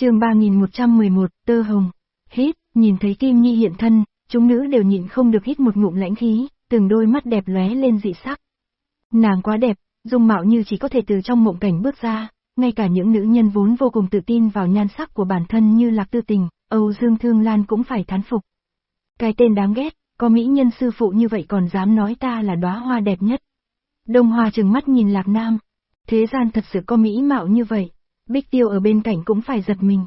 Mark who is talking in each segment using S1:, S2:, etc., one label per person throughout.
S1: chương 3111, Tơ Hồng. Hít, nhìn thấy Kim Nhi hiện thân, chúng nữ đều nhịn không được hít một ngụm lãnh khí, từng đôi mắt đẹp lóe lên dị sắc. Nàng quá đẹp, dung mạo như chỉ có thể từ trong mộng cảnh bước ra, ngay cả những nữ nhân vốn vô cùng tự tin vào nhan sắc của bản thân như Lạc Tư Tình, Âu Dương Thương Lan cũng phải thán phục. Cái tên đáng ghét, có mỹ nhân sư phụ như vậy còn dám nói ta là đóa hoa đẹp nhất. Đông Hoa trừng mắt nhìn Lạc Nam. Thế gian thật sự có mỹ mạo như vậy. Bích Tiêu ở bên cạnh cũng phải giật mình.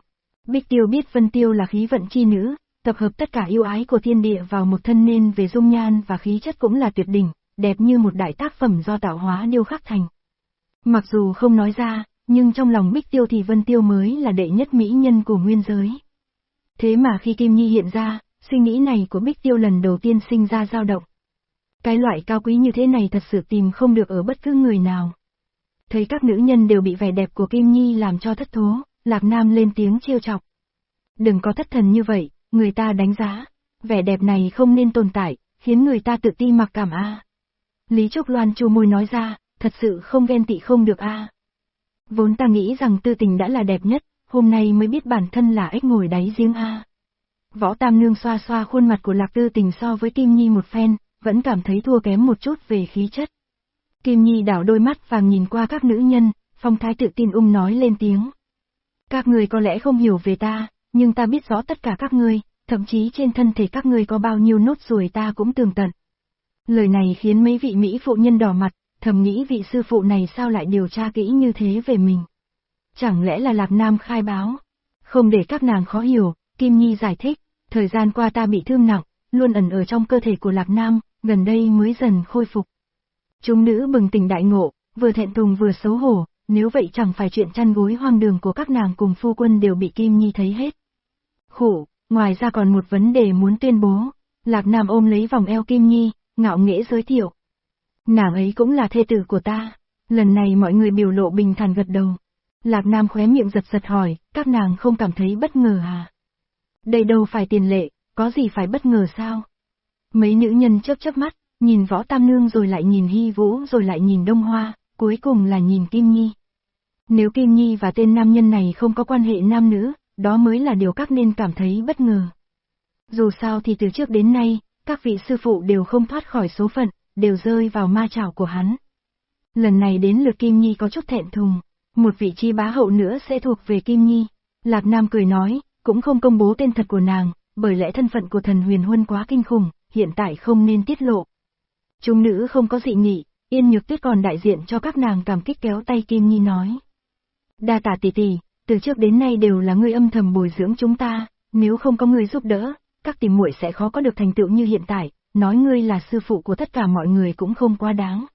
S1: Bích Tiêu biết Vân Tiêu là khí vận chi nữ, tập hợp tất cả yêu ái của thiên địa vào một thân nên về dung nhan và khí chất cũng là tuyệt đỉnh, đẹp như một đại tác phẩm do tạo hóa điêu khắc thành. Mặc dù không nói ra, nhưng trong lòng Bích Tiêu thì Vân Tiêu mới là đệ nhất mỹ nhân của nguyên giới. Thế mà khi Kim Nhi hiện ra, suy nghĩ này của Bích Tiêu lần đầu tiên sinh ra dao động. Cái loại cao quý như thế này thật sự tìm không được ở bất cứ người nào. Thấy các nữ nhân đều bị vẻ đẹp của Kim Nhi làm cho thất thố, Lạc Nam lên tiếng trêu chọc. Đừng có thất thần như vậy, người ta đánh giá, vẻ đẹp này không nên tồn tại, khiến người ta tự ti mặc cảm a. Lý Trúc Loan chu môi nói ra, thật sự không ghen tị không được a. Vốn ta nghĩ rằng tư tình đã là đẹp nhất, hôm nay mới biết bản thân là ếch ngồi đáy riêng a. Võ Tam Nương xoa xoa khuôn mặt của Lạc Tư Tình so với Kim Nhi một phen, vẫn cảm thấy thua kém một chút về khí chất. Kim Nhi đảo đôi mắt vàng nhìn qua các nữ nhân, phong thái tự tin ung nói lên tiếng. Các người có lẽ không hiểu về ta, nhưng ta biết rõ tất cả các ngươi, thậm chí trên thân thể các ngươi có bao nhiêu nốt ruồi ta cũng tường tận. Lời này khiến mấy vị Mỹ phụ nhân đỏ mặt, thầm nghĩ vị sư phụ này sao lại điều tra kỹ như thế về mình. Chẳng lẽ là Lạc Nam khai báo? Không để các nàng khó hiểu, Kim Nhi giải thích, thời gian qua ta bị thương nặng, luôn ẩn ở trong cơ thể của Lạc Nam, gần đây mới dần khôi phục. Chúng nữ bừng tỉnh đại ngộ, vừa thẹn thùng vừa xấu hổ, nếu vậy chẳng phải chuyện chăn gối hoang đường của các nàng cùng phu quân đều bị Kim Nhi thấy hết. Khổ, ngoài ra còn một vấn đề muốn tuyên bố, Lạc Nam ôm lấy vòng eo Kim Nhi, ngạo nghễ giới thiệu. Nàng ấy cũng là thê tử của ta, lần này mọi người biểu lộ bình thản gật đầu. Lạc Nam khóe miệng giật giật hỏi, các nàng không cảm thấy bất ngờ à? Đây đâu phải tiền lệ, có gì phải bất ngờ sao? Mấy nữ nhân chớp chớp mắt, nhìn võ tam nương rồi lại nhìn hy vũ rồi lại nhìn đông hoa, cuối cùng là nhìn Kim Nhi. Nếu Kim Nhi và tên nam nhân này không có quan hệ nam nữ, đó mới là điều các nên cảm thấy bất ngờ. Dù sao thì từ trước đến nay, các vị sư phụ đều không thoát khỏi số phận, đều rơi vào ma chảo của hắn. Lần này đến lượt Kim Nhi có chút thẹn thùng, một vị trí bá hậu nữa sẽ thuộc về Kim Nhi. Lạc Nam cười nói, cũng không công bố tên thật của nàng, bởi lẽ thân phận của thần huyền huân quá kinh khủng, hiện tại không nên tiết lộ. Chúng nữ không có dị nghị, yên nhược tuyết còn đại diện cho các nàng cảm kích kéo tay Kim Nhi nói. Đa tả tỷ tỷ, từ trước đến nay đều là người âm thầm bồi dưỡng chúng ta, nếu không có người giúp đỡ, các tìm muội sẽ khó có được thành tựu như hiện tại, nói ngươi là sư phụ của tất cả mọi người cũng không quá đáng.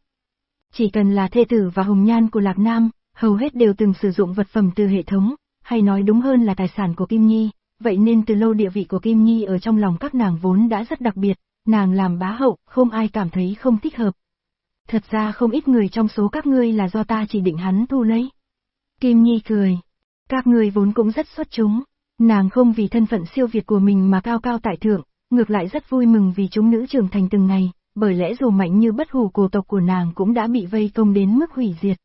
S1: Chỉ cần là thê tử và hồng nhan của Lạc Nam, hầu hết đều từng sử dụng vật phẩm từ hệ thống, hay nói đúng hơn là tài sản của Kim Nhi, vậy nên từ lâu địa vị của Kim Nhi ở trong lòng các nàng vốn đã rất đặc biệt, nàng làm bá hậu, không ai cảm thấy không thích hợp. Thật ra không ít người trong số các ngươi là do ta chỉ định hắn thu lấy. Kim Nhi cười. Các ngươi vốn cũng rất xuất chúng, nàng không vì thân phận siêu việt của mình mà cao cao tại thượng, ngược lại rất vui mừng vì chúng nữ trưởng thành từng ngày, bởi lẽ dù mạnh như bất hủ cổ tộc của nàng cũng đã bị vây công đến mức hủy diệt.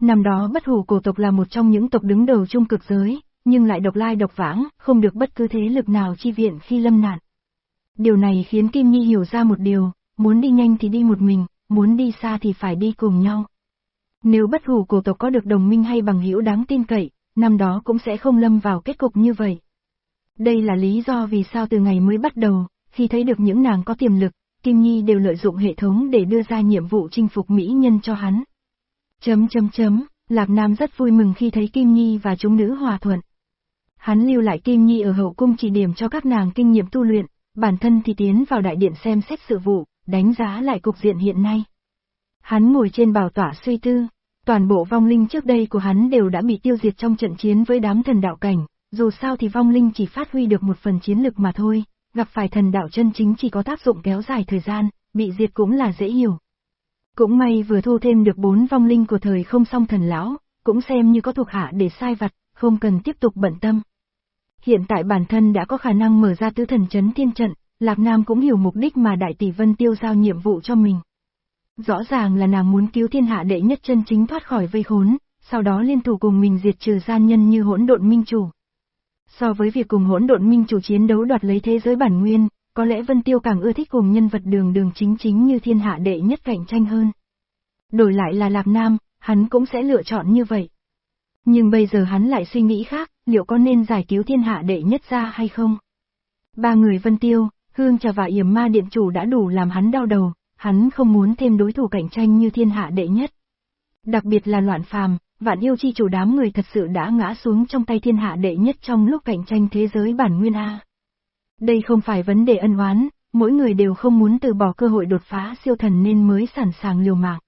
S1: Năm đó bất hủ cổ tộc là một trong những tộc đứng đầu trung cực giới, nhưng lại độc lai độc vãng, không được bất cứ thế lực nào chi viện khi lâm nạn. Điều này khiến Kim Nhi hiểu ra một điều, muốn đi nhanh thì đi một mình, muốn đi xa thì phải đi cùng nhau. Nếu bất hủ cổ tộc có được đồng minh hay bằng hữu đáng tin cậy, năm đó cũng sẽ không lâm vào kết cục như vậy. Đây là lý do vì sao từ ngày mới bắt đầu, khi thấy được những nàng có tiềm lực, Kim Nhi đều lợi dụng hệ thống để đưa ra nhiệm vụ chinh phục mỹ nhân cho hắn. Chấm chấm chấm, Lạc Nam rất vui mừng khi thấy Kim Nhi và chúng nữ hòa thuận. Hắn lưu lại Kim Nhi ở hậu cung chỉ điểm cho các nàng kinh nghiệm tu luyện, bản thân thì tiến vào đại điện xem xét sự vụ, đánh giá lại cục diện hiện nay. Hắn ngồi trên bảo tỏa suy tư, toàn bộ vong linh trước đây của hắn đều đã bị tiêu diệt trong trận chiến với đám thần đạo cảnh, dù sao thì vong linh chỉ phát huy được một phần chiến lực mà thôi, gặp phải thần đạo chân chính chỉ có tác dụng kéo dài thời gian, bị diệt cũng là dễ hiểu. Cũng may vừa thu thêm được bốn vong linh của thời không song thần lão, cũng xem như có thuộc hạ để sai vặt, không cần tiếp tục bận tâm. Hiện tại bản thân đã có khả năng mở ra tứ thần chấn thiên trận, Lạc Nam cũng hiểu mục đích mà Đại Tỷ Vân tiêu giao nhiệm vụ cho mình. Rõ ràng là nàng muốn cứu thiên hạ đệ nhất chân chính thoát khỏi vây khốn, sau đó liên thủ cùng mình diệt trừ gian nhân như hỗn độn minh chủ. So với việc cùng hỗn độn minh chủ chiến đấu đoạt lấy thế giới bản nguyên, có lẽ Vân Tiêu càng ưa thích cùng nhân vật đường đường chính chính như thiên hạ đệ nhất cạnh tranh hơn. Đổi lại là Lạc Nam, hắn cũng sẽ lựa chọn như vậy. Nhưng bây giờ hắn lại suy nghĩ khác, liệu có nên giải cứu thiên hạ đệ nhất ra hay không? Ba người Vân Tiêu, Hương Trà và Yểm Ma Điện Chủ đã đủ làm hắn đau đầu, hắn không muốn thêm đối thủ cạnh tranh như thiên hạ đệ nhất. Đặc biệt là loạn phàm, vạn yêu chi chủ đám người thật sự đã ngã xuống trong tay thiên hạ đệ nhất trong lúc cạnh tranh thế giới bản nguyên A. Đây không phải vấn đề ân oán, mỗi người đều không muốn từ bỏ cơ hội đột phá siêu thần nên mới sẵn sàng liều mạng.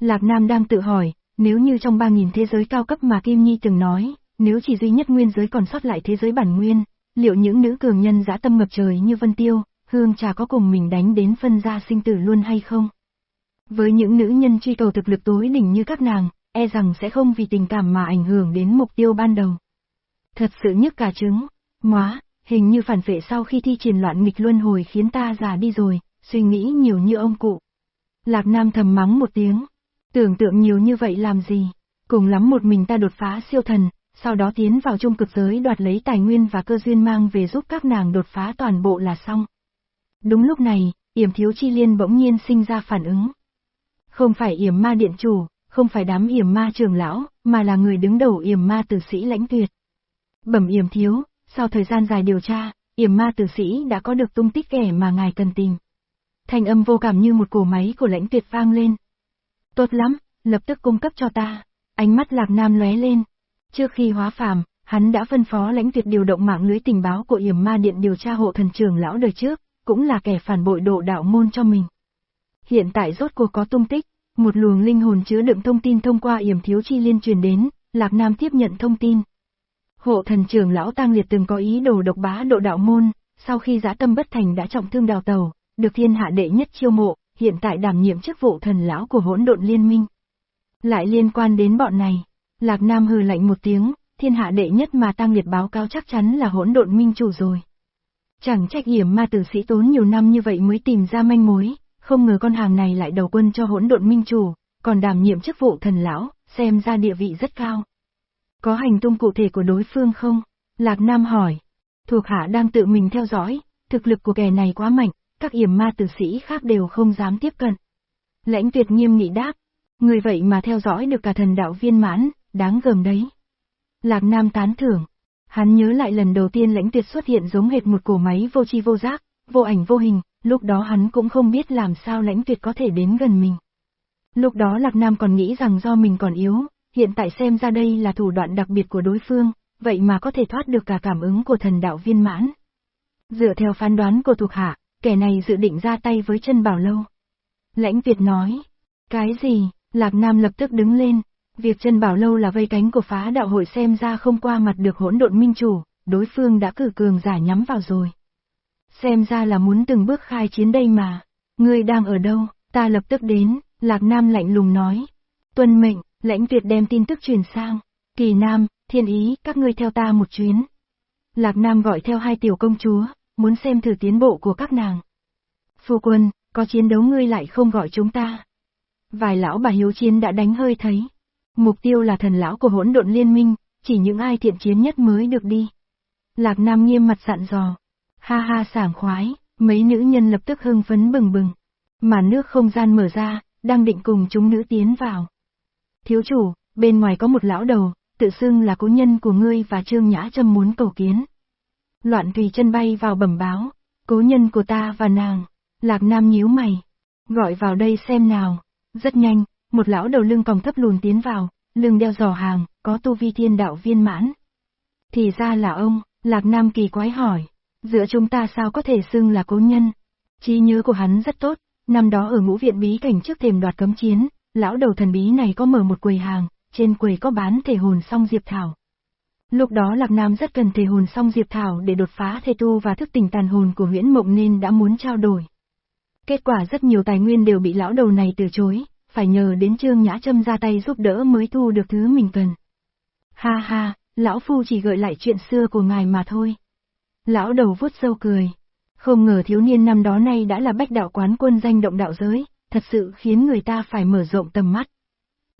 S1: Lạc Nam đang tự hỏi, nếu như trong 3.000 thế giới cao cấp mà Kim Nhi từng nói, nếu chỉ duy nhất nguyên giới còn sót lại thế giới bản nguyên, liệu những nữ cường nhân dã tâm ngập trời như Vân Tiêu, Hương Trà có cùng mình đánh đến phân ra sinh tử luôn hay không? Với những nữ nhân truy cầu thực lực tối đỉnh như các nàng, e rằng sẽ không vì tình cảm mà ảnh hưởng đến mục tiêu ban đầu. Thật sự nhức cả trứng, móa, hình như phản vệ sau khi thi triển loạn nghịch luân hồi khiến ta già đi rồi, suy nghĩ nhiều như ông cụ. Lạc Nam thầm mắng một tiếng, tưởng tượng nhiều như vậy làm gì, cùng lắm một mình ta đột phá siêu thần, sau đó tiến vào trung cực giới đoạt lấy tài nguyên và cơ duyên mang về giúp các nàng đột phá toàn bộ là xong. Đúng lúc này, Yểm Thiếu Chi Liên bỗng nhiên sinh ra phản ứng. Không phải Yểm Ma Điện Chủ, không phải đám Yểm Ma Trường Lão, mà là người đứng đầu Yểm Ma Tử Sĩ Lãnh Tuyệt. Bẩm Yểm Thiếu, sau thời gian dài điều tra, Yểm Ma Tử Sĩ đã có được tung tích kẻ mà ngài cần tìm. Thanh âm vô cảm như một cổ máy của lãnh tuyệt vang lên. Tốt lắm, lập tức cung cấp cho ta. Ánh mắt Lạc Nam lóe lên, Trước khi hóa phàm, hắn đã phân phó lãnh tuyệt điều động mạng lưới tình báo của Yểm Ma Điện điều tra hộ thần trưởng lão đời trước, cũng là kẻ phản bội độ đạo môn cho mình. Hiện tại rốt cuộc có tung tích, một luồng linh hồn chứa đựng thông tin thông qua Yểm Thiếu Chi liên truyền đến, Lạc Nam tiếp nhận thông tin. Hộ thần trưởng lão Tăng Liệt từng có ý đồ độc bá độ đạo môn, sau khi giã tâm bất thành đã trọng thương đào tàu, được thiên hạ đệ nhất chiêu mộ, hiện tại đảm nhiệm chức vụ thần lão của hỗn độn liên minh. Lại liên quan đến bọn này, Lạc Nam hừ lạnh một tiếng, thiên hạ đệ nhất mà tăng liệt báo cáo chắc chắn là hỗn độn minh chủ rồi. Chẳng trách hiểm ma tử sĩ tốn nhiều năm như vậy mới tìm ra manh mối, không ngờ con hàng này lại đầu quân cho hỗn độn minh chủ, còn đảm nhiệm chức vụ thần lão, xem ra địa vị rất cao. Có hành tung cụ thể của đối phương không? Lạc Nam hỏi. Thuộc hạ đang tự mình theo dõi, thực lực của kẻ này quá mạnh, các yểm ma tử sĩ khác đều không dám tiếp cận. Lãnh tuyệt nghiêm nghị đáp, người vậy mà theo dõi được cả thần đạo viên mãn, đáng gờm đấy. Lạc Nam tán thưởng. Hắn nhớ lại lần đầu tiên lãnh tuyệt xuất hiện giống hệt một cổ máy vô chi vô giác, vô ảnh vô hình, lúc đó hắn cũng không biết làm sao lãnh tuyệt có thể đến gần mình. Lúc đó Lạc Nam còn nghĩ rằng do mình còn yếu, hiện tại xem ra đây là thủ đoạn đặc biệt của đối phương, vậy mà có thể thoát được cả cảm ứng của thần đạo viên mãn. Dựa theo phán đoán của thuộc hạ, kẻ này dự định ra tay với chân bảo lâu. Lãnh Việt nói, cái gì, Lạc Nam lập tức đứng lên, Việc chân bảo lâu là vây cánh của phá đạo hội xem ra không qua mặt được hỗn độn minh chủ, đối phương đã cử cường giả nhắm vào rồi. Xem ra là muốn từng bước khai chiến đây mà. Ngươi đang ở đâu, ta lập tức đến, Lạc Nam lạnh lùng nói. Tuân mệnh, lãnh tuyệt đem tin tức truyền sang. Kỳ Nam, thiên ý, các ngươi theo ta một chuyến. Lạc Nam gọi theo hai tiểu công chúa, muốn xem thử tiến bộ của các nàng. Phu quân, có chiến đấu ngươi lại không gọi chúng ta. Vài lão bà hiếu chiến đã đánh hơi thấy, Mục tiêu là thần lão của hỗn độn liên minh, chỉ những ai thiện chiến nhất mới được đi. Lạc Nam nghiêm mặt dặn dò. Ha ha sảng khoái, mấy nữ nhân lập tức hưng phấn bừng bừng. Mà nước không gian mở ra, đang định cùng chúng nữ tiến vào. Thiếu chủ, bên ngoài có một lão đầu, tự xưng là cố nhân của ngươi và Trương Nhã Trâm muốn cầu kiến. Loạn tùy chân bay vào bẩm báo, cố nhân của ta và nàng. Lạc Nam nhíu mày. Gọi vào đây xem nào. Rất nhanh, một lão đầu lưng còng thấp lùn tiến vào, lưng đeo giò hàng, có tu vi thiên đạo viên mãn. Thì ra là ông, Lạc Nam kỳ quái hỏi, giữa chúng ta sao có thể xưng là cố nhân? Trí nhớ của hắn rất tốt, năm đó ở ngũ viện bí cảnh trước thềm đoạt cấm chiến, lão đầu thần bí này có mở một quầy hàng, trên quầy có bán thể hồn song diệp thảo. Lúc đó Lạc Nam rất cần thể hồn song diệp thảo để đột phá thể tu và thức tỉnh tàn hồn của Nguyễn Mộng nên đã muốn trao đổi. Kết quả rất nhiều tài nguyên đều bị lão đầu này từ chối, phải nhờ đến Trương Nhã Trâm ra tay giúp đỡ mới thu được thứ mình cần. Ha ha, lão phu chỉ gợi lại chuyện xưa của ngài mà thôi. Lão đầu vuốt sâu cười. Không ngờ thiếu niên năm đó nay đã là bách đạo quán quân danh động đạo giới, thật sự khiến người ta phải mở rộng tầm mắt.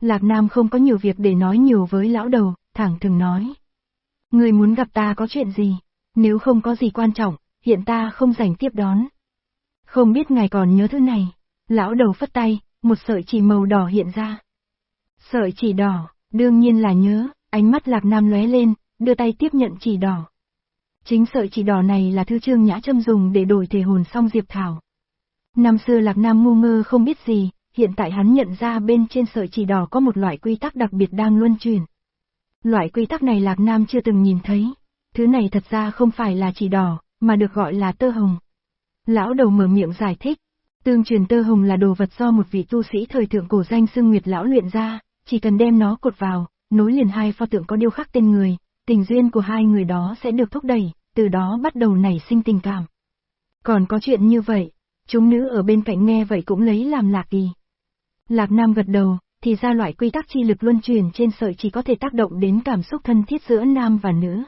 S1: Lạc Nam không có nhiều việc để nói nhiều với lão đầu, thẳng thừng nói. Người muốn gặp ta có chuyện gì? Nếu không có gì quan trọng, hiện ta không rảnh tiếp đón. Không biết ngài còn nhớ thứ này. Lão đầu phất tay, một sợi chỉ màu đỏ hiện ra. Sợi chỉ đỏ, đương nhiên là nhớ, ánh mắt lạc nam lóe lên, đưa tay tiếp nhận chỉ đỏ. Chính sợi chỉ đỏ này là thư trương nhã châm dùng để đổi thể hồn song Diệp Thảo. Năm xưa lạc nam ngu ngơ không biết gì, hiện tại hắn nhận ra bên trên sợi chỉ đỏ có một loại quy tắc đặc biệt đang luân chuyển. Loại quy tắc này lạc nam chưa từng nhìn thấy. Thứ này thật ra không phải là chỉ đỏ, mà được gọi là tơ hồng. Lão đầu mở miệng giải thích, Tương truyền tơ hồng là đồ vật do một vị tu sĩ thời thượng cổ danh Sương Nguyệt lão luyện ra, chỉ cần đem nó cột vào, nối liền hai pho tượng có điêu khắc tên người, tình duyên của hai người đó sẽ được thúc đẩy, từ đó bắt đầu nảy sinh tình cảm. Còn có chuyện như vậy, chúng nữ ở bên cạnh nghe vậy cũng lấy làm lạc kỳ. Lạc Nam gật đầu, thì ra loại quy tắc chi lực luân truyền trên sợi chỉ có thể tác động đến cảm xúc thân thiết giữa nam và nữ.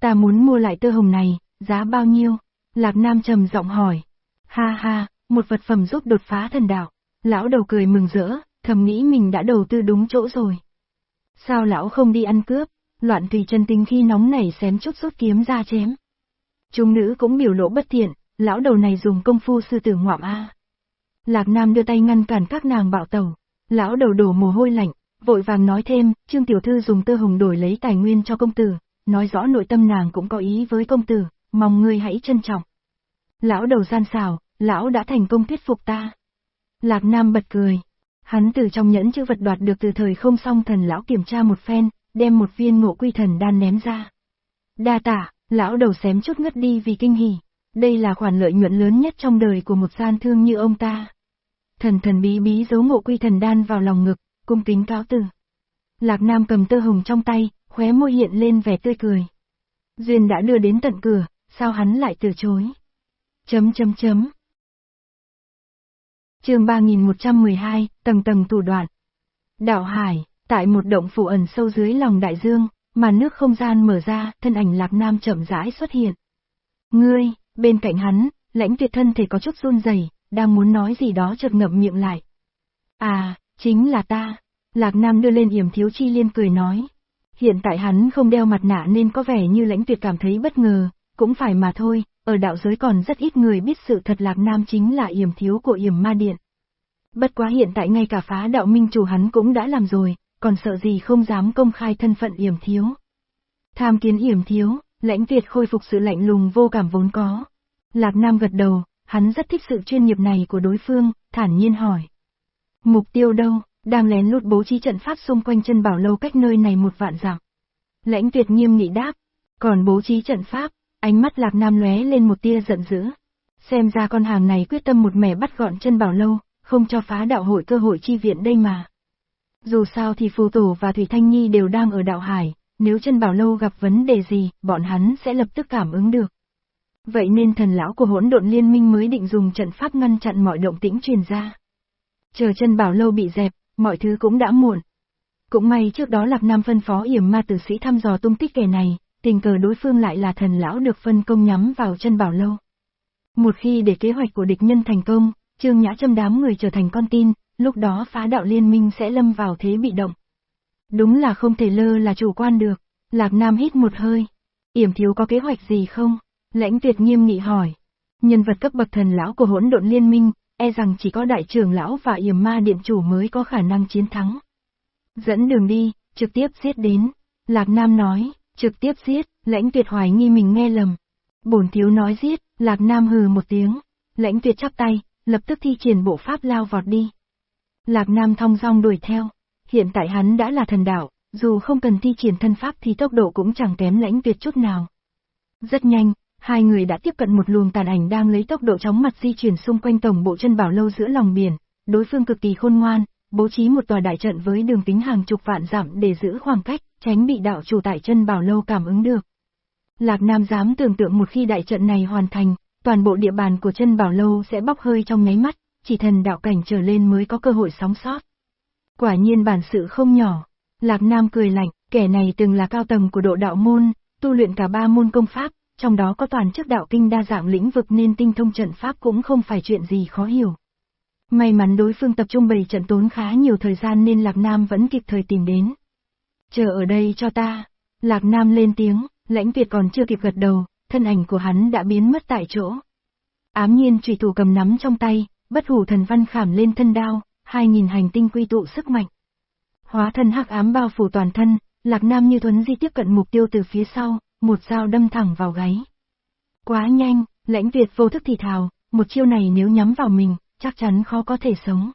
S1: Ta muốn mua lại tơ hồng này, giá bao nhiêu? Lạc Nam trầm giọng hỏi. Ha ha, một vật phẩm giúp đột phá thần đạo. Lão đầu cười mừng rỡ, thầm nghĩ mình đã đầu tư đúng chỗ rồi. Sao lão không đi ăn cướp, loạn tùy chân tinh khi nóng nảy xém chút rút kiếm ra chém. Trung nữ cũng biểu lộ bất thiện, lão đầu này dùng công phu sư tử ngoạm a. Lạc Nam đưa tay ngăn cản các nàng bạo tẩu, lão đầu đổ mồ hôi lạnh, vội vàng nói thêm, Trương Tiểu Thư dùng tơ hồng đổi lấy tài nguyên cho công tử, nói rõ nội tâm nàng cũng có ý với công tử, mong ngươi hãy trân trọng. Lão đầu gian xào, lão đã thành công thuyết phục ta. Lạc Nam bật cười. Hắn từ trong nhẫn chữ vật đoạt được từ thời không song thần lão kiểm tra một phen, đem một viên ngộ quy thần đan ném ra. Đa tả, lão đầu xém chút ngất đi vì kinh hỉ. Đây là khoản lợi nhuận lớn nhất trong đời của một gian thương như ông ta. Thần thần bí bí giấu ngộ quy thần đan vào lòng ngực, cung kính cáo từ. Lạc Nam cầm tơ hồng trong tay, khóe môi hiện lên vẻ tươi cười. Duyên đã đưa đến tận cửa, sao hắn lại từ chối? Chấm chấm chấm chương 3112, tầng tầng thủ đoạn. Đạo Hải, tại một động phủ ẩn sâu dưới lòng đại dương, mà nước không gian mở ra, thân ảnh Lạc Nam chậm rãi xuất hiện. Ngươi, bên cạnh hắn, lãnh tuyệt thân thể có chút run rẩy, đang muốn nói gì đó chợt ngậm miệng lại. À, chính là ta. Lạc Nam đưa lên yểm thiếu chi liên cười nói. Hiện tại hắn không đeo mặt nạ nên có vẻ như lãnh tuyệt cảm thấy bất ngờ, cũng phải mà thôi, ở đạo giới còn rất ít người biết sự thật Lạc Nam chính là yểm thiếu của yểm ma điện. Bất quá hiện tại ngay cả phá đạo minh chủ hắn cũng đã làm rồi, còn sợ gì không dám công khai thân phận yểm thiếu. Tham kiến yểm thiếu, lãnh tuyệt khôi phục sự lạnh lùng vô cảm vốn có. Lạc Nam gật đầu, hắn rất thích sự chuyên nghiệp này của đối phương, thản nhiên hỏi. Mục tiêu đâu, đang lén lút bố trí trận pháp xung quanh chân bảo lâu cách nơi này một vạn dặm. Lãnh tuyệt nghiêm nghị đáp, còn bố trí trận pháp, Ánh mắt Lạc Nam lóe lên một tia giận dữ. Xem ra con hàng này quyết tâm một mẻ bắt gọn chân bảo lâu, không cho phá đạo hội cơ hội chi viện đây mà. Dù sao thì Phù Tổ và Thủy Thanh Nhi đều đang ở đạo hải, nếu chân bảo lâu gặp vấn đề gì, bọn hắn sẽ lập tức cảm ứng được. Vậy nên thần lão của hỗn độn liên minh mới định dùng trận pháp ngăn chặn mọi động tĩnh truyền ra. Chờ chân bảo lâu bị dẹp, mọi thứ cũng đã muộn. Cũng may trước đó Lạc Nam phân phó yểm ma tử sĩ thăm dò tung tích kẻ này, tình cờ đối phương lại là thần lão được phân công nhắm vào chân bảo lâu. Một khi để kế hoạch của địch nhân thành công, Trương Nhã châm đám người trở thành con tin, lúc đó phá đạo liên minh sẽ lâm vào thế bị động. Đúng là không thể lơ là chủ quan được, Lạc Nam hít một hơi. Yểm thiếu có kế hoạch gì không? Lãnh tuyệt nghiêm nghị hỏi. Nhân vật cấp bậc thần lão của hỗn độn liên minh, e rằng chỉ có đại trưởng lão và yểm ma điện chủ mới có khả năng chiến thắng. Dẫn đường đi, trực tiếp giết đến. Lạc Nam nói, Trực tiếp giết, lãnh tuyệt hoài nghi mình nghe lầm. Bổn thiếu nói giết, lạc nam hừ một tiếng. Lãnh tuyệt chắp tay, lập tức thi triển bộ pháp lao vọt đi. Lạc nam thong dong đuổi theo. Hiện tại hắn đã là thần đạo, dù không cần thi triển thân pháp thì tốc độ cũng chẳng kém lãnh tuyệt chút nào. Rất nhanh, hai người đã tiếp cận một luồng tàn ảnh đang lấy tốc độ chóng mặt di chuyển xung quanh tổng bộ chân bảo lâu giữa lòng biển, đối phương cực kỳ khôn ngoan, bố trí một tòa đại trận với đường kính hàng chục vạn dặm để giữ khoảng cách, tránh bị đạo chủ tại chân bảo lâu cảm ứng được. Lạc Nam dám tưởng tượng một khi đại trận này hoàn thành, toàn bộ địa bàn của chân bảo lâu sẽ bốc hơi trong nháy mắt, chỉ thần đạo cảnh trở lên mới có cơ hội sống sót. Quả nhiên bản sự không nhỏ. Lạc Nam cười lạnh, kẻ này từng là cao tầng của độ đạo môn, tu luyện cả ba môn công pháp, trong đó có toàn chức đạo kinh đa dạng lĩnh vực nên tinh thông trận pháp cũng không phải chuyện gì khó hiểu. May mắn đối phương tập trung bày trận tốn khá nhiều thời gian nên Lạc Nam vẫn kịp thời tìm đến. Chờ ở đây cho ta. Lạc Nam lên tiếng, lãnh Việt còn chưa kịp gật đầu, thân ảnh của hắn đã biến mất tại chỗ. Ám nhiên trùy thủ cầm nắm trong tay, bất hủ thần văn khảm lên thân đao, hai nghìn hành tinh quy tụ sức mạnh. Hóa thân hắc ám bao phủ toàn thân, Lạc Nam như thuấn di tiếp cận mục tiêu từ phía sau, một dao đâm thẳng vào gáy. Quá nhanh, lãnh Việt vô thức thì thào, một chiêu này nếu nhắm vào mình, chắc chắn khó có thể sống.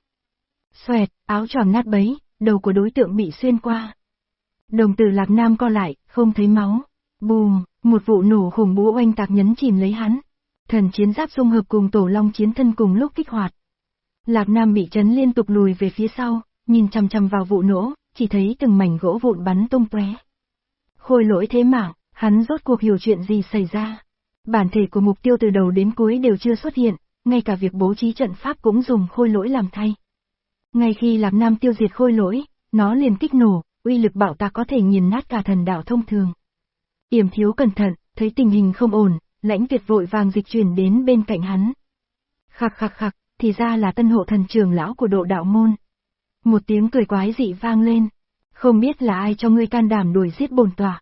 S1: Xoẹt, áo choàng nát bấy, đầu của đối tượng bị xuyên qua. Đồng tử Lạc Nam co lại, không thấy máu. Bùm, một vụ nổ khủng bố oanh tạc nhấn chìm lấy hắn. Thần chiến giáp dung hợp cùng tổ long chiến thân cùng lúc kích hoạt. Lạc Nam bị chấn liên tục lùi về phía sau, nhìn chằm chằm vào vụ nổ, chỉ thấy từng mảnh gỗ vụn bắn tung tóe. Khôi lỗi thế mảng, hắn rốt cuộc hiểu chuyện gì xảy ra. Bản thể của mục tiêu từ đầu đến cuối đều chưa xuất hiện, ngay cả việc bố trí trận pháp cũng dùng khôi lỗi làm thay. Ngay khi Lạc Nam tiêu diệt khôi lỗi, nó liền kích nổ, uy lực bảo tạc có thể nghiền nát cả thần đạo thông thường. Yểm thiếu cẩn thận, thấy tình hình không ổn, lãnh Việt vội vàng dịch chuyển đến bên cạnh hắn. Khắc khắc khắc, thì ra là tân hộ thần trường lão của độ đạo môn. Một tiếng cười quái dị vang lên, không biết là ai cho ngươi can đảm đuổi giết bổn tỏa.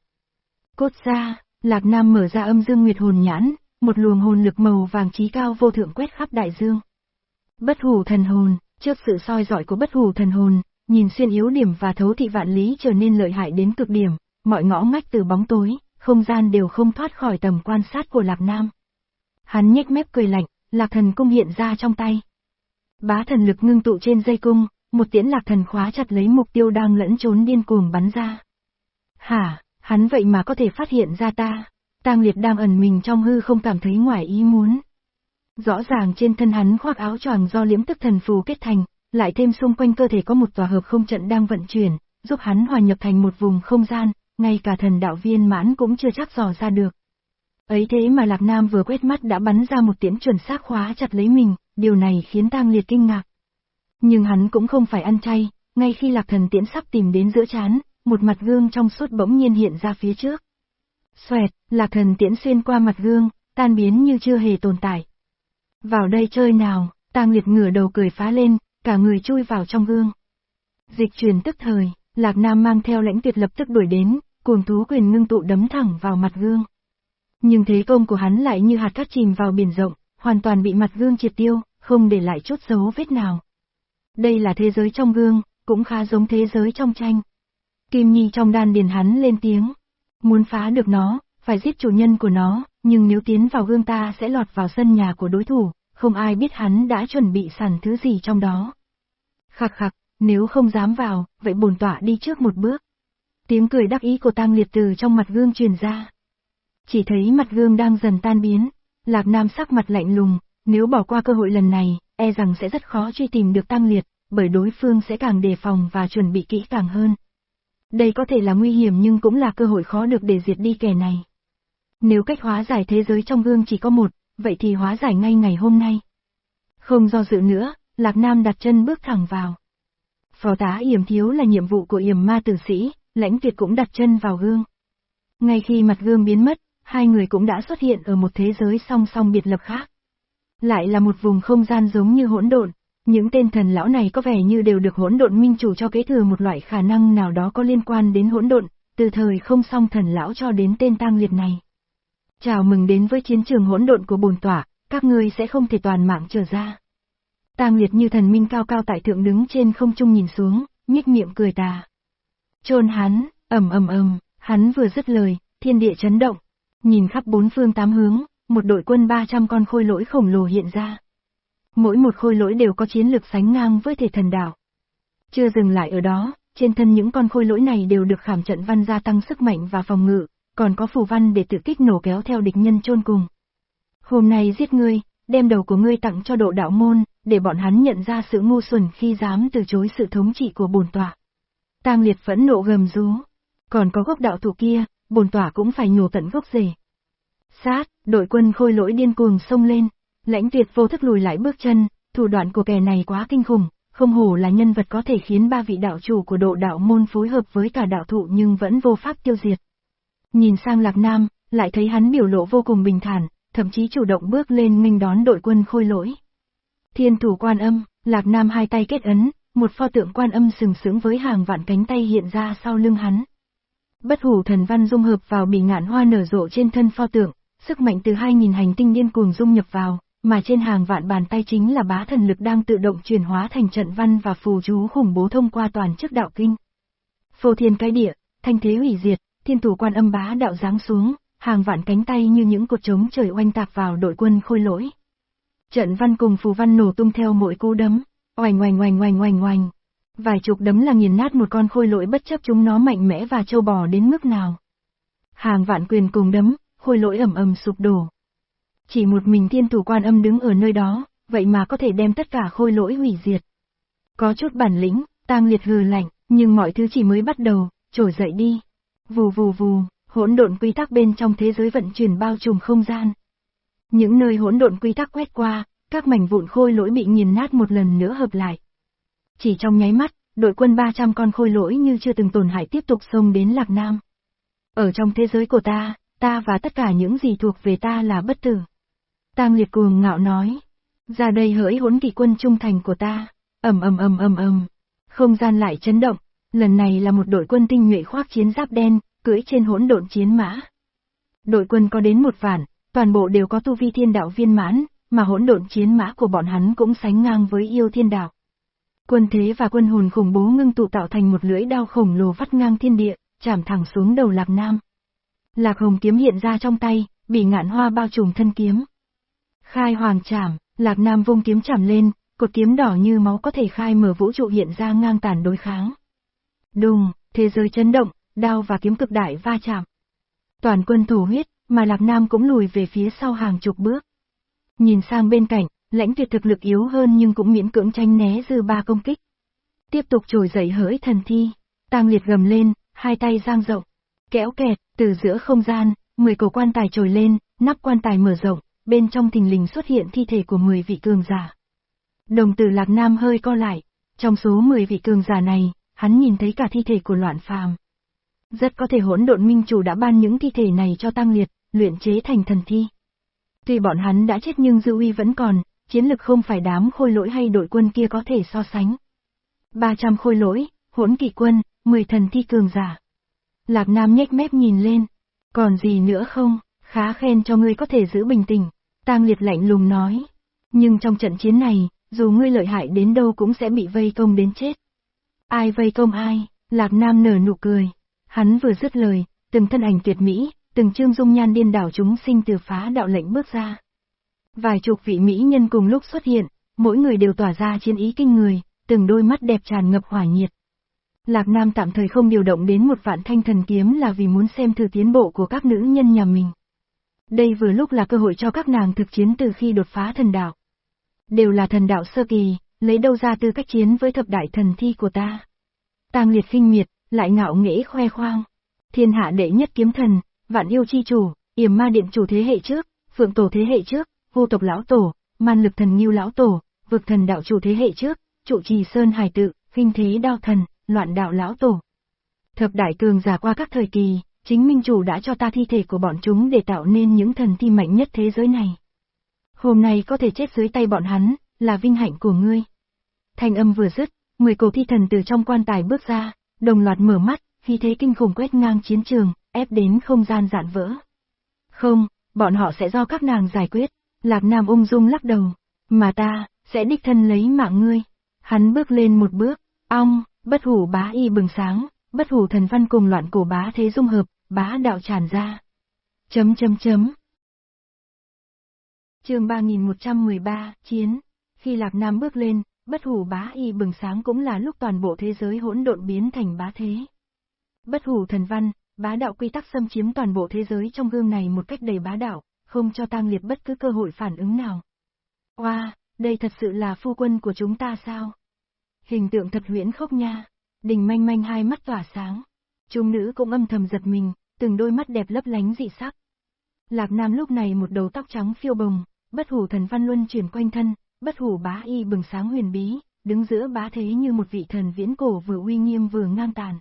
S1: Cốt ra, Lạc Nam mở ra âm dương nguyệt hồn nhãn, một luồng hồn lực màu vàng trí cao vô thượng quét khắp đại dương. Bất hủ thần hồn, trước sự soi dọi của bất hủ thần hồn, nhìn xuyên yếu điểm và thấu thị vạn lý trở nên lợi hại đến cực điểm, mọi ngõ ngách từ bóng tối, không gian đều không thoát khỏi tầm quan sát của Lạc Nam. Hắn nhếch mép cười lạnh, Lạc thần cung hiện ra trong tay. Bá thần lực ngưng tụ trên dây cung, một tiễn Lạc thần khóa chặt lấy mục tiêu đang lẫn trốn điên cuồng bắn ra. Hả, hắn vậy mà có thể phát hiện ra ta. Tang liệt đang ẩn mình trong hư không cảm thấy ngoài ý muốn. Rõ ràng trên thân hắn khoác áo choàng do liễm tức thần phù kết thành, lại thêm xung quanh cơ thể có một tòa hợp không trận đang vận chuyển, giúp hắn hòa nhập thành một vùng không gian, ngay cả thần đạo viên mãn cũng chưa chắc dò ra được. Ấy thế mà Lạc Nam vừa quét mắt đã bắn ra một tiễn chuẩn xác khóa chặt lấy mình, điều này khiến Tang Liệt kinh ngạc. Nhưng hắn cũng không phải ăn chay, ngay khi Lạc Thần tiễn sắp tìm đến giữa chán, một mặt gương trong suốt bỗng nhiên hiện ra phía trước. Xoẹt, Lạc Thần tiễn xuyên qua mặt gương, tan biến như chưa hề tồn tại. Vào đây chơi nào, Tang Liệt ngửa đầu cười phá lên, cả người chui vào trong gương. Dịch chuyển tức thời, Lạc Nam mang theo lãnh tuyệt lập tức đuổi đến, cuồng thú quyền ngưng tụ đấm thẳng vào mặt gương. Nhưng thế công của hắn lại như hạt cát chìm vào biển rộng, hoàn toàn bị mặt gương triệt tiêu, không để lại chút dấu vết nào. Đây là thế giới trong gương, cũng khá giống thế giới trong tranh. Kim Nhi trong đan điền hắn lên tiếng. Muốn phá được nó, phải giết chủ nhân của nó, nhưng nếu tiến vào gương ta sẽ lọt vào sân nhà của đối thủ, không ai biết hắn đã chuẩn bị sẵn thứ gì trong đó. Khắc khắc, nếu không dám vào, vậy bổn tọa đi trước một bước. Tiếng cười đắc ý của tang liệt từ trong mặt gương truyền ra. Chỉ thấy mặt gương đang dần tan biến, Lạc Nam sắc mặt lạnh lùng, nếu bỏ qua cơ hội lần này, e rằng sẽ rất khó truy tìm được tăng liệt, bởi đối phương sẽ càng đề phòng và chuẩn bị kỹ càng hơn. Đây có thể là nguy hiểm nhưng cũng là cơ hội khó được để diệt đi kẻ này. Nếu cách hóa giải thế giới trong gương chỉ có một, vậy thì hóa giải ngay ngày hôm nay. Không do dự nữa, Lạc Nam đặt chân bước thẳng vào. Phó tá yểm thiếu là nhiệm vụ của yểm ma tử sĩ, lãnh tuyệt cũng đặt chân vào gương. Ngay khi mặt gương biến mất, hai người cũng đã xuất hiện ở một thế giới song song biệt lập khác. Lại là một vùng không gian giống như hỗn độn, những tên thần lão này có vẻ như đều được hỗn độn minh chủ cho kế thừa một loại khả năng nào đó có liên quan đến hỗn độn, từ thời không song thần lão cho đến tên tang liệt này. Chào mừng đến với chiến trường hỗn độn của bồn tỏa, các ngươi sẽ không thể toàn mạng trở ra. Tang liệt như thần minh cao cao tại thượng đứng trên không trung nhìn xuống, nhếch miệng cười tà. Trôn hắn, ầm ầm ầm, hắn vừa dứt lời, thiên địa chấn động. Nhìn khắp bốn phương tám hướng, một đội quân 300 con khôi lỗi khổng lồ hiện ra. Mỗi một khôi lỗi đều có chiến lực sánh ngang với thể thần đảo. Chưa dừng lại ở đó, trên thân những con khôi lỗi này đều được khảm trận văn gia tăng sức mạnh và phòng ngự, còn có phù văn để tự kích nổ kéo theo địch nhân chôn cùng. Hôm nay giết ngươi, đem đầu của ngươi tặng cho độ đạo môn, để bọn hắn nhận ra sự ngu xuẩn khi dám từ chối sự thống trị của bổn tọa. Tang liệt phẫn nộ gầm rú. Còn có gốc đạo thủ kia, bổn tỏa cũng phải nhổ tận gốc rể. Sát, đội quân khôi lỗi điên cuồng xông lên, lãnh tuyệt vô thức lùi lại bước chân, thủ đoạn của kẻ này quá kinh khủng, không hổ là nhân vật có thể khiến ba vị đạo chủ của độ đạo môn phối hợp với cả đạo thụ nhưng vẫn vô pháp tiêu diệt. Nhìn sang Lạc Nam, lại thấy hắn biểu lộ vô cùng bình thản, thậm chí chủ động bước lên minh đón đội quân khôi lỗi. Thiên thủ quan âm, Lạc Nam hai tay kết ấn, một pho tượng quan âm sừng sững với hàng vạn cánh tay hiện ra sau lưng hắn. Bất hủ thần văn dung hợp vào bị ngạn hoa nở rộ trên thân pho tượng, sức mạnh từ 2.000 hành tinh điên cuồng dung nhập vào, mà trên hàng vạn bàn tay chính là bá thần lực đang tự động chuyển hóa thành trận văn và phù chú khủng bố thông qua toàn chức đạo kinh. Phô thiên cái địa, thanh thế hủy diệt, thiên thủ quan âm bá đạo giáng xuống, hàng vạn cánh tay như những cột trống trời oanh tạc vào đội quân khôi lỗi. Trận văn cùng phù văn nổ tung theo mỗi cú đấm, oành oành oành oành oành oành. Vài chục đấm là nghiền nát một con khôi lỗi bất chấp chúng nó mạnh mẽ và trâu bò đến mức nào. Hàng vạn quyền cùng đấm, khôi lỗi ẩm ầm sụp đổ. Chỉ một mình thiên thủ quan âm đứng ở nơi đó, vậy mà có thể đem tất cả khôi lỗi hủy diệt. Có chút bản lĩnh, tang liệt hừ lạnh, nhưng mọi thứ chỉ mới bắt đầu, trổ dậy đi. Vù vù vù, hỗn độn quy tắc bên trong thế giới vận chuyển bao trùm không gian. Những nơi hỗn độn quy tắc quét qua, các mảnh vụn khôi lỗi bị nghiền nát một lần nữa hợp lại. Chỉ trong nháy mắt, đội quân 300 con khôi lỗi như chưa từng tổn hại tiếp tục xông đến Lạc Nam. Ở trong thế giới của ta, ta và tất cả những gì thuộc về ta là bất tử. Tang liệt cuồng ngạo nói. Ra đây hỡi hỗn kỳ quân trung thành của ta. ầm ầm ầm ầm ầm. Không gian lại chấn động. Lần này là một đội quân tinh nhuệ khoác chiến giáp đen, cưỡi trên hỗn độn chiến mã. Đội quân có đến một vạn, toàn bộ đều có tu vi thiên đạo viên mãn, mà hỗn độn chiến mã của bọn hắn cũng sánh ngang với yêu thiên đạo. Quân thế và quân hồn khủng bố ngưng tụ tạo thành một lưỡi đao khổng lồ vắt ngang thiên địa, chạm thẳng xuống đầu Lạc Nam. Lạc Hồng kiếm hiện ra trong tay, bị ngạn hoa bao trùm thân kiếm. Khai hoàng chạm, Lạc Nam vung kiếm chạm lên, cột kiếm đỏ như máu có thể khai mở vũ trụ hiện ra ngang tàn đối kháng. Đùng, thế giới chấn động, đao và kiếm cực đại va chạm. Toàn quân thủ huyết, mà Lạc Nam cũng lùi về phía sau hàng chục bước. Nhìn sang bên cạnh, lãnh tuyệt thực lực yếu hơn nhưng cũng miễn cưỡng tranh né dư ba công kích. Tiếp tục trồi dậy hỡi thần thi, tang liệt gầm lên, hai tay giang rộng, kéo kẹt, từ giữa không gian, 10 cổ quan tài trồi lên, nắp quan tài mở rộng, bên trong thình lình xuất hiện thi thể của 10 vị cường giả. Đồng tử Lạc Nam hơi co lại, trong số 10 vị cường giả này, hắn nhìn thấy cả thi thể của loạn phàm. Rất có thể hỗn độn minh chủ đã ban những thi thể này cho tăng liệt, luyện chế thành thần thi. Tuy bọn hắn đã chết nhưng dư uy vẫn còn, chiến lực không phải đám khôi lỗi hay đội quân kia có thể so sánh. 300 khôi lỗi, hỗn kỳ quân, 10 thần thi cường giả. Lạc Nam nhếch mép nhìn lên. Còn gì nữa không, khá khen cho ngươi có thể giữ bình tĩnh. Tang liệt lạnh lùng nói. Nhưng trong trận chiến này, dù ngươi lợi hại đến đâu cũng sẽ bị vây công đến chết. Ai vây công ai, Lạc Nam nở nụ cười. Hắn vừa dứt lời, từng thân ảnh tuyệt mỹ, từng trương dung nhan điên đảo chúng sinh từ phá đạo lệnh bước ra. Vài chục vị mỹ nhân cùng lúc xuất hiện, mỗi người đều tỏa ra chiến ý kinh người, từng đôi mắt đẹp tràn ngập hỏa nhiệt. Lạc Nam tạm thời không điều động đến một vạn thanh thần kiếm là vì muốn xem thử tiến bộ của các nữ nhân nhà mình. Đây vừa lúc là cơ hội cho các nàng thực chiến từ khi đột phá thần đạo. Đều là thần đạo sơ kỳ, lấy đâu ra tư cách chiến với thập đại thần thi của ta. Tang liệt khinh miệt, lại ngạo nghễ khoe khoang. Thiên hạ đệ nhất kiếm thần, vạn yêu chi chủ, yểm ma điện chủ thế hệ trước, phượng tổ thế hệ trước, vô tộc lão tổ, man lực thần nghiêu lão tổ, vực thần đạo chủ thế hệ trước, trụ trì sơn hải tự, khinh thế đao thần, loạn đạo lão tổ. Thập đại cường giả qua các thời kỳ, chính minh chủ đã cho ta thi thể của bọn chúng để tạo nên những thần thi mạnh nhất thế giới này. Hôm nay có thể chết dưới tay bọn hắn, là vinh hạnh của ngươi. Thanh âm vừa dứt, mười cổ thi thần từ trong quan tài bước ra, đồng loạt mở mắt, khi thế kinh khủng quét ngang chiến trường, ép đến không gian dạn vỡ. Không, bọn họ sẽ do các nàng giải quyết, Lạc Nam ung dung lắc đầu, mà ta, sẽ đích thân lấy mạng ngươi. Hắn bước lên một bước, ong, bất hủ bá y bừng sáng, bất hủ thần văn cùng loạn cổ bá thế dung hợp, bá đạo tràn ra. Chấm chấm chấm. chương 3113, Chiến. Khi Lạc Nam bước lên, bất hủ bá y bừng sáng cũng là lúc toàn bộ thế giới hỗn độn biến thành bá thế. Bất hủ thần văn, bá đạo quy tắc xâm chiếm toàn bộ thế giới trong gương này một cách đầy bá đạo, không cho tang liệt bất cứ cơ hội phản ứng nào. Oa, wow, đây thật sự là phu quân của chúng ta sao? Hình tượng thật huyễn khốc nha. Đình manh manh hai mắt tỏa sáng. Trung nữ cũng âm thầm giật mình, từng đôi mắt đẹp lấp lánh dị sắc. Lạc Nam lúc này một đầu tóc trắng phiêu bồng, bất hủ thần văn luân chuyển quanh thân, bất hủ bá y bừng sáng huyền bí, đứng giữa bá thế như một vị thần viễn cổ vừa uy nghiêm vừa ngang tàn.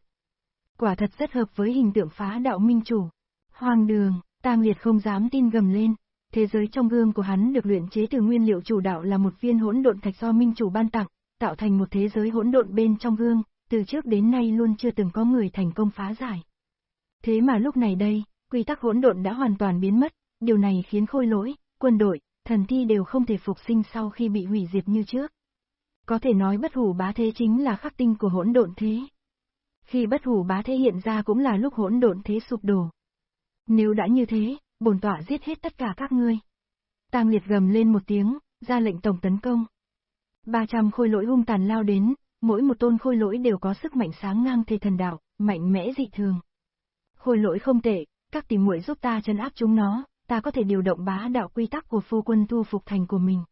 S1: Quả thật rất hợp với hình tượng phá đạo minh chủ. Hoàng đường, tang liệt không dám tin gầm lên, thế giới trong gương của hắn được luyện chế từ nguyên liệu chủ đạo là một viên hỗn độn thạch do minh chủ ban tặng, tạo thành một thế giới hỗn độn bên trong gương, từ trước đến nay luôn chưa từng có người thành công phá giải. Thế mà lúc này đây, quy tắc hỗn độn đã hoàn toàn biến mất, điều này khiến khôi lỗi, quân đội, thần thi đều không thể phục sinh sau khi bị hủy diệt như trước. Có thể nói bất hủ bá thế chính là khắc tinh của hỗn độn thế. Khi bất hủ bá thế hiện ra cũng là lúc hỗn độn thế sụp đổ. Nếu đã như thế, bổn tọa giết hết tất cả các ngươi. Tang liệt gầm lên một tiếng, ra lệnh tổng tấn công. 300 khôi lỗi hung tàn lao đến, mỗi một tôn khôi lỗi đều có sức mạnh sáng ngang thề thần đạo, mạnh mẽ dị thường. Khôi lỗi không tệ, các tỷ muội giúp ta chân áp chúng nó, ta có thể điều động bá đạo quy tắc của phu quân thu phục thành của mình.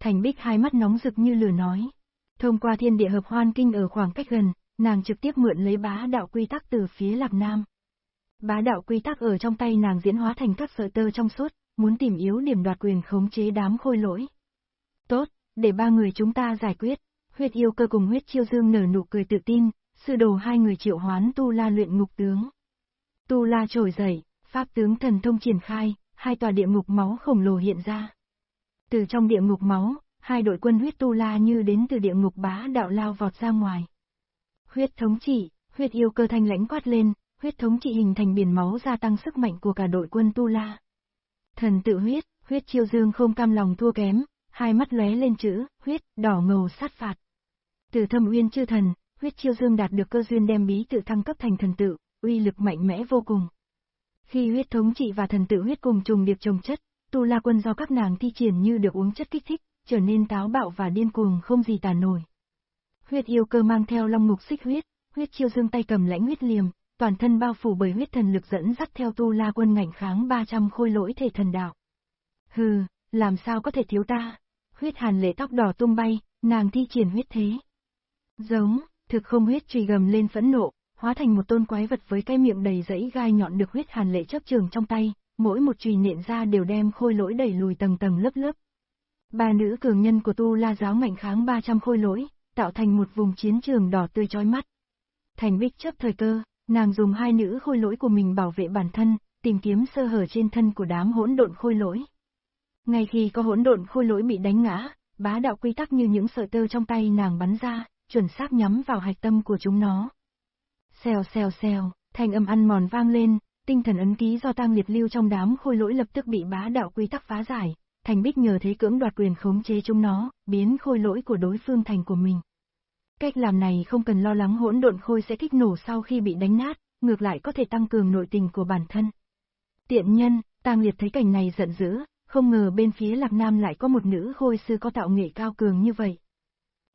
S1: Thành Bích hai mắt nóng rực như lửa nói. Thông qua thiên địa hợp hoan kinh ở khoảng cách gần, nàng trực tiếp mượn lấy bá đạo quy tắc từ phía Lạc Nam. Bá đạo quy tắc ở trong tay nàng diễn hóa thành các sợi tơ trong suốt, muốn tìm yếu điểm đoạt quyền khống chế đám khôi lỗi. Tốt, để ba người chúng ta giải quyết. Huyết yêu cơ cùng huyết chiêu dương nở nụ cười tự tin, sư đồ hai người triệu hoán tu la luyện ngục tướng. Tu la trồi dậy, pháp tướng thần thông triển khai, hai tòa địa ngục máu khổng lồ hiện ra. Từ trong địa ngục máu, hai đội quân huyết tu la như đến từ địa ngục bá đạo lao vọt ra ngoài. Huyết thống trị, huyết yêu cơ thanh lãnh quát lên, huyết thống trị hình thành biển máu gia tăng sức mạnh của cả đội quân tu la. Thần tự huyết, huyết chiêu dương không cam lòng thua kém, hai mắt lóe lên chữ, huyết, đỏ ngầu sát phạt. Từ thâm uyên chư thần, huyết chiêu dương đạt được cơ duyên đem bí tự thăng cấp thành thần tự, uy lực mạnh mẽ vô cùng. Khi huyết thống trị và thần tự huyết cùng trùng điệp trồng chất, tu la quân do các nàng thi triển như được uống chất kích thích, trở nên táo bạo và điên cuồng không gì tàn nổi. Huyết yêu cơ mang theo long ngục xích huyết, huyết chiêu dương tay cầm lãnh huyết liềm, toàn thân bao phủ bởi huyết thần lực dẫn dắt theo tu la quân ngảnh kháng 300 khôi lỗi thể thần đạo. Hừ, làm sao có thể thiếu ta? Huyết hàn lệ tóc đỏ tung bay, nàng thi triển huyết thế. Giống, thực không huyết trùy gầm lên phẫn nộ, hóa thành một tôn quái vật với cái miệng đầy rẫy gai nhọn được huyết hàn lệ chấp trường trong tay, mỗi một chùy nện ra đều đem khôi lỗi đẩy lùi tầng tầng lớp lớp. Ba nữ cường nhân của tu la giáo ngạnh kháng 300 khôi lỗi, tạo thành một vùng chiến trường đỏ tươi chói mắt. Thành bích chấp thời cơ, nàng dùng hai nữ khôi lỗi của mình bảo vệ bản thân, tìm kiếm sơ hở trên thân của đám hỗn độn khôi lỗi. Ngay khi có hỗn độn khôi lỗi bị đánh ngã, bá đạo quy tắc như những sợi tơ trong tay nàng bắn ra, chuẩn xác nhắm vào hạch tâm của chúng nó. Xèo xèo xèo, thanh âm ăn mòn vang lên, tinh thần ấn ký do tang liệt lưu trong đám khôi lỗi lập tức bị bá đạo quy tắc phá giải, thành bích nhờ thế cưỡng đoạt quyền khống chế chúng nó, biến khôi lỗi của đối phương thành của mình. Cách làm này không cần lo lắng hỗn độn khôi sẽ kích nổ sau khi bị đánh nát, ngược lại có thể tăng cường nội tình của bản thân. Tiện nhân, tang liệt thấy cảnh này giận dữ, không ngờ bên phía Lạc Nam lại có một nữ khôi sư có tạo nghệ cao cường như vậy.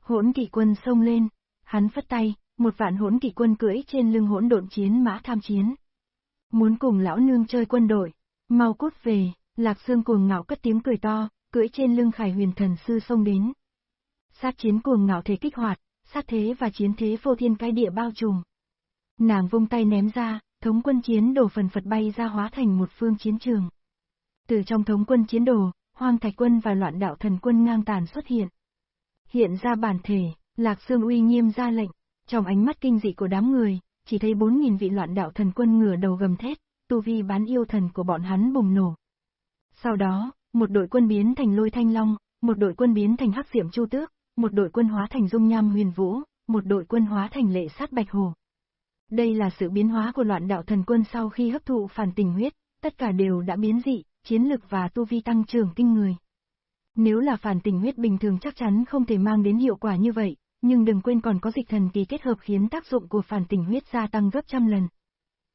S1: Hỗn kỵ quân xông lên, hắn phất tay, một vạn hỗn kỵ quân cưỡi trên lưng hỗn độn chiến mã tham chiến. Muốn cùng lão nương chơi quân đội, mau cút về, Lạc xương cuồng ngạo cất tiếng cười to, cưỡi trên lưng Khải Huyền Thần sư xông đến. Sát chiến cuồng ngạo thể kích hoạt, sát thế và chiến thế vô thiên cái địa bao trùm. Nàng vung tay ném ra, thống quân chiến đổ phần phật bay ra hóa thành một phương chiến trường. Từ trong thống quân chiến đồ, hoang thạch quân và loạn đạo thần quân ngang tàn xuất hiện. Hiện ra bản thể, Lạc xương uy nghiêm ra lệnh, trong ánh mắt kinh dị của đám người, chỉ thấy 4.000 vị loạn đạo thần quân ngửa đầu gầm thét, tu vi bán yêu thần của bọn hắn bùng nổ. Sau đó, một đội quân biến thành lôi thanh long, một đội quân biến thành hắc diệm chu tước, một đội quân hóa thành dung nham huyền vũ, một đội quân hóa thành lệ sát bạch hồ. Đây là sự biến hóa của loạn đạo thần quân sau khi hấp thụ phản tình huyết, tất cả đều đã biến dị, chiến lực và tu vi tăng trưởng kinh người. Nếu là phản tình huyết bình thường chắc chắn không thể mang đến hiệu quả như vậy, nhưng đừng quên còn có dịch thần kỳ kết hợp khiến tác dụng của phản tình huyết gia tăng gấp trăm lần.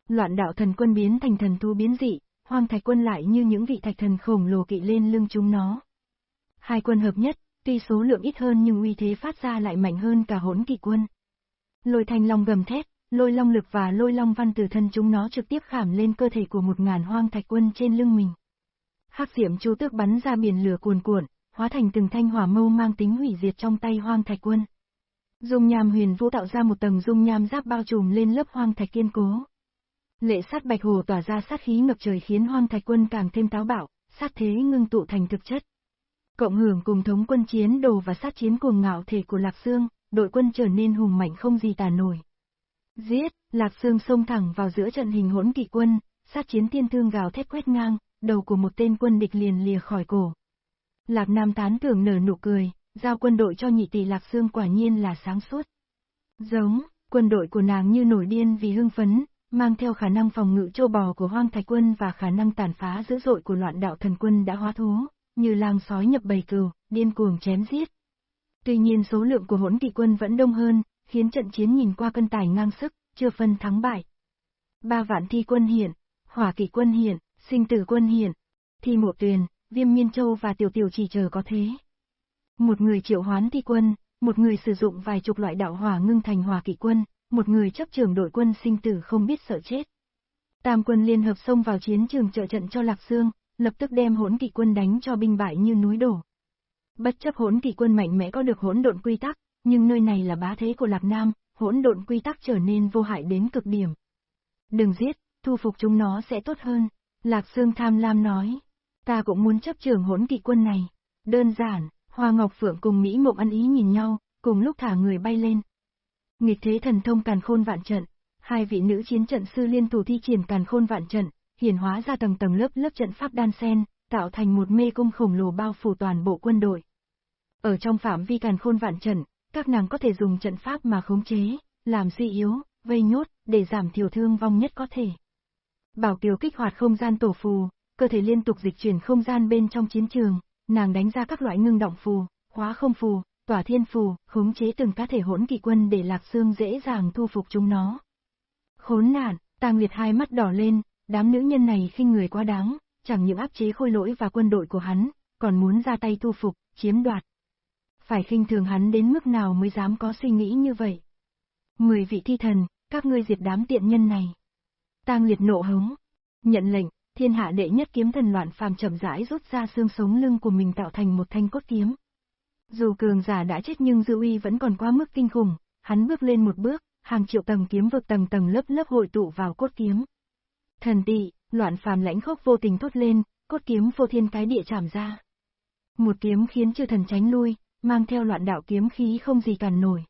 S1: Loạn đạo thần quân biến thành thần thú biến dị, hoang thạch quân lại như những vị thạch thần khổng lồ kỵ lên lưng chúng nó. Hai quân hợp nhất, tuy số lượng ít hơn nhưng uy thế phát ra lại mạnh hơn cả hỗn kỵ quân. Lôi thanh long gầm thét, lôi long lực và lôi long văn từ thân chúng nó trực tiếp khảm lên cơ thể của một ngàn hoang thạch quân trên lưng mình. Hắc diệm chú tước bắn ra biển lửa cuồn cuộn, hóa thành từng thanh hỏa mâu mang tính hủy diệt trong tay hoang thạch quân. Dung nham huyền vũ tạo ra một tầng dung nham giáp bao trùm lên lớp hoang thạch kiên cố. Lệ sát bạch hồ tỏa ra sát khí ngập trời khiến hoang thạch quân càng thêm táo bạo, sát thế ngưng tụ thành thực chất. Cộng hưởng cùng thống quân chiến đồ và sát chiến cuồng ngạo thể của Lạc Sương, đội quân trở nên hùng mạnh không gì tàn nổi. Giết, Lạc Sương xông thẳng vào giữa trận hình hỗn kỵ quân, sát chiến tiên thương gào thét quét ngang, đầu của một tên quân địch liền lìa khỏi cổ. Lạc Nam tán thưởng nở nụ cười, giao quân đội cho nhị tỷ Lạc Sương quả nhiên là sáng suốt. Giống, quân đội của nàng như nổi điên vì hưng phấn, mang theo khả năng phòng ngự châu bò của hoang thạch quân và khả năng tàn phá dữ dội của loạn đạo thần quân đã hóa thú, như lang sói nhập bầy cừu, điên cuồng chém giết. Tuy nhiên số lượng của hỗn kỵ quân vẫn đông hơn, khiến trận chiến nhìn qua cân tài ngang sức, chưa phân thắng bại. Ba vạn thi quân hiện, hỏa kỵ quân hiện, sinh tử quân hiện, thi mộ tuyền, viêm miên châu và tiểu tiểu chỉ chờ có thế. Một người triệu hoán thi quân, một người sử dụng vài chục loại đạo hỏa ngưng thành hỏa kỵ quân, một người chấp trường đội quân sinh tử không biết sợ chết. Tam quân liên hợp xông vào chiến trường trợ trận cho Lạc Dương, lập tức đem hỗn kỵ quân đánh cho binh bại như núi đổ. Bất chấp hỗn kỵ quân mạnh mẽ có được hỗn độn quy tắc, nhưng nơi này là bá thế của Lạc Nam, hỗn độn quy tắc trở nên vô hại đến cực điểm. Đừng giết, thu phục chúng nó sẽ tốt hơn, Lạc Dương tham lam nói. Ta cũng muốn chấp trường hỗn kỵ quân này. Đơn giản, Hoa Ngọc Phượng cùng Mỹ Mộng ăn ý nhìn nhau, cùng lúc thả người bay lên. Nghịch thế thần thông càn khôn vạn trận, hai vị nữ chiến trận sư liên thủ thi triển càn khôn vạn trận, hiển hóa ra tầng tầng lớp lớp trận pháp đan sen, tạo thành một mê cung khổng lồ bao phủ toàn bộ quân đội. Ở trong phạm vi càn khôn vạn trận, các nàng có thể dùng trận pháp mà khống chế, làm suy yếu, vây nhốt, để giảm thiểu thương vong nhất có thể. Bảo Kiều kích hoạt không gian tổ phù, cơ thể liên tục dịch chuyển không gian bên trong chiến trường, nàng đánh ra các loại ngưng động phù, hóa không phù, tỏa thiên phù, khống chế từng cá thể hỗn kỳ quân để Lạc Sương dễ dàng thu phục chúng nó. Khốn nạn, Tang Liệt hai mắt đỏ lên, đám nữ nhân này khinh người quá đáng, chẳng những áp chế khôi lỗi và quân đội của hắn, còn muốn ra tay thu phục, chiếm đoạt. Phải khinh thường hắn đến mức nào mới dám có suy nghĩ như vậy. Mười vị thi thần, các ngươi diệt đám tiện nhân này. Tang liệt nộ hống. Nhận lệnh, thiên hạ đệ nhất kiếm thần loạn phàm chậm rãi rút ra xương sống lưng của mình tạo thành một thanh cốt kiếm. Dù cường giả đã chết nhưng dư uy vẫn còn quá mức kinh khủng, hắn bước lên một bước, hàng triệu tầng kiếm vực tầng tầng lớp lớp hội tụ vào cốt kiếm. Thần tị, loạn phàm lãnh khốc vô tình thốt lên, cốt kiếm vô thiên cái địa chạm ra. Một kiếm khiến chư thần tránh lui, mang theo loạn đạo kiếm khí không gì cản nổi.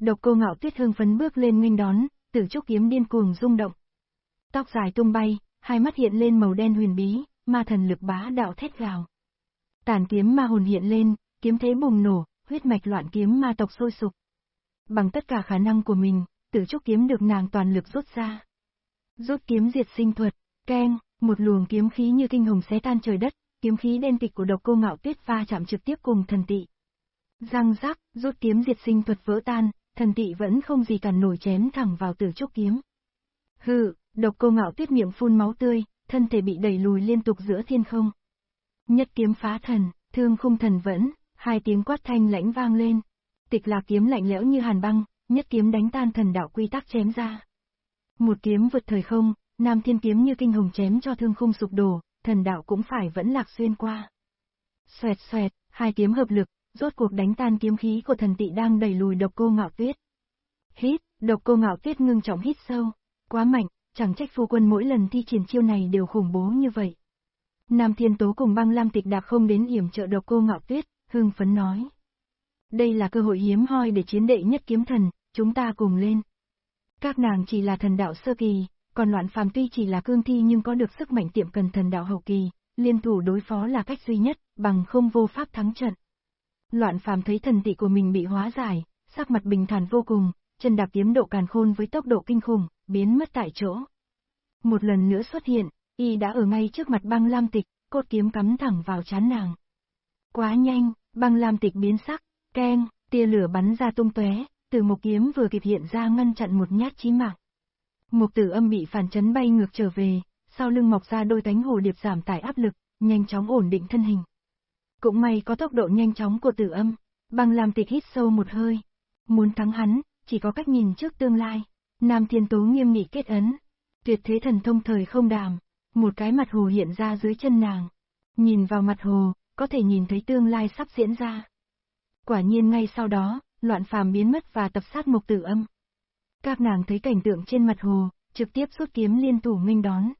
S1: Độc cô ngạo tuyết hương phấn bước lên nghênh đón, tử trúc kiếm điên cuồng rung động. Tóc dài tung bay, hai mắt hiện lên màu đen huyền bí, ma thần lực bá đạo thét gào. Tàn kiếm ma hồn hiện lên, kiếm thế bùng nổ, huyết mạch loạn kiếm ma tộc sôi sục. Bằng tất cả khả năng của mình, tử trúc kiếm được nàng toàn lực rút ra. Rút kiếm diệt sinh thuật, keng, một luồng kiếm khí như kinh hồng xé tan trời đất, kiếm khí đen kịch của độc cô ngạo tuyết va chạm trực tiếp cùng thần tị. Răng rắc, rút kiếm diệt sinh thuật vỡ tan, thần tị vẫn không gì cản nổi chém thẳng vào tử trúc kiếm. Hừ, độc cô ngạo tuyết miệng phun máu tươi, thân thể bị đẩy lùi liên tục giữa thiên không. Nhất kiếm phá thần, thương khung thần vẫn, hai tiếng quát thanh lãnh vang lên. Tịch lạc kiếm lạnh lẽo như hàn băng, nhất kiếm đánh tan thần đạo quy tắc chém ra. Một kiếm vượt thời không, nam thiên kiếm như kinh hồng chém cho thương khung sụp đổ, thần đạo cũng phải vẫn lạc xuyên qua. Xoẹt xoẹt, hai kiếm hợp lực, rốt cuộc đánh tan kiếm khí của thần tị đang đẩy lùi độc cô ngạo tuyết. Hít, độc cô ngạo tuyết ngưng trọng hít sâu, quá mạnh, chẳng trách phu quân mỗi lần thi triển chiêu này đều khủng bố như vậy. Nam Thiên Tố cùng băng lam tịch đạp không đến yểm trợ độc cô ngạo tuyết, hưng phấn nói. Đây là cơ hội hiếm hoi để chiến đệ nhất kiếm thần, chúng ta cùng lên. Các nàng chỉ là thần đạo sơ kỳ, còn loạn phàm tuy chỉ là cương thi nhưng có được sức mạnh tiệm cần thần đạo hậu kỳ, liên thủ đối phó là cách duy nhất, bằng không vô pháp thắng trận. Loạn phàm thấy thần tị của mình bị hóa giải, sắc mặt bình thản vô cùng, chân đạp kiếm độ càn khôn với tốc độ kinh khủng, biến mất tại chỗ. Một lần nữa xuất hiện, y đã ở ngay trước mặt băng lam tịch, cốt kiếm cắm thẳng vào chán nàng. Quá nhanh, băng lam tịch biến sắc, keng, tia lửa bắn ra tung tóe, từ một kiếm vừa kịp hiện ra ngăn chặn một nhát chí mạng. Mục tử âm bị phản chấn bay ngược trở về, sau lưng mọc ra đôi cánh hồ điệp giảm tải áp lực, nhanh chóng ổn định thân hình. Cũng may có tốc độ nhanh chóng của tử âm, băng làm tịch hít sâu một hơi. Muốn thắng hắn, chỉ có cách nhìn trước tương lai. Nam Thiên Tố nghiêm nghị kết ấn. Tuyệt thế thần thông thời không đàm, một cái mặt hồ hiện ra dưới chân nàng. Nhìn vào mặt hồ, có thể nhìn thấy tương lai sắp diễn ra. Quả nhiên ngay sau đó, loạn phàm biến mất và tập sát mục tử âm. Các nàng thấy cảnh tượng trên mặt hồ, trực tiếp rút kiếm liên thủ nghênh đón.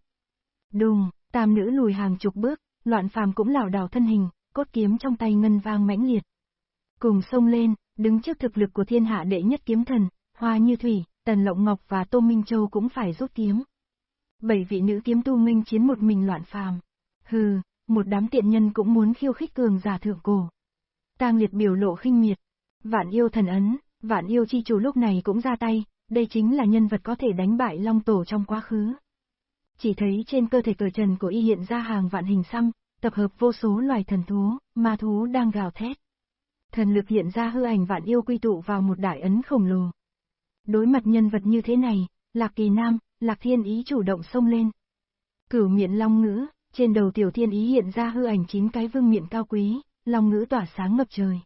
S1: Đùng, tam nữ lùi hàng chục bước, loạn phàm cũng lảo đảo thân hình, cốt kiếm trong tay ngân vang mãnh liệt. Cùng sông lên, đứng trước thực lực của thiên hạ đệ nhất kiếm thần, Hoa Như Thủy, Tần Lộng Ngọc và Tô Minh Châu cũng phải rút kiếm. Bảy vị nữ kiếm tu nghênh chiến một mình loạn phàm. Hừ, một đám tiện nhân cũng muốn khiêu khích cường giả thượng cổ. Tang liệt biểu lộ khinh miệt. Vạn yêu thần ấn, vạn yêu chi chủ lúc này cũng ra tay, đây chính là nhân vật có thể đánh bại Long Tổ trong quá khứ. Chỉ thấy trên cơ thể cờ trần của y hiện ra hàng vạn hình xăm, tập hợp vô số loài thần thú, ma thú đang gào thét. Thần lực hiện ra hư ảnh vạn yêu quy tụ vào một đại ấn khổng lồ. Đối mặt nhân vật như thế này, Lạc Kỳ Nam, Lạc Thiên Ý chủ động xông lên. Cửu miệng long ngữ, trên đầu tiểu thiên ý hiện ra hư ảnh chín cái vương miệng cao quý, long ngữ tỏa sáng ngập trời.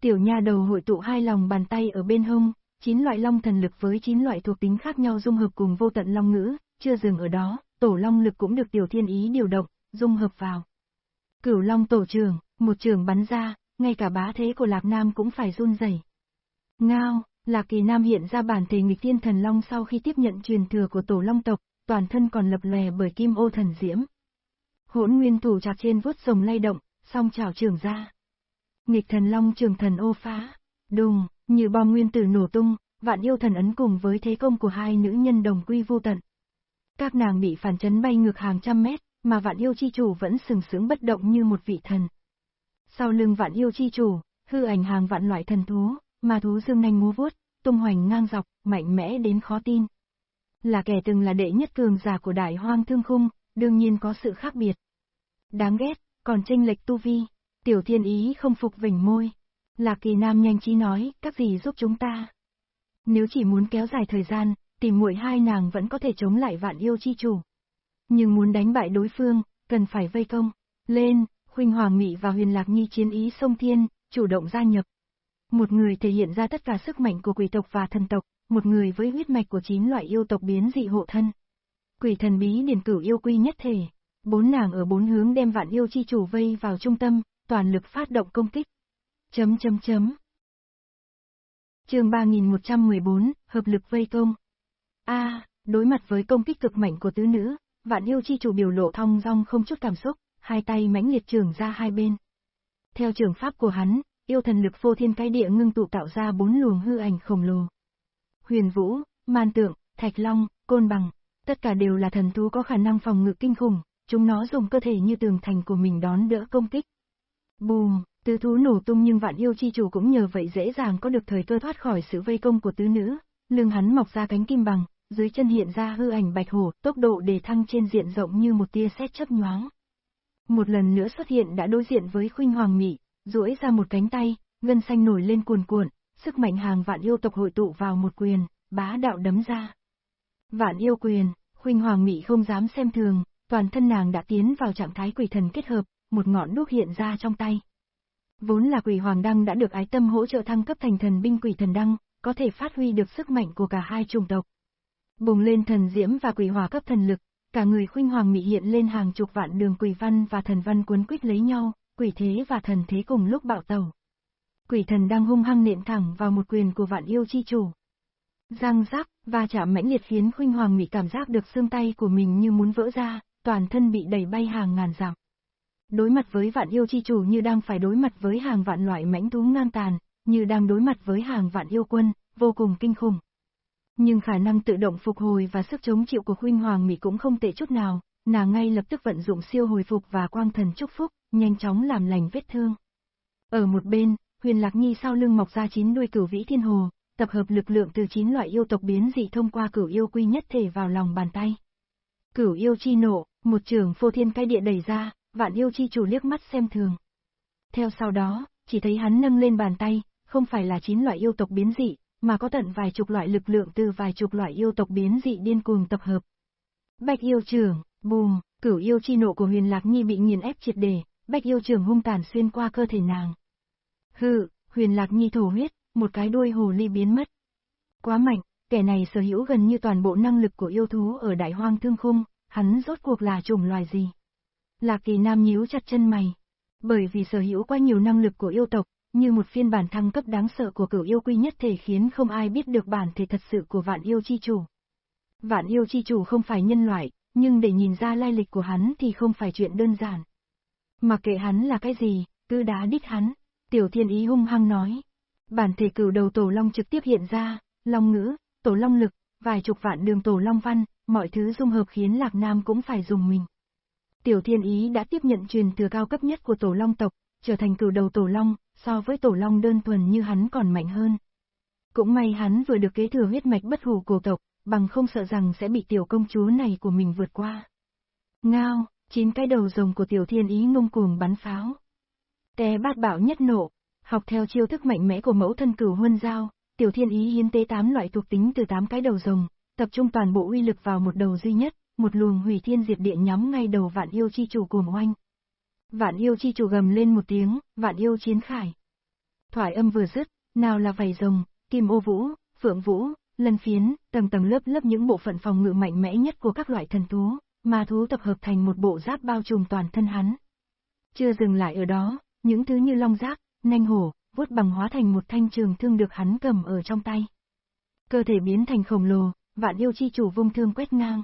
S1: Tiểu nha đầu hội tụ hai lòng bàn tay ở bên hông, chín loại long thần lực với chín loại thuộc tính khác nhau dung hợp cùng vô tận long ngữ, chưa dừng ở đó, tổ long lực cũng được tiểu thiên ý điều động, dung hợp vào. Cửu long tổ trưởng, một trường bắn ra, ngay cả bá thế của Lạc Nam cũng phải run rẩy. Ngao, Lạc Kỳ Nam hiện ra bản thể nghịch thiên thần long sau khi tiếp nhận truyền thừa của tổ long tộc, toàn thân còn lập lòe bởi kim ô thần diễm. Hỗn nguyên thủ chặt trên vuốt rồng lay động, song chảo trường ra. Nghịch thần long trường thần ô phá, đùng, như bom nguyên tử nổ tung, vạn yêu thần ấn cùng với thế công của hai nữ nhân đồng quy vô tận. Các nàng bị phản chấn bay ngược hàng trăm mét, mà vạn yêu chi chủ vẫn sừng sững bất động như một vị thần. Sau lưng vạn yêu chi chủ, hư ảnh hàng vạn loại thần thú, mà thú dương nanh múa vuốt, tung hoành ngang dọc, mạnh mẽ đến khó tin. Là kẻ từng là đệ nhất cường giả của đại hoang thương khung, đương nhiên có sự khác biệt. Đáng ghét, còn tranh lệch tu vi, tiểu thiên ý không phục vỉnh môi. Lạc kỳ nam nhanh trí nói, các gì giúp chúng ta. Nếu chỉ muốn kéo dài thời gian, tìm muội hai nàng vẫn có thể chống lại vạn yêu chi chủ. Nhưng muốn đánh bại đối phương, cần phải vây công. Lên, Huynh Hoàng Mị và Huyền Lạc Nhi chiến ý sông thiên, chủ động gia nhập. Một người thể hiện ra tất cả sức mạnh của quỷ tộc và thần tộc, một người với huyết mạch của chín loại yêu tộc biến dị hộ thân. Quỷ thần bí điển cửu yêu quy nhất thể, bốn nàng ở bốn hướng đem vạn yêu chi chủ vây vào trung tâm, toàn lực phát động công kích. Chấm chấm chấm. Chương 3114, hợp lực vây công. A, đối mặt với công kích cực mạnh của tứ nữ, vạn yêu chi chủ biểu lộ thong dong không chút cảm xúc, hai tay mãnh liệt trường ra hai bên. Theo trường pháp của hắn, yêu thần lực vô thiên cái địa ngưng tụ tạo ra bốn luồng hư ảnh khổng lồ. Huyền Vũ, Man Tượng, Thạch Long, Côn Bằng, tất cả đều là thần thú có khả năng phòng ngự kinh khủng, chúng nó dùng cơ thể như tường thành của mình đón đỡ công kích. Bùm, tứ thú nổ tung nhưng vạn yêu chi chủ cũng nhờ vậy dễ dàng có được thời cơ thoát khỏi sự vây công của tứ nữ, lưng hắn mọc ra cánh kim bằng, dưới chân hiện ra hư ảnh bạch hổ, tốc độ đề thăng trên diện rộng như một tia sét chớp nhoáng. Một lần nữa xuất hiện đã đối diện với khuynh hoàng mị, duỗi ra một cánh tay, ngân xanh nổi lên cuồn cuộn, sức mạnh hàng vạn yêu tộc hội tụ vào một quyền, bá đạo đấm ra. Vạn yêu quyền, huynh hoàng mị không dám xem thường, toàn thân nàng đã tiến vào trạng thái quỷ thần kết hợp, một ngọn đuốc hiện ra trong tay. Vốn là quỷ hoàng đăng đã được ái tâm hỗ trợ thăng cấp thành thần binh quỷ thần đăng, có thể phát huy được sức mạnh của cả hai chủng tộc. Bùng lên thần diễm và quỷ hỏa cấp thần lực, cả người khuynh hoàng mị hiện lên hàng chục vạn đường quỷ văn và thần văn cuốn quýt lấy nhau, quỷ thế và thần thế cùng lúc bạo tẩu. Quỷ thần đang hung hăng nện thẳng vào một quyền của vạn yêu chi chủ. Răng rắc, và chạm mãnh liệt khiến khuynh hoàng mỹ cảm giác được xương tay của mình như muốn vỡ ra, toàn thân bị đẩy bay hàng ngàn dặm. Đối mặt với vạn yêu chi chủ như đang phải đối mặt với hàng vạn loại mãnh thú ngang tàn, như đang đối mặt với hàng vạn yêu quân, vô cùng kinh khủng. Nhưng khả năng tự động phục hồi và sức chống chịu của Huynh Hoàng Mỹ cũng không tệ chút nào, nàng ngay lập tức vận dụng siêu hồi phục và quang thần chúc phúc, nhanh chóng làm lành vết thương. Ở một bên, Huyền Lạc Nhi sau lưng mọc ra chín đuôi cửu vĩ thiên hồ, tập hợp lực lượng từ chín loại yêu tộc biến dị thông qua cửu yêu quy nhất thể vào lòng bàn tay. Cửu yêu chi nộ, một trường phô thiên cái địa đẩy ra, vạn yêu chi chủ liếc mắt xem thường. Theo sau đó, chỉ thấy hắn nâng lên bàn tay, không phải là chín loại yêu tộc biến dị, mà có tận vài chục loại lực lượng từ vài chục loại yêu tộc biến dị điên cuồng tập hợp. Bạch yêu trưởng, bùm, cửu yêu chi nộ của huyền lạc nhi bị nghiền ép triệt đề, bách yêu trường hung tàn xuyên qua cơ thể nàng. Hừ, huyền lạc nhi thổ huyết, một cái đuôi hồ ly biến mất. Quá mạnh, kẻ này sở hữu gần như toàn bộ năng lực của yêu thú ở đại hoang thương khung, hắn rốt cuộc là chủng loài gì? Lạc kỳ nam nhíu chặt chân mày. Bởi vì sở hữu quá nhiều năng lực của yêu tộc, như một phiên bản thăng cấp đáng sợ của cửu yêu quy nhất thể khiến không ai biết được bản thể thật sự của vạn yêu chi chủ. Vạn yêu chi chủ không phải nhân loại, nhưng để nhìn ra lai lịch của hắn thì không phải chuyện đơn giản. Mặc kệ hắn là cái gì, cứ đá đít hắn, tiểu thiên ý hung hăng nói. Bản thể cửu đầu tổ long trực tiếp hiện ra, long ngữ, tổ long lực, vài chục vạn đường tổ long văn, mọi thứ dung hợp khiến Lạc Nam cũng phải dùng mình. Tiểu thiên ý đã tiếp nhận truyền thừa cao cấp nhất của tổ long tộc, trở thành cửu đầu tổ long, so với tổ long đơn thuần như hắn còn mạnh hơn. Cũng may hắn vừa được kế thừa huyết mạch bất hủ cổ tộc, bằng không sợ rằng sẽ bị tiểu công chúa này của mình vượt qua. Ngao, chín cái đầu rồng của tiểu thiên ý ngông cuồng bắn pháo. Té bát bảo nhất nộ, học theo chiêu thức mạnh mẽ của mẫu thân cửu huân giao, tiểu thiên ý hiến tế tám loại thuộc tính từ tám cái đầu rồng, tập trung toàn bộ uy lực vào một đầu duy nhất, một luồng hủy thiên diệt địa nhắm ngay đầu vạn yêu chi chủ cuồng oanh. Vạn yêu chi chủ gầm lên một tiếng, vạn yêu chiến khải. Thoại âm vừa dứt, nào là vảy rồng, kim ô vũ, phượng vũ, lân phiến, tầng tầng lớp lớp những bộ phận phòng ngự mạnh mẽ nhất của các loại thần thú, ma thú tập hợp thành một bộ giáp bao trùm toàn thân hắn. Chưa dừng lại ở đó, những thứ như long giác, nanh hổ, vuốt bằng hóa thành một thanh trường thương được hắn cầm ở trong tay. Cơ thể biến thành khổng lồ, vạn yêu chi chủ vung thương quét ngang.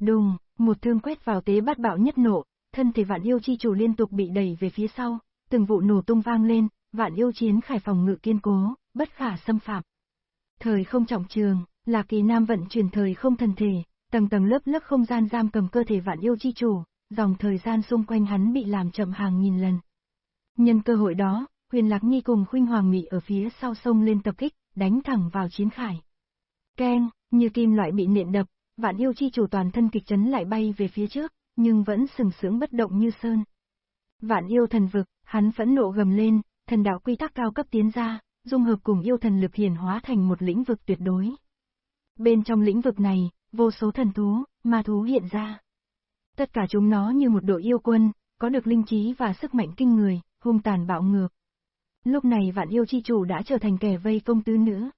S1: Đùng, một thương quét vào tế bát bạo nhất nộ, thân thể vạn yêu chi chủ liên tục bị đẩy về phía sau, từng vụ nổ tung vang lên, vạn yêu chiến khải phòng ngự kiên cố, bất khả xâm phạm. Thời không trọng trường, là kỳ nam vận chuyển thời không thần thể, tầng tầng lớp lớp không gian giam cầm cơ thể vạn yêu chi chủ, dòng thời gian xung quanh hắn bị làm chậm hàng nghìn lần. Nhân cơ hội đó, huyền lạc nhi cùng khuynh hoàng mị ở phía sau sông lên tập kích, đánh thẳng vào chiến khải. Keng, như kim loại bị nện đập, vạn yêu chi chủ toàn thân kịch chấn lại bay về phía trước, nhưng vẫn sừng sướng bất động như sơn. Vạn yêu thần vực, hắn phẫn nộ gầm lên, thần đạo quy tắc cao cấp tiến ra, dung hợp cùng yêu thần lực hiển hóa thành một lĩnh vực tuyệt đối. Bên trong lĩnh vực này, vô số thần thú, ma thú hiện ra. Tất cả chúng nó như một đội yêu quân, có được linh trí và sức mạnh kinh người, hung tàn bạo ngược. Lúc này vạn yêu chi chủ đã trở thành kẻ vây công tứ nữ.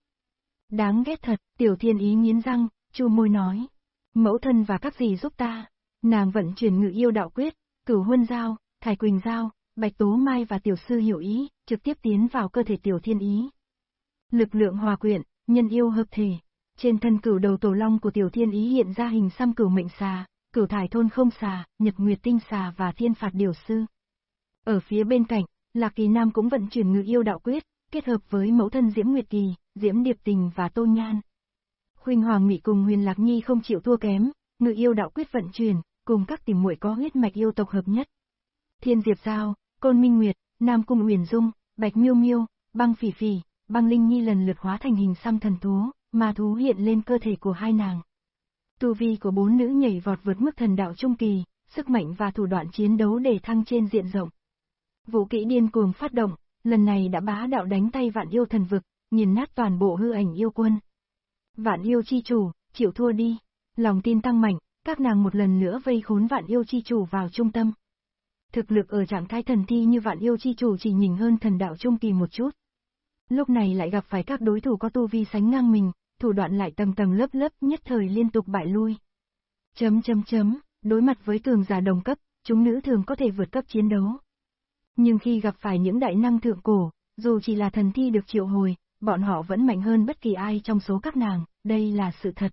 S1: Đáng ghét thật, tiểu thiên ý nghiến răng, chu môi nói. Mẫu thân và các gì giúp ta. Nàng vận chuyển ngự yêu đạo quyết, cửu huân giao, thải quỳnh giao, bạch tố mai và tiểu sư hiểu ý, trực tiếp tiến vào cơ thể tiểu thiên ý. Lực lượng hòa quyện, nhân yêu hợp thể. Trên thân cửu đầu tổ long của tiểu thiên ý hiện ra hình xăm cửu mệnh xà, cửu thải thôn không xà, nhật nguyệt tinh xà và thiên phạt điều sư. Ở phía bên cạnh, Lạc Kỳ Nam cũng vận chuyển ngự yêu đạo quyết, kết hợp với mẫu thân Diễm Nguyệt Kỳ, Diễm Điệp Tình và Tô Nhan. Khuynh Hoàng Mỹ cùng Huyền Lạc Nhi không chịu thua kém, ngự yêu đạo quyết vận chuyển, cùng các tìm muội có huyết mạch yêu tộc hợp nhất. Thiên Diệp Giao, Côn Minh Nguyệt, Nam Cung Uyển Dung, Bạch Miêu Miêu, Băng Phỉ Phỉ, Băng Linh Nhi lần lượt hóa thành hình xăm thần thú, ma thú hiện lên cơ thể của hai nàng. Tu vi của bốn nữ nhảy vọt vượt mức thần đạo trung kỳ, sức mạnh và thủ đoạn chiến đấu để thăng trên diện rộng. Vũ kỹ điên cuồng phát động, lần này đã bá đạo đánh tay vạn yêu thần vực, nhìn nát toàn bộ hư ảnh yêu quân. Vạn yêu chi chủ, chịu thua đi. Lòng tin tăng mạnh, các nàng một lần nữa vây khốn vạn yêu chi chủ vào trung tâm. Thực lực ở trạng thái thần thi như vạn yêu chi chủ chỉ nhìn hơn thần đạo trung kỳ một chút. Lúc này lại gặp phải các đối thủ có tu vi sánh ngang mình, thủ đoạn lại tầng tầng lớp lớp nhất thời liên tục bại lui. Chấm chấm chấm, đối mặt với cường giả đồng cấp, chúng nữ thường có thể vượt cấp chiến đấu. Nhưng khi gặp phải những đại năng thượng cổ, dù chỉ là thần thi được triệu hồi, bọn họ vẫn mạnh hơn bất kỳ ai trong số các nàng, đây là sự thật.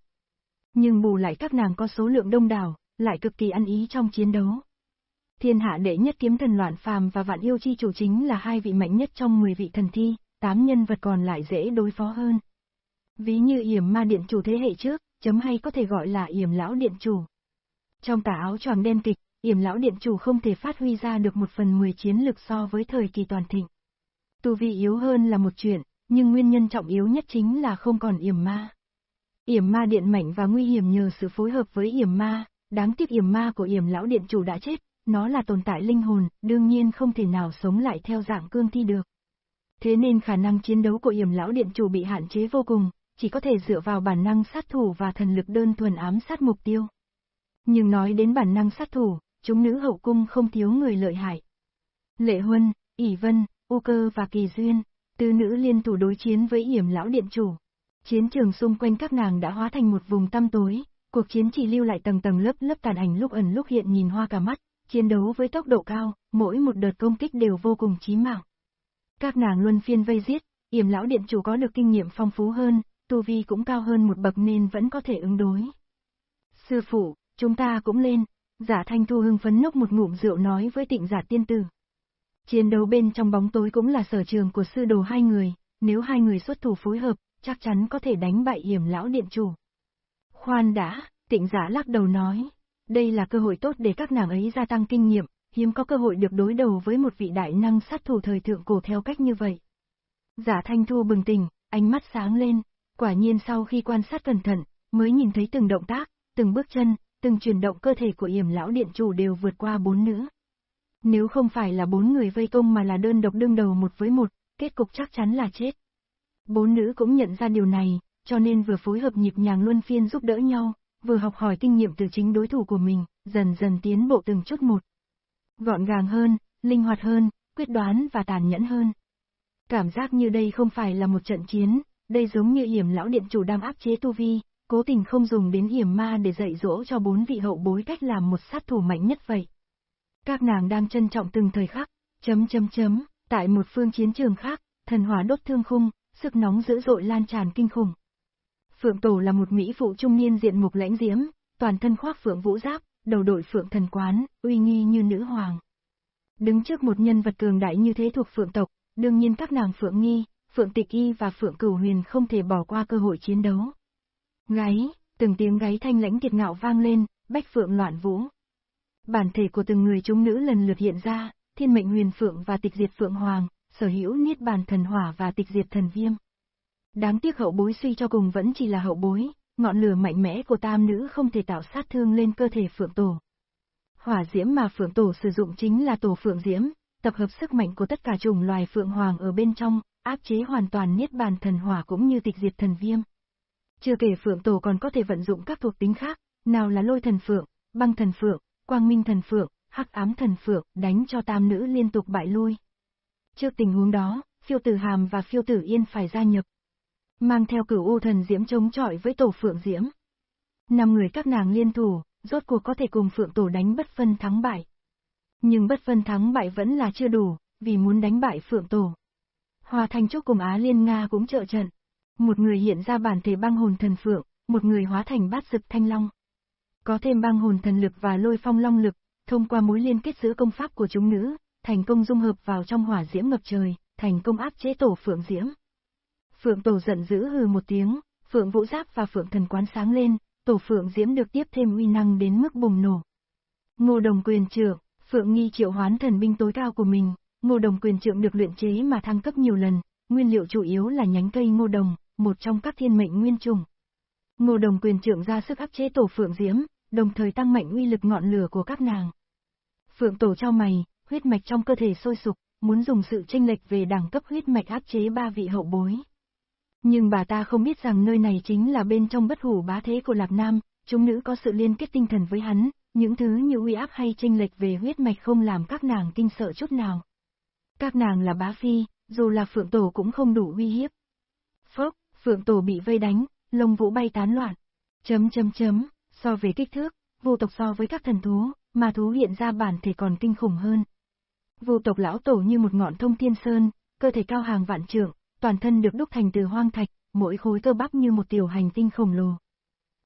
S1: Nhưng bù lại các nàng có số lượng đông đảo, lại cực kỳ ăn ý trong chiến đấu. Thiên hạ đệ nhất kiếm thần loạn phàm và vạn yêu chi chủ chính là hai vị mạnh nhất trong 10 vị thần thi, tám nhân vật còn lại dễ đối phó hơn. Ví như yểm ma điện chủ thế hệ trước, chấm hay có thể gọi là yểm lão điện chủ. Trong tà áo choàng đen kịch, yểm lão điện chủ không thể phát huy ra được một phần mười chiến lực so với thời kỳ toàn thịnh. Tu vi yếu hơn là một chuyện, nhưng nguyên nhân trọng yếu nhất chính là không còn yểm ma. Yểm ma điện mạnh và nguy hiểm nhờ sự phối hợp với yểm ma, đáng tiếc yểm ma của yểm lão điện chủ đã chết, nó là tồn tại linh hồn, đương nhiên không thể nào sống lại theo dạng cương thi được. Thế nên khả năng chiến đấu của yểm lão điện chủ bị hạn chế vô cùng, chỉ có thể dựa vào bản năng sát thủ và thần lực đơn thuần ám sát mục tiêu. Nhưng nói đến bản năng sát thủ, chúng nữ hậu cung không thiếu người lợi hại. Lệ Huân, ỷ Vân, U Cơ và Kỳ Duyên, tư nữ liên thủ đối chiến với yểm lão điện chủ. Chiến trường xung quanh các nàng đã hóa thành một vùng tăm tối, cuộc chiến chỉ lưu lại tầng tầng lớp lớp tàn ảnh lúc ẩn lúc hiện nhìn hoa cả mắt, chiến đấu với tốc độ cao, mỗi một đợt công kích đều vô cùng chí mạng. Các nàng luân phiên vây giết, yểm lão điện chủ có được kinh nghiệm phong phú hơn, tu vi cũng cao hơn một bậc nên vẫn có thể ứng đối. Sư phụ, chúng ta cũng lên, giả thanh thu hưng phấn nốc một ngụm rượu nói với tịnh giả tiên tử. Chiến đấu bên trong bóng tối cũng là sở trường của sư đồ hai người, nếu hai người xuất thủ phối hợp, chắc chắn có thể đánh bại hiểm lão điện chủ. Khoan đã, tịnh giả lắc đầu nói, đây là cơ hội tốt để các nàng ấy gia tăng kinh nghiệm, hiếm có cơ hội được đối đầu với một vị đại năng sát thủ thời thượng cổ theo cách như vậy. Giả thanh thu bừng tỉnh, ánh mắt sáng lên, quả nhiên sau khi quan sát cẩn thận, mới nhìn thấy từng động tác, từng bước chân, từng chuyển động cơ thể của yểm lão điện chủ đều vượt qua bốn nữ. Nếu không phải là bốn người vây công mà là đơn độc đương đầu một với một, kết cục chắc chắn là chết. Bốn nữ cũng nhận ra điều này, cho nên vừa phối hợp nhịp nhàng luân phiên giúp đỡ nhau, vừa học hỏi kinh nghiệm từ chính đối thủ của mình, dần dần tiến bộ từng chút một. Gọn gàng hơn, linh hoạt hơn, quyết đoán và tàn nhẫn hơn. Cảm giác như đây không phải là một trận chiến, đây giống như hiểm lão điện chủ đang áp chế tu vi, cố tình không dùng đến hiểm ma để dạy dỗ cho bốn vị hậu bối cách làm một sát thủ mạnh nhất vậy. Các nàng đang trân trọng từng thời khắc, chấm chấm chấm, tại một phương chiến trường khác, thần hỏa đốt thương khung, sức nóng dữ dội lan tràn kinh khủng. Phượng Tổ là một mỹ phụ trung niên diện mục lãnh diễm, toàn thân khoác phượng vũ giáp, đầu đội phượng thần quán, uy nghi như nữ hoàng. Đứng trước một nhân vật cường đại như thế thuộc phượng tộc, đương nhiên các nàng phượng nghi, phượng tịch y và phượng cửu huyền không thể bỏ qua cơ hội chiến đấu. Gáy, từng tiếng gáy thanh lãnh kiệt ngạo vang lên, bách phượng loạn vũ. Bản thể của từng người chúng nữ lần lượt hiện ra, thiên mệnh huyền phượng và tịch diệt phượng hoàng, sở hữu niết bàn thần hỏa và tịch diệt thần viêm. Đáng tiếc hậu bối suy cho cùng vẫn chỉ là hậu bối, ngọn lửa mạnh mẽ của tam nữ không thể tạo sát thương lên cơ thể phượng tổ. Hỏa diễm mà phượng tổ sử dụng chính là tổ phượng diễm, tập hợp sức mạnh của tất cả chủng loài phượng hoàng ở bên trong, áp chế hoàn toàn niết bàn thần hỏa cũng như tịch diệt thần viêm. Chưa kể phượng tổ còn có thể vận dụng các thuộc tính khác, nào là lôi thần phượng, băng thần phượng, quang minh thần phượng, hắc ám thần phượng, đánh cho tam nữ liên tục bại lui. Trước tình huống đó, phiêu tử hàm và phiêu tử yên phải gia nhập. Mang theo cửu u thần diễm chống chọi với tổ phượng diễm. Năm người các nàng liên thủ, rốt cuộc có thể cùng phượng tổ đánh bất phân thắng bại. Nhưng bất phân thắng bại vẫn là chưa đủ, vì muốn đánh bại phượng tổ. Hoa Thanh Trúc cùng Á Liên Nga cũng trợ trận. Một người hiện ra bản thể băng hồn thần phượng, một người hóa thành bát dực thanh long. Có thêm băng hồn thần lực và lôi phong long lực, thông qua mối liên kết giữa công pháp của chúng nữ, thành công dung hợp vào trong hỏa diễm ngập trời, thành công áp chế tổ phượng diễm. Phượng tổ giận dữ hừ một tiếng, phượng vũ giáp và phượng thần quán sáng lên, tổ phượng diễm được tiếp thêm uy năng đến mức bùng nổ. Ngô đồng quyền trưởng, phượng nghi triệu hoán thần binh tối cao của mình, ngô đồng quyền trượng được luyện chế mà thăng cấp nhiều lần, nguyên liệu chủ yếu là nhánh cây ngô đồng, một trong các thiên mệnh nguyên trùng. Ngô đồng quyền trượng ra sức áp chế tổ phượng diễm, đồng thời tăng mạnh uy lực ngọn lửa của các nàng. Phượng tổ trao mày, huyết mạch trong cơ thể sôi sục, muốn dùng sự tranh lệch về đẳng cấp huyết mạch áp chế ba vị hậu bối. Nhưng bà ta không biết rằng nơi này chính là bên trong bất hủ bá thế của Lạc Nam, chúng nữ có sự liên kết tinh thần với hắn, những thứ như uy áp hay tranh lệch về huyết mạch không làm các nàng kinh sợ chút nào. Các nàng là bá phi, dù là phượng tổ cũng không đủ uy hiếp. Phốc, phượng tổ bị vây đánh, lông vũ bay tán loạn. Chấm chấm chấm, so về kích thước, vô tộc so với các thần thú, mà thú hiện ra bản thể còn kinh khủng hơn. Vô tộc lão tổ như một ngọn thông thiên sơn, cơ thể cao hàng vạn trượng, toàn thân được đúc thành từ hoang thạch, mỗi khối cơ bắp như một tiểu hành tinh khổng lồ.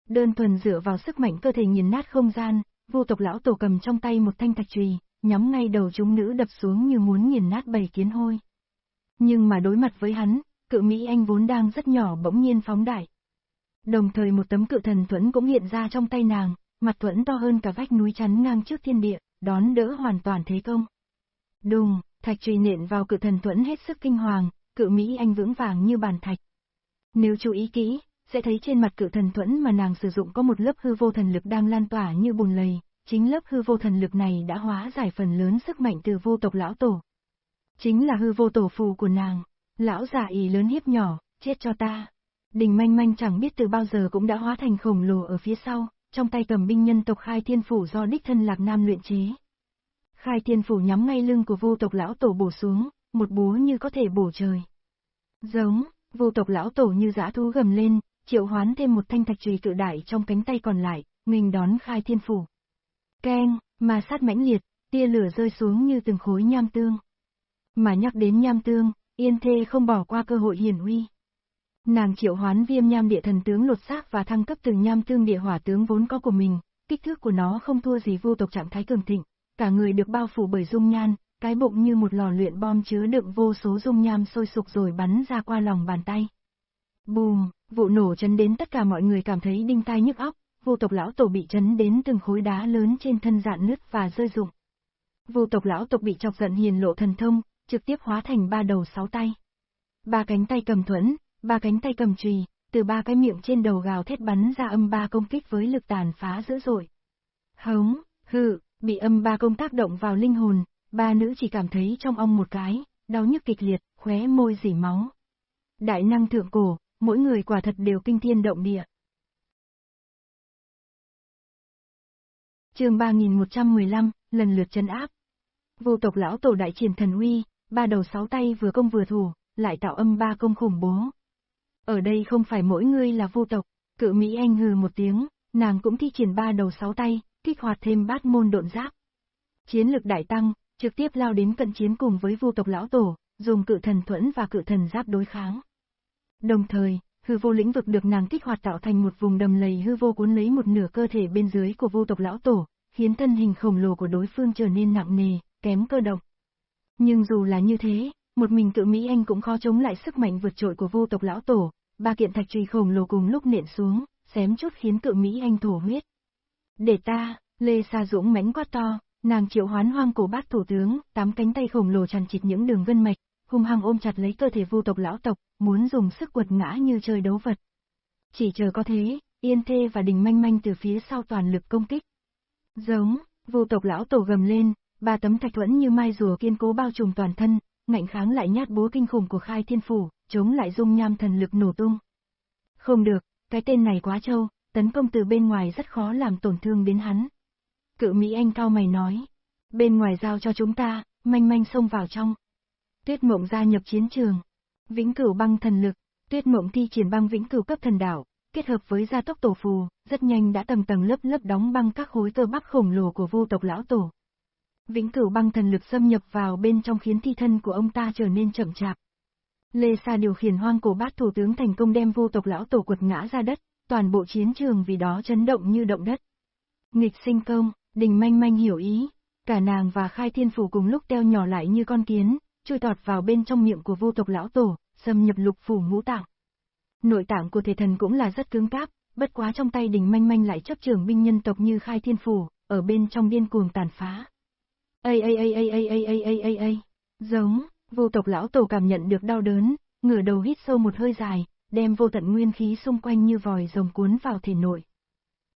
S1: Đơn thuần dựa vào sức mạnh cơ thể nghiền nát không gian, vô tộc lão tổ cầm trong tay một thanh thạch chùy, nhắm ngay đầu chúng nữ đập xuống như muốn nghiền nát bầy kiến hôi. Nhưng mà đối mặt với hắn, cự Mỹ Anh vốn đang rất nhỏ bỗng nhiên phóng đại. Đồng thời một tấm cự thần thuẫn cũng hiện ra trong tay nàng, mặt thuẫn to hơn cả vách núi chắn ngang trước thiên địa, đón đỡ hoàn toàn thế công. Đùng, thạch chùy nện vào cự thần thuẫn hết sức kinh hoàng, cự Mỹ Anh vững vàng như bàn thạch. Nếu chú ý kỹ, sẽ thấy trên mặt cự thần thuẫn mà nàng sử dụng có một lớp hư vô thần lực đang lan tỏa như bùn lầy, chính lớp hư vô thần lực này đã hóa giải phần lớn sức mạnh từ vô tộc lão tổ. Chính là hư vô tổ phù của nàng, lão giả ý lớn hiếp nhỏ, chết cho ta. Đình manh manh chẳng biết từ bao giờ cũng đã hóa thành khổng lồ ở phía sau, trong tay cầm binh nhân tộc khai thiên phủ do đích thân lạc nam luyện chế. Khai thiên phủ nhắm ngay lưng của vô tộc lão tổ bổ xuống, một búa như có thể bổ trời. Giống, vô tộc lão tổ như giã thú gầm lên, triệu hoán thêm một thanh thạch trùy cự đại trong cánh tay còn lại, mình đón khai thiên phủ. Keng, mà sát mãnh liệt, tia lửa rơi xuống như từng khối nham tương. Mà nhắc đến nham tương, yên thê không bỏ qua cơ hội hiển uy. Nàng triệu hoán viêm nham địa thần tướng lột xác và thăng cấp từng nham tương địa hỏa tướng vốn có của mình, kích thước của nó không thua gì vô tộc trạng thái cường thịnh, cả người được bao phủ bởi dung nhan, cái bụng như một lò luyện bom chứa đựng vô số dung nham sôi sục rồi bắn ra qua lòng bàn tay. Bùm, vụ nổ chấn đến tất cả mọi người cảm thấy đinh tai nhức óc, vô tộc lão tổ bị chấn đến từng khối đá lớn trên thân dạn nứt và rơi rụng. Vô tộc lão tộc bị chọc giận hiền lộ thần thông, trực tiếp hóa thành ba đầu sáu tay. Ba cánh tay cầm thuẫn, ba cánh tay cầm chùy, từ ba cái miệng trên đầu gào thét bắn ra âm ba công kích với lực tàn phá dữ dội. Hống, hự, bị âm ba công tác động vào linh hồn, ba nữ chỉ cảm thấy trong ong một cái, đau nhức kịch liệt, khóe môi dỉ máu. Đại năng thượng cổ, mỗi người quả thật đều kinh thiên động địa. chương 3115, lần lượt chân áp. Vô tộc lão tổ đại triển thần uy, ba đầu sáu tay vừa công vừa thủ, lại tạo âm ba công khủng bố. Ở đây không phải mỗi người là vô tộc, cự Mỹ Anh hừ một tiếng, nàng cũng thi triển ba đầu sáu tay, kích hoạt thêm bát môn độn giáp. Chiến lực đại tăng, trực tiếp lao đến cận chiến cùng với vô tộc lão tổ, dùng cự thần thuẫn và cự thần giáp đối kháng. Đồng thời, hư vô lĩnh vực được nàng kích hoạt tạo thành một vùng đầm lầy hư vô cuốn lấy một nửa cơ thể bên dưới của vô tộc lão tổ, khiến thân hình khổng lồ của đối phương trở nên nặng nề, kém cơ động. Nhưng dù là như thế, một mình cự Mỹ Anh cũng khó chống lại sức mạnh vượt trội của vô tộc lão tổ, ba kiện thạch trùy khổng lồ cùng lúc nện xuống, xém chút khiến cự Mỹ Anh thổ huyết. Để ta, Lê Sa Dũng mánh quát to, nàng triệu hoán hoang cổ bát thủ tướng, tám cánh tay khổng lồ tràn chịt những đường gân mạch, hung hăng ôm chặt lấy cơ thể vu tộc lão tộc, muốn dùng sức quật ngã như chơi đấu vật. Chỉ chờ có thế, Yên Thê và Đình Manh Manh từ phía sau toàn lực công kích. Giống, vu tộc lão tổ gầm lên, ba tấm thạch thuẫn như mai rùa kiên cố bao trùm toàn thân, ngạnh kháng lại nhát búa kinh khủng của khai thiên phủ, chống lại dung nham thần lực nổ tung. Không được, cái tên này quá trâu, tấn công từ bên ngoài rất khó làm tổn thương đến hắn. Cự Mỹ Anh cao mày nói, bên ngoài giao cho chúng ta, manh manh xông vào trong. Tuyết mộng gia nhập chiến trường. Vĩnh cửu băng thần lực, tuyết mộng thi triển băng vĩnh cửu cấp thần đảo, kết hợp với gia tốc tổ phù, rất nhanh đã tầng tầng lớp lớp đóng băng các khối cơ bắp khổng lồ của vô tộc lão tổ. Vĩnh cửu băng thần lực xâm nhập vào bên trong khiến thi thân của ông ta trở nên chậm chạp. Lê Sa điều khiển hoang cổ bát thủ tướng thành công đem vô tộc lão tổ quật ngã ra đất, toàn bộ chiến trường vì đó chấn động như động đất. Nghịch sinh công, đình manh manh hiểu ý, cả nàng và khai thiên phủ cùng lúc teo nhỏ lại như con kiến, chui tọt vào bên trong miệng của vô tộc lão tổ, xâm nhập lục phủ ngũ tạng. Nội tạng của thể thần cũng là rất cứng cáp, bất quá trong tay đình manh manh lại chấp trường binh nhân tộc như khai thiên phủ, ở bên trong điên cuồng tàn phá. Ây ây ây ây ây ây ây ây ây ây, giống, vô tộc lão tổ cảm nhận được đau đớn, ngửa đầu hít sâu một hơi dài, đem vô tận nguyên khí xung quanh như vòi rồng cuốn vào thể nội.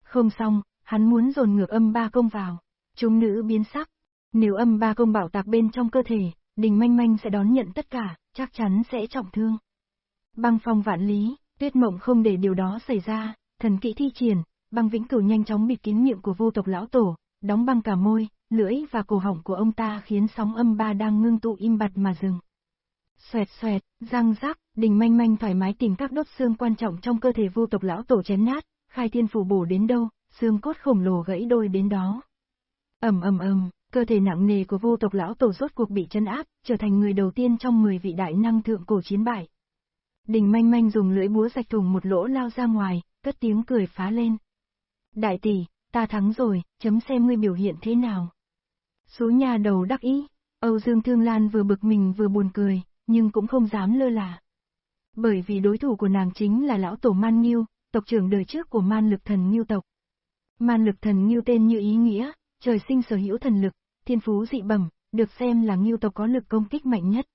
S1: Không xong, hắn muốn dồn ngược âm ba công vào. Chúng nữ biến sắc. Nếu âm ba công bảo tạc bên trong cơ thể, đình manh manh sẽ đón nhận tất cả, chắc chắn sẽ trọng thương. Băng phong vạn lý, tuyết mộng không để điều đó xảy ra, thần kỹ thi triển, băng vĩnh cửu nhanh chóng bịt kín miệng của vô tộc lão tổ, đóng băng cả môi, lưỡi và cổ họng của ông ta khiến sóng âm ba đang ngưng tụ im bặt mà dừng. Xoẹt xoẹt, răng rắc, đình manh manh thoải mái tìm các đốt xương quan trọng trong cơ thể vô tộc lão tổ chém nát, khai thiên phủ bổ đến đâu, xương cốt khổng lồ gãy đôi đến đó. ầm ầm ầm, cơ thể nặng nề của vô tộc lão tổ rốt cuộc bị chân áp, trở thành người đầu tiên trong 10 vị đại năng thượng cổ chiến bại. Đình manh manh dùng lưỡi búa rạch thùng một lỗ lao ra ngoài, cất tiếng cười phá lên. Đại tỷ, ta thắng rồi, chấm xem ngươi biểu hiện thế nào. Số nhà đầu đắc ý, Âu Dương Thương Lan vừa bực mình vừa buồn cười, nhưng cũng không dám lơ là. Bởi vì đối thủ của nàng chính là lão tổ Man Nghiêu, tộc trưởng đời trước của Man Lực Thần Nghiêu tộc. Man Lực Thần Nghiêu tên như ý nghĩa, trời sinh sở hữu thần lực, thiên phú dị bẩm, được xem là Ngưu tộc có lực công kích mạnh nhất.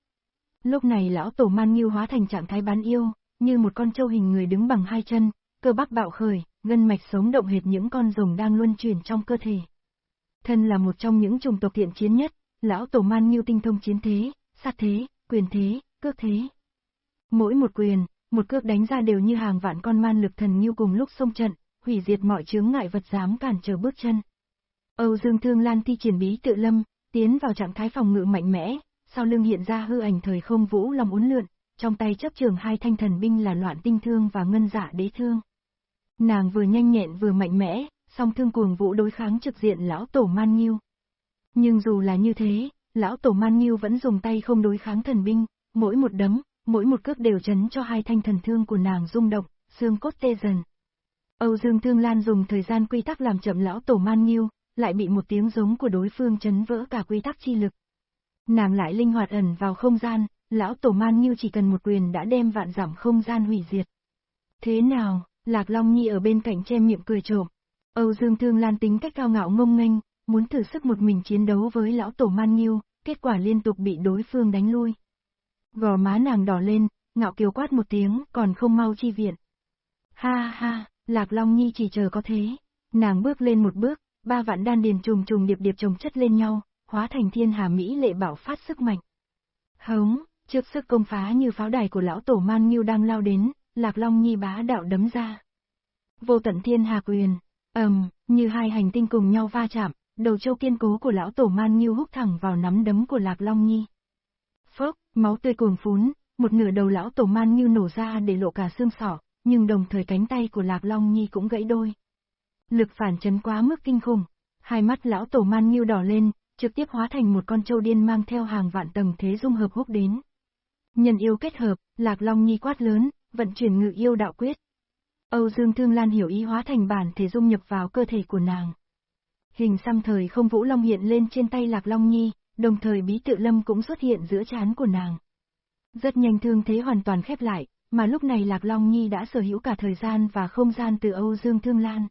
S1: Lúc này lão tổ Man Ngưu hóa thành trạng thái bán yêu, như một con trâu hình người đứng bằng hai chân, cơ bắp bạo khởi, ngân mạch sống động hệt những con rồng đang luân chuyển trong cơ thể. Thân là một trong những chủng tộc thiện chiến nhất, lão tổ Man Ngưu tinh thông chiến thế, sát thế, quyền thế, cước thế. Mỗi một quyền, một cước đánh ra đều như hàng vạn con man lực thần Ngưu cùng lúc xông trận, hủy diệt mọi chướng ngại vật dám cản trở bước chân. Âu Dương Thương Lan thi triển bí tự lâm, tiến vào trạng thái phòng ngự mạnh mẽ, sau lưng hiện ra hư ảnh thời không vũ lòng uốn lượn, trong tay chấp trường hai thanh thần binh là loạn tinh thương và ngân giả đế thương. Nàng vừa nhanh nhẹn vừa mạnh mẽ, song thương cuồng vũ đối kháng trực diện lão tổ Man Nghiêu. Nhưng dù là như thế, lão tổ Man Nghiêu vẫn dùng tay không đối kháng thần binh, mỗi một đấm, mỗi một cước đều chấn cho hai thanh thần thương của nàng rung động, xương cốt tê dần. Âu Dương Thương Lan dùng thời gian quy tắc làm chậm lão tổ Man Nghiêu, lại bị một tiếng giống của đối phương chấn vỡ cả quy tắc chi lực. Nàng lại linh hoạt ẩn vào không gian, lão tổ Man Nghiêu chỉ cần một quyền đã đem vạn giảm không gian hủy diệt. Thế nào, Lạc Long Nhi ở bên cạnh che miệng cười trộm. Âu Dương Thương Lan tính cách cao ngạo ngông nghênh, muốn thử sức một mình chiến đấu với lão tổ Man Nghiêu, kết quả liên tục bị đối phương đánh lui. Gò má nàng đỏ lên, ngạo kiều quát một tiếng, còn không mau chi viện. Ha ha, Lạc Long Nhi chỉ chờ có thế. Nàng bước lên một bước, ba vạn đan điền trùng trùng điệp điệp chồng chất lên nhau, hóa thành thiên hà Mỹ lệ bảo phát sức mạnh. Hống, trước sức công phá như pháo đài của lão tổ man nghiêu đang lao đến, Lạc Long Nhi bá đạo đấm ra. Vô tận thiên hà quyền, ầm, như hai hành tinh cùng nhau va chạm, đầu châu kiên cố của lão tổ man nghiêu húc thẳng vào nắm đấm của Lạc Long Nhi. Phốc, máu tươi cuồng phún, một nửa đầu lão tổ man nghiêu nổ ra để lộ cả xương sọ, nhưng đồng thời cánh tay của Lạc Long Nhi cũng gãy đôi. Lực phản chấn quá mức kinh khủng, hai mắt lão tổ man nghiêu đỏ lên, trực tiếp hóa thành một con trâu điên mang theo hàng vạn tầng thế dung hợp hút đến. Nhân yêu kết hợp, Lạc Long Nhi quát lớn, vận chuyển ngự yêu đạo quyết. Âu Dương Thương Lan hiểu ý hóa thành bản thể dung nhập vào cơ thể của nàng. Hình xăm thời không vũ long hiện lên trên tay Lạc Long Nhi, đồng thời bí tự lâm cũng xuất hiện giữa chán của nàng. Rất nhanh thương thế hoàn toàn khép lại, mà lúc này Lạc Long Nhi đã sở hữu cả thời gian và không gian từ Âu Dương Thương Lan.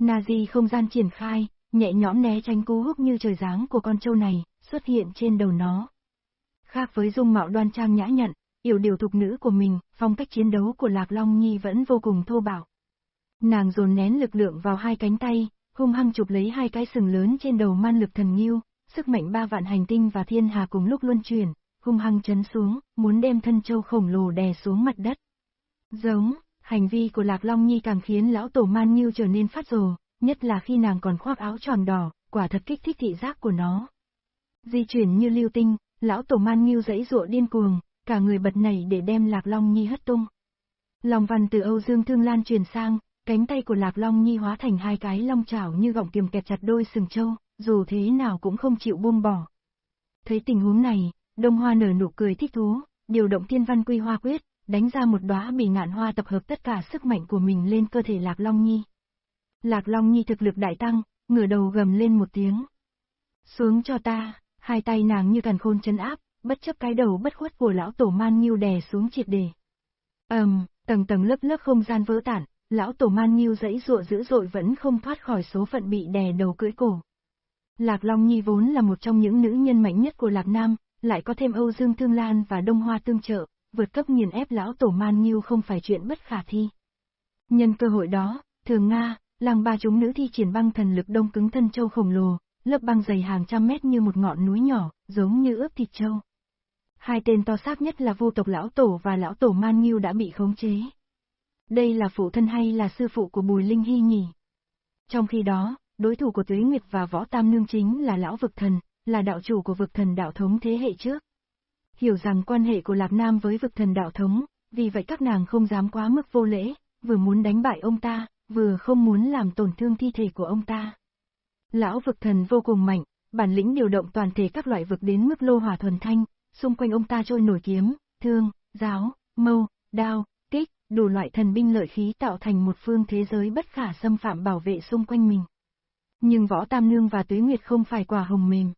S1: Nazi không gian triển khai, nhẹ nhõm né tránh cú húc như trời giáng của con trâu này, xuất hiện trên đầu nó. Khác với dung mạo đoan trang nhã nhặn, yểu điều thục nữ của mình, phong cách chiến đấu của Lạc Long Nhi vẫn vô cùng thô bạo. Nàng dồn nén lực lượng vào hai cánh tay, hung hăng chụp lấy hai cái sừng lớn trên đầu man lực thần nghiêu, sức mạnh ba vạn hành tinh và thiên hà cùng lúc luân chuyển, hung hăng chấn xuống, muốn đem thân châu khổng lồ đè xuống mặt đất. Giống, hành vi của Lạc Long Nhi càng khiến lão tổ man nghiêu trở nên phát rồ, nhất là khi nàng còn khoác áo tròn đỏ, quả thật kích thích thị giác của nó. Di chuyển như lưu tinh, lão tổ man nghiêu dãy ruộ điên cuồng, cả người bật nảy để đem Lạc Long Nhi hất tung. Lòng văn từ Âu Dương Thương Lan truyền sang, cánh tay của Lạc Long Nhi hóa thành hai cái long chảo như gọng kiềm kẹt chặt đôi sừng trâu, dù thế nào cũng không chịu buông bỏ. Thấy tình huống này, Đông Hoa nở nụ cười thích thú, điều động thiên văn quy hoa quyết, đánh ra một đóa bì ngạn hoa tập hợp tất cả sức mạnh của mình lên cơ thể Lạc Long Nhi. Lạc Long Nhi thực lực đại tăng, ngửa đầu gầm lên một tiếng. Xuống cho ta, hai tay nàng như càn khôn chấn áp, bất chấp cái đầu bất khuất của lão tổ man nghiêu đè xuống triệt đề. ầm, um, tầng tầng lớp lớp không gian vỡ tản, lão tổ man nghiêu dãy dụa dữ dội vẫn không thoát khỏi số phận bị đè đầu cưỡi cổ. Lạc Long Nhi vốn là một trong những nữ nhân mạnh nhất của Lạc Nam, lại có thêm Âu Dương Thương Lan và Đông Hoa tương trợ, vượt cấp nghiền ép lão tổ man Nhiêu không phải chuyện bất khả thi. Nhân cơ hội đó, thường Nga, làng ba chúng nữ thi triển băng thần lực đông cứng thân châu khổng lồ, lớp băng dày hàng trăm mét như một ngọn núi nhỏ, giống như ướp thịt châu. Hai tên to xác nhất là vô tộc lão tổ và lão tổ man Nhiêu đã bị khống chế. Đây là phụ thân hay là sư phụ của Bùi Linh Hy nhỉ? Trong khi đó, đối thủ của Tuế Nguyệt và Võ Tam Nương chính là lão vực thần, là đạo chủ của vực thần đạo thống thế hệ trước. Hiểu rằng quan hệ của Lạc Nam với vực thần đạo thống, vì vậy các nàng không dám quá mức vô lễ, vừa muốn đánh bại ông ta, vừa không muốn làm tổn thương thi thể của ông ta. Lão vực thần vô cùng mạnh, bản lĩnh điều động toàn thể các loại vực đến mức lô hỏa thuần thanh, xung quanh ông ta trôi nổi kiếm, thương, giáo, mâu, đao, kích, đủ loại thần binh lợi khí tạo thành một phương thế giới bất khả xâm phạm bảo vệ xung quanh mình. Nhưng võ tam nương và tuế nguyệt không phải quả hồng mềm.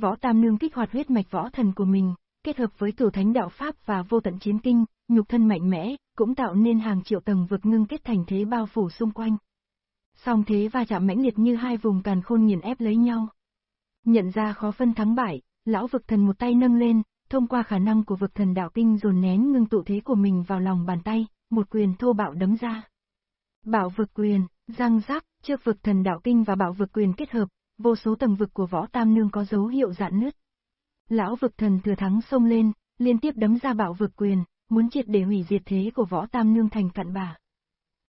S1: Võ tam nương kích hoạt huyết mạch võ thần của mình, kết hợp với cửu thánh đạo pháp và vô tận chiến kinh, nhục thân mạnh mẽ, cũng tạo nên hàng triệu tầng vực ngưng kết thành thế bao phủ xung quanh. Song thế va chạm mãnh liệt như hai vùng càn khôn nghiền ép lấy nhau. Nhận ra khó phân thắng bại, lão vực thần một tay nâng lên, thông qua khả năng của vực thần đạo kinh dồn nén ngưng tụ thế của mình vào lòng bàn tay, một quyền thô bạo đấm ra. Bảo vực quyền, răng rắc, trước vực thần đạo kinh và bảo vực quyền kết hợp, vô số tầng vực của võ tam nương có dấu hiệu dạn nứt. Lão vực thần thừa thắng xông lên, liên tiếp đấm ra bạo vực quyền, muốn triệt để hủy diệt thế của võ tam nương thành cặn bà.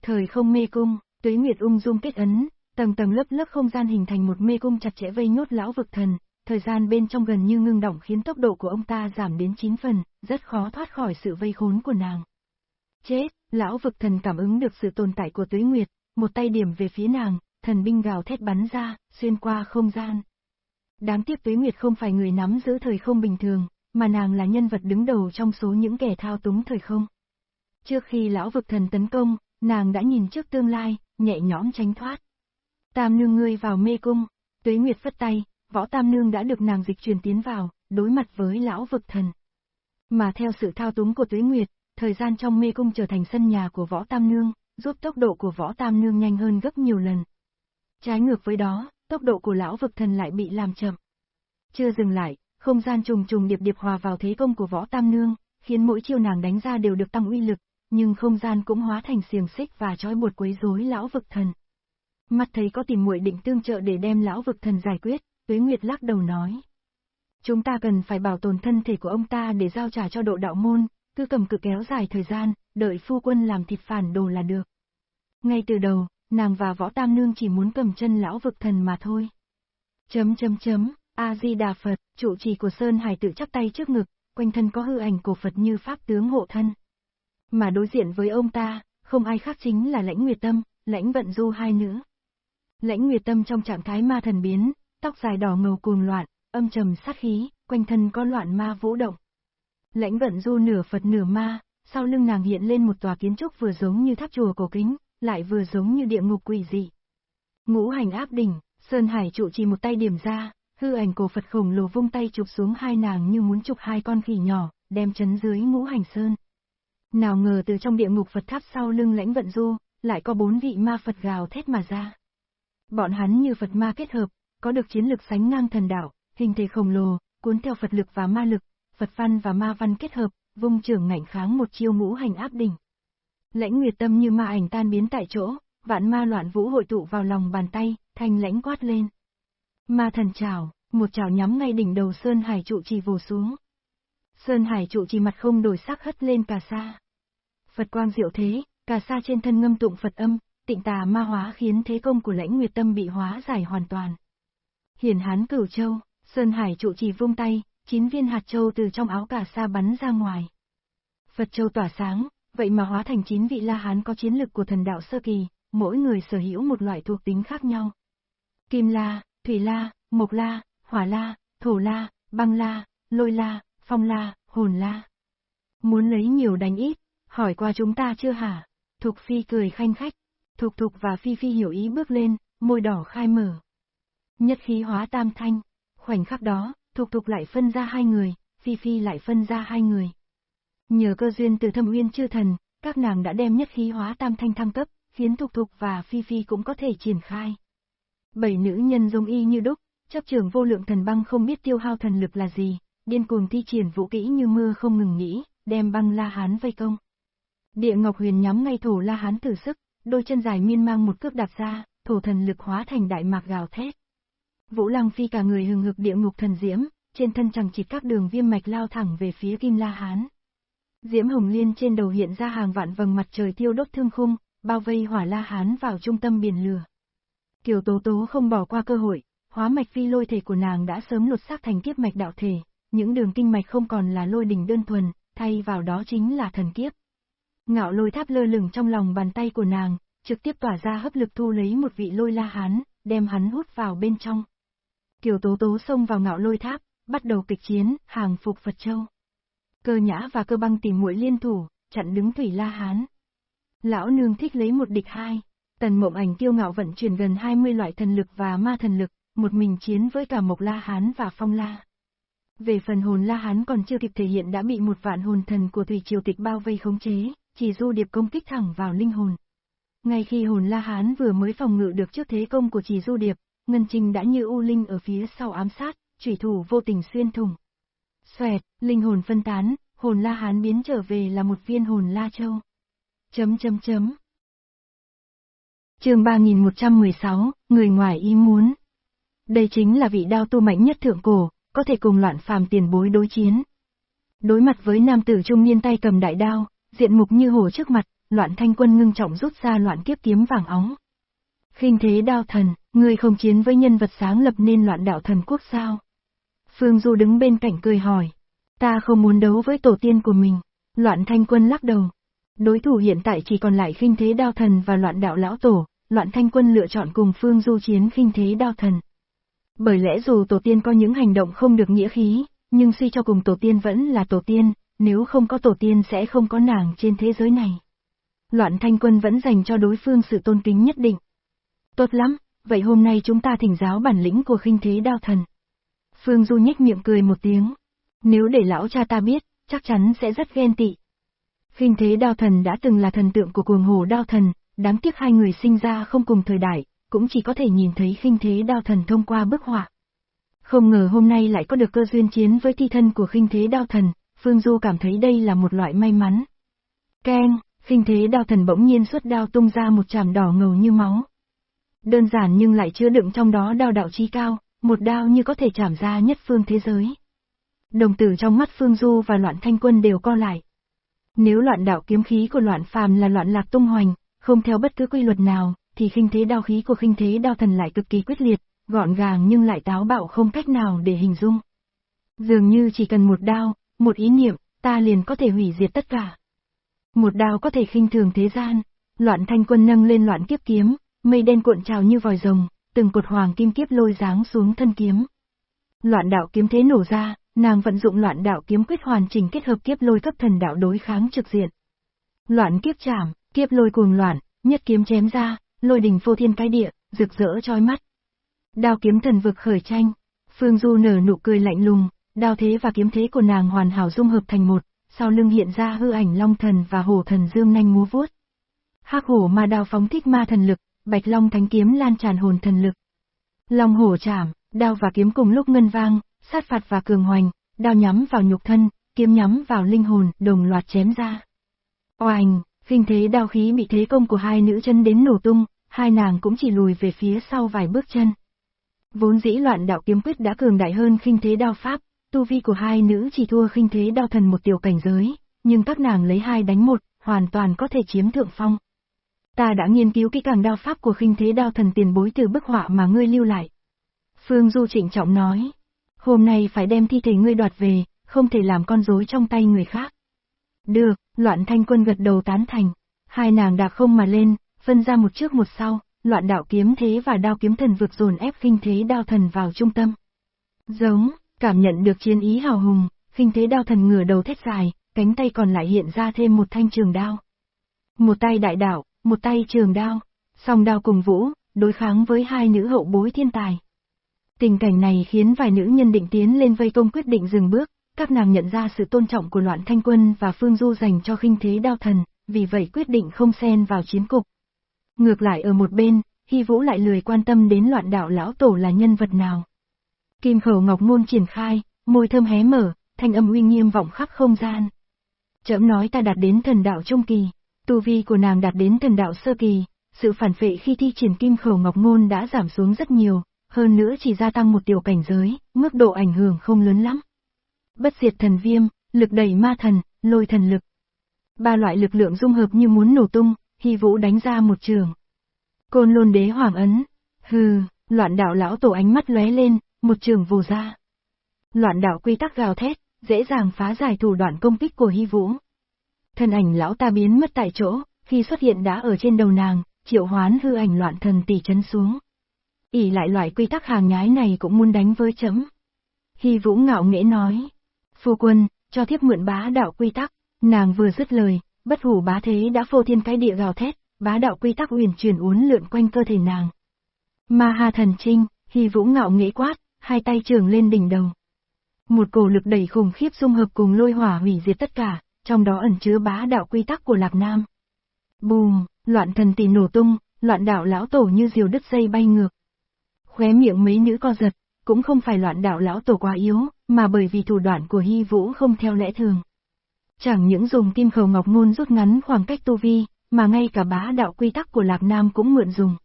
S1: Thời không mê cung, tuế nguyệt ung dung kết ấn, tầng tầng lớp lớp không gian hình thành một mê cung chặt chẽ vây nhốt lão vực thần, thời gian bên trong gần như ngưng động khiến tốc độ của ông ta giảm đến 9 phần, rất khó thoát khỏi sự vây khốn của nàng. Chết, lão vực thần cảm ứng được sự tồn tại của tuế nguyệt, một tay điểm về phía nàng, thần binh gào thét bắn ra, xuyên qua không gian. Đáng tiếc tuế nguyệt không phải người nắm giữ thời không bình thường, mà nàng là nhân vật đứng đầu trong số những kẻ thao túng thời không. Trước khi lão vực thần tấn công, nàng đã nhìn trước tương lai, nhẹ nhõm tránh thoát. Tam nương ngươi vào mê cung, tuế nguyệt phất tay, võ tam nương đã được nàng dịch truyền tiến vào, đối mặt với lão vực thần. Mà theo sự thao túng của tuế nguyệt, thời gian trong mê cung trở thành sân nhà của võ tam nương, giúp tốc độ của võ tam nương nhanh hơn gấp nhiều lần. Trái ngược với đó, tốc độ của lão vực thần lại bị làm chậm. Chưa dừng lại, không gian trùng trùng điệp điệp hòa vào thế công của võ tam nương, khiến mỗi chiêu nàng đánh ra đều được tăng uy lực, nhưng không gian cũng hóa thành xiềng xích và trói buộc quấy rối lão vực thần. Mắt thấy có tìm muội định tương trợ để đem lão vực thần giải quyết, Tuế Nguyệt lắc đầu nói. Chúng ta cần phải bảo tồn thân thể của ông ta để giao trả cho độ đạo môn, cứ cầm cự kéo dài thời gian, đợi phu quân làm thịt phản đồ là được. Ngay từ đầu, nàng và võ tam nương chỉ muốn cầm chân lão vực thần mà thôi. Chấm chấm chấm, A-di-đà Phật, trụ trì của Sơn Hải tự chắp tay trước ngực, quanh thân có hư ảnh của Phật như pháp tướng hộ thân. Mà đối diện với ông ta, không ai khác chính là lãnh nguyệt tâm, lãnh vận du hai nữ. Lãnh nguyệt tâm trong trạng thái ma thần biến, tóc dài đỏ ngầu cuồng loạn, âm trầm sát khí, quanh thân có loạn ma vũ động. Lãnh vận du nửa Phật nửa ma, sau lưng nàng hiện lên một tòa kiến trúc vừa giống như tháp chùa cổ kính, lại vừa giống như địa ngục quỷ dị. Ngũ hành áp đỉnh, Sơn Hải trụ chỉ một tay điểm ra, hư ảnh cổ Phật khổng lồ vung tay chụp xuống hai nàng như muốn chụp hai con khỉ nhỏ, đem chấn dưới ngũ hành sơn. Nào ngờ từ trong địa ngục Phật tháp sau lưng lãnh vận du, lại có bốn vị ma Phật gào thét mà ra. Bọn hắn như Phật ma kết hợp, có được chiến lực sánh ngang thần đạo, hình thể khổng lồ, cuốn theo Phật lực và ma lực, Phật văn và ma văn kết hợp, vung trưởng ngạnh kháng một chiêu ngũ hành áp đỉnh. Lãnh nguyệt tâm như ma ảnh tan biến tại chỗ, vạn ma loạn vũ hội tụ vào lòng bàn tay, thanh lãnh quát lên. Ma thần chảo, một chảo nhắm ngay đỉnh đầu Sơn Hải trụ trì vồ xuống. Sơn Hải trụ trì mặt không đổi sắc hất lên cà sa. Phật quang diệu thế, cà sa trên thân ngâm tụng Phật âm, tịnh tà ma hóa khiến thế công của lãnh nguyệt tâm bị hóa giải hoàn toàn. Hiển hán cửu châu, Sơn Hải trụ trì vung tay, chín viên hạt châu từ trong áo cà sa bắn ra ngoài. Phật châu tỏa sáng, vậy mà hóa thành chín vị La Hán có chiến lực của thần đạo sơ kỳ, mỗi người sở hữu một loại thuộc tính khác nhau. Kim La, Thủy La, Mộc La, Hỏa La, Thổ La, Băng La, Lôi La, Phong La, Hồn La. Muốn lấy nhiều đánh ít, hỏi qua chúng ta chưa hả? Thục Phi cười khanh khách. Thục Thục và Phi Phi hiểu ý bước lên, môi đỏ khai mở. Nhất khí hóa tam thanh. Khoảnh khắc đó, Thục Thục lại phân ra hai người, Phi Phi lại phân ra hai người. Nhờ cơ duyên từ thâm uyên chư thần, các nàng đã đem nhất khí hóa tam thanh thăng cấp, khiến Thục Thục và Phi Phi cũng có thể triển khai. Bảy nữ nhân dung y như đúc, chấp trường vô lượng thần băng không biết tiêu hao thần lực là gì, điên cuồng thi triển vũ kỹ như mưa không ngừng nghỉ, đem băng La Hán vây công. Địa Ngọc Huyền nhắm ngay thổ La Hán thử sức, đôi chân dài miên mang một cước đạp ra, thổ thần lực hóa thành đại mạc gào thét. Vũ Lăng Phi cả người hừng hực địa ngục thần diễm, trên thân chẳng chịt các đường viêm mạch lao thẳng về phía Kim La Hán. Diễm Hồng Liên trên đầu hiện ra hàng vạn vầng mặt trời thiêu đốt thương khung, bao vây hỏa La Hán vào trung tâm biển lửa. Kiều Tố Tố không bỏ qua cơ hội, hóa mạch phi lôi thể của nàng đã sớm lột xác thành kiếp mạch đạo thể, những đường kinh mạch không còn là lôi đỉnh đơn thuần, thay vào đó chính là thần kiếp. Ngạo lôi tháp lơ lửng trong lòng bàn tay của nàng, trực tiếp tỏa ra hấp lực thu lấy một vị lôi la hán, đem hắn hút vào bên trong. Kiều Tố Tố xông vào ngạo lôi tháp, bắt đầu kịch chiến, hàng phục Phật Châu. Cơ nhã và cơ băng tìm muội liên thủ, chặn đứng Thủy La Hán. Lão nương thích lấy một địch hai, tần mộng ảnh kiêu ngạo vận chuyển gần 20 loại thần lực và ma thần lực, một mình chiến với cả Mộc La Hán và Phong La. Về phần hồn La Hán còn chưa kịp thể hiện đã bị một vạn hồn thần của Thủy Triều Tịch bao vây khống chế, chỉ du điệp công kích thẳng vào linh hồn. Ngay khi hồn La Hán vừa mới phòng ngự được trước thế công của chỉ du điệp, Ngân Trinh đã như u linh ở phía sau ám sát, chủy thủ vô tình xuyên thủng. Xoẹt, linh hồn phân tán, hồn La Hán biến trở về là một viên hồn La Châu. Chấm chấm chấm. Chương 3116, người ngoài ý muốn. Đây chính là vị đao tu mạnh nhất thượng cổ, có thể cùng loạn phàm tiền bối đối chiến. Đối mặt với nam tử trung niên tay cầm đại đao, diện mục như hồ trước mặt, loạn thanh quân ngưng trọng rút ra loạn kiếp kiếm vàng óng. khinh thế đao thần, người không chiến với nhân vật sáng lập nên loạn đạo thần quốc sao? Phương Du đứng bên cạnh cười hỏi. Ta không muốn đấu với tổ tiên của mình. Loạn thanh quân lắc đầu. Đối thủ hiện tại chỉ còn lại khinh thế đao thần và loạn đạo lão tổ, loạn thanh quân lựa chọn cùng Phương Du chiến khinh thế đao thần. Bởi lẽ dù tổ tiên có những hành động không được nghĩa khí, nhưng suy cho cùng tổ tiên vẫn là tổ tiên, nếu không có tổ tiên sẽ không có nàng trên thế giới này. Loạn thanh quân vẫn dành cho đối phương sự tôn kính nhất định. Tốt lắm, vậy hôm nay chúng ta thỉnh giáo bản lĩnh của khinh thế đao thần. Phương Du nhếch miệng cười một tiếng. Nếu để lão cha ta biết, chắc chắn sẽ rất ghen tị. Khinh thế đao thần đã từng là thần tượng của cuồng hồ đao thần, đáng tiếc hai người sinh ra không cùng thời đại, cũng chỉ có thể nhìn thấy khinh thế đao thần thông qua bức họa. Không ngờ hôm nay lại có được cơ duyên chiến với thi thân của khinh thế đao thần, Phương Du cảm thấy đây là một loại may mắn. Keng, khinh thế đao thần bỗng nhiên xuất đao tung ra một chàm đỏ ngầu như máu. Đơn giản nhưng lại chứa đựng trong đó đao đạo chi cao, một đao như có thể chảm ra nhất phương thế giới. Đồng tử trong mắt Phương Du và loạn thanh quân đều co lại. Nếu loạn đạo kiếm khí của loạn phàm là loạn lạc tung hoành, không theo bất cứ quy luật nào, thì khinh thế đao khí của khinh thế đao thần lại cực kỳ quyết liệt, gọn gàng nhưng lại táo bạo không cách nào để hình dung. Dường như chỉ cần một đao, một ý niệm, ta liền có thể hủy diệt tất cả. Một đao có thể khinh thường thế gian, loạn thanh quân nâng lên loạn kiếp kiếm, mây đen cuộn trào như vòi rồng, từng cột hoàng kim kiếp lôi giáng xuống thân kiếm. Loạn đạo kiếm thế nổ ra, nàng vận dụng loạn đạo kiếm quyết hoàn chỉnh kết hợp kiếp lôi cấp thần đạo đối kháng trực diện. Loạn kiếp chảm, kiếp lôi cuồng loạn, nhất kiếm chém ra, lôi đình phô thiên cái địa, rực rỡ chói mắt. Đao kiếm thần vực khởi tranh, Phương Du nở nụ cười lạnh lùng, đao thế và kiếm thế của nàng hoàn hảo dung hợp thành một, sau lưng hiện ra hư ảnh long thần và hổ thần dương nanh múa vuốt. Hắc hổ ma đao phóng thích ma thần lực, bạch long thánh kiếm lan tràn hồn thần lực. Long hổ chạm, đao và kiếm cùng lúc ngân vang, sát phạt và cường hoành, đao nhắm vào nhục thân, kiếm nhắm vào linh hồn, đồng loạt chém ra. Oanh, khinh thế đao khí bị thế công của hai nữ chân đến nổ tung, hai nàng cũng chỉ lùi về phía sau vài bước chân. Vốn dĩ loạn đạo kiếm quyết đã cường đại hơn khinh thế đao pháp, tu vi của hai nữ chỉ thua khinh thế đao thần một tiểu cảnh giới, nhưng các nàng lấy hai đánh một, hoàn toàn có thể chiếm thượng phong. Ta đã nghiên cứu kỹ càng đao pháp của khinh thế đao thần tiền bối từ bức họa mà ngươi lưu lại. Phương Du trịnh trọng nói, hôm nay phải đem thi thể ngươi đoạt về, không thể làm con rối trong tay người khác. Được, loạn thanh quân gật đầu tán thành, hai nàng đạp không mà lên, phân ra một trước một sau, loạn đạo kiếm thế và đao kiếm thần vượt dồn ép khinh thế đao thần vào trung tâm. Giống, cảm nhận được chiến ý hào hùng, khinh thế đao thần ngửa đầu thét dài, cánh tay còn lại hiện ra thêm một thanh trường đao. Một tay đại đạo, một tay trường đao, song đao cùng vũ, đối kháng với hai nữ hậu bối thiên tài. Tình cảnh này khiến vài nữ nhân định tiến lên vây công quyết định dừng bước, các nàng nhận ra sự tôn trọng của loạn thanh quân và phương du dành cho khinh thế đao thần, vì vậy quyết định không xen vào chiến cục. Ngược lại ở một bên, Hy Vũ lại lười quan tâm đến loạn đạo lão tổ là nhân vật nào. Kim khẩu ngọc môn triển khai, môi thơm hé mở, thanh âm uy nghiêm vọng khắp không gian. Chậm nói ta đạt đến thần đạo trung kỳ, tu vi của nàng đạt đến thần đạo sơ kỳ, sự phản phệ khi thi triển kim khẩu ngọc môn đã giảm xuống rất nhiều, hơn nữa chỉ gia tăng một tiểu cảnh giới, mức độ ảnh hưởng không lớn lắm. Bất diệt thần viêm, lực đẩy ma thần, lôi thần lực. Ba loại lực lượng dung hợp như muốn nổ tung, Hy Vũ đánh ra một trường. Côn lôn đế hoàng ấn, hừ, loạn đạo lão tổ ánh mắt lóe lên, một trường vù ra. Loạn đạo quy tắc gào thét, dễ dàng phá giải thủ đoạn công kích của Hy Vũ. Thân ảnh lão ta biến mất tại chỗ, khi xuất hiện đã ở trên đầu nàng, triệu hoán hư ảnh loạn thần tỷ chấn xuống. ỉ lại loại quy tắc hàng nhái này cũng muốn đánh với chấm. Hy Vũ ngạo nghễ nói. Phu quân, cho thiếp mượn bá đạo quy tắc, nàng vừa dứt lời, bất hủ bá thế đã phô thiên cái địa gào thét, bá đạo quy tắc huyền chuyển uốn lượn quanh cơ thể nàng. Ma ha thần trinh, Hy Vũ ngạo nghễ quát, hai tay trường lên đỉnh đầu. Một cổ lực đẩy khủng khiếp dung hợp cùng lôi hỏa hủy diệt tất cả, trong đó ẩn chứa bá đạo quy tắc của Lạc Nam. Bùm, loạn thần tỷ nổ tung, loạn đạo lão tổ như diều đứt dây bay ngược. Khóe miệng mấy nữ co giật, cũng không phải loạn đạo lão tổ quá yếu, mà bởi vì thủ đoạn của Hy Vũ không theo lẽ thường. Chẳng những dùng kim khẩu ngọc ngôn rút ngắn khoảng cách tu vi, mà ngay cả bá đạo quy tắc của Lạc Nam cũng mượn dùng.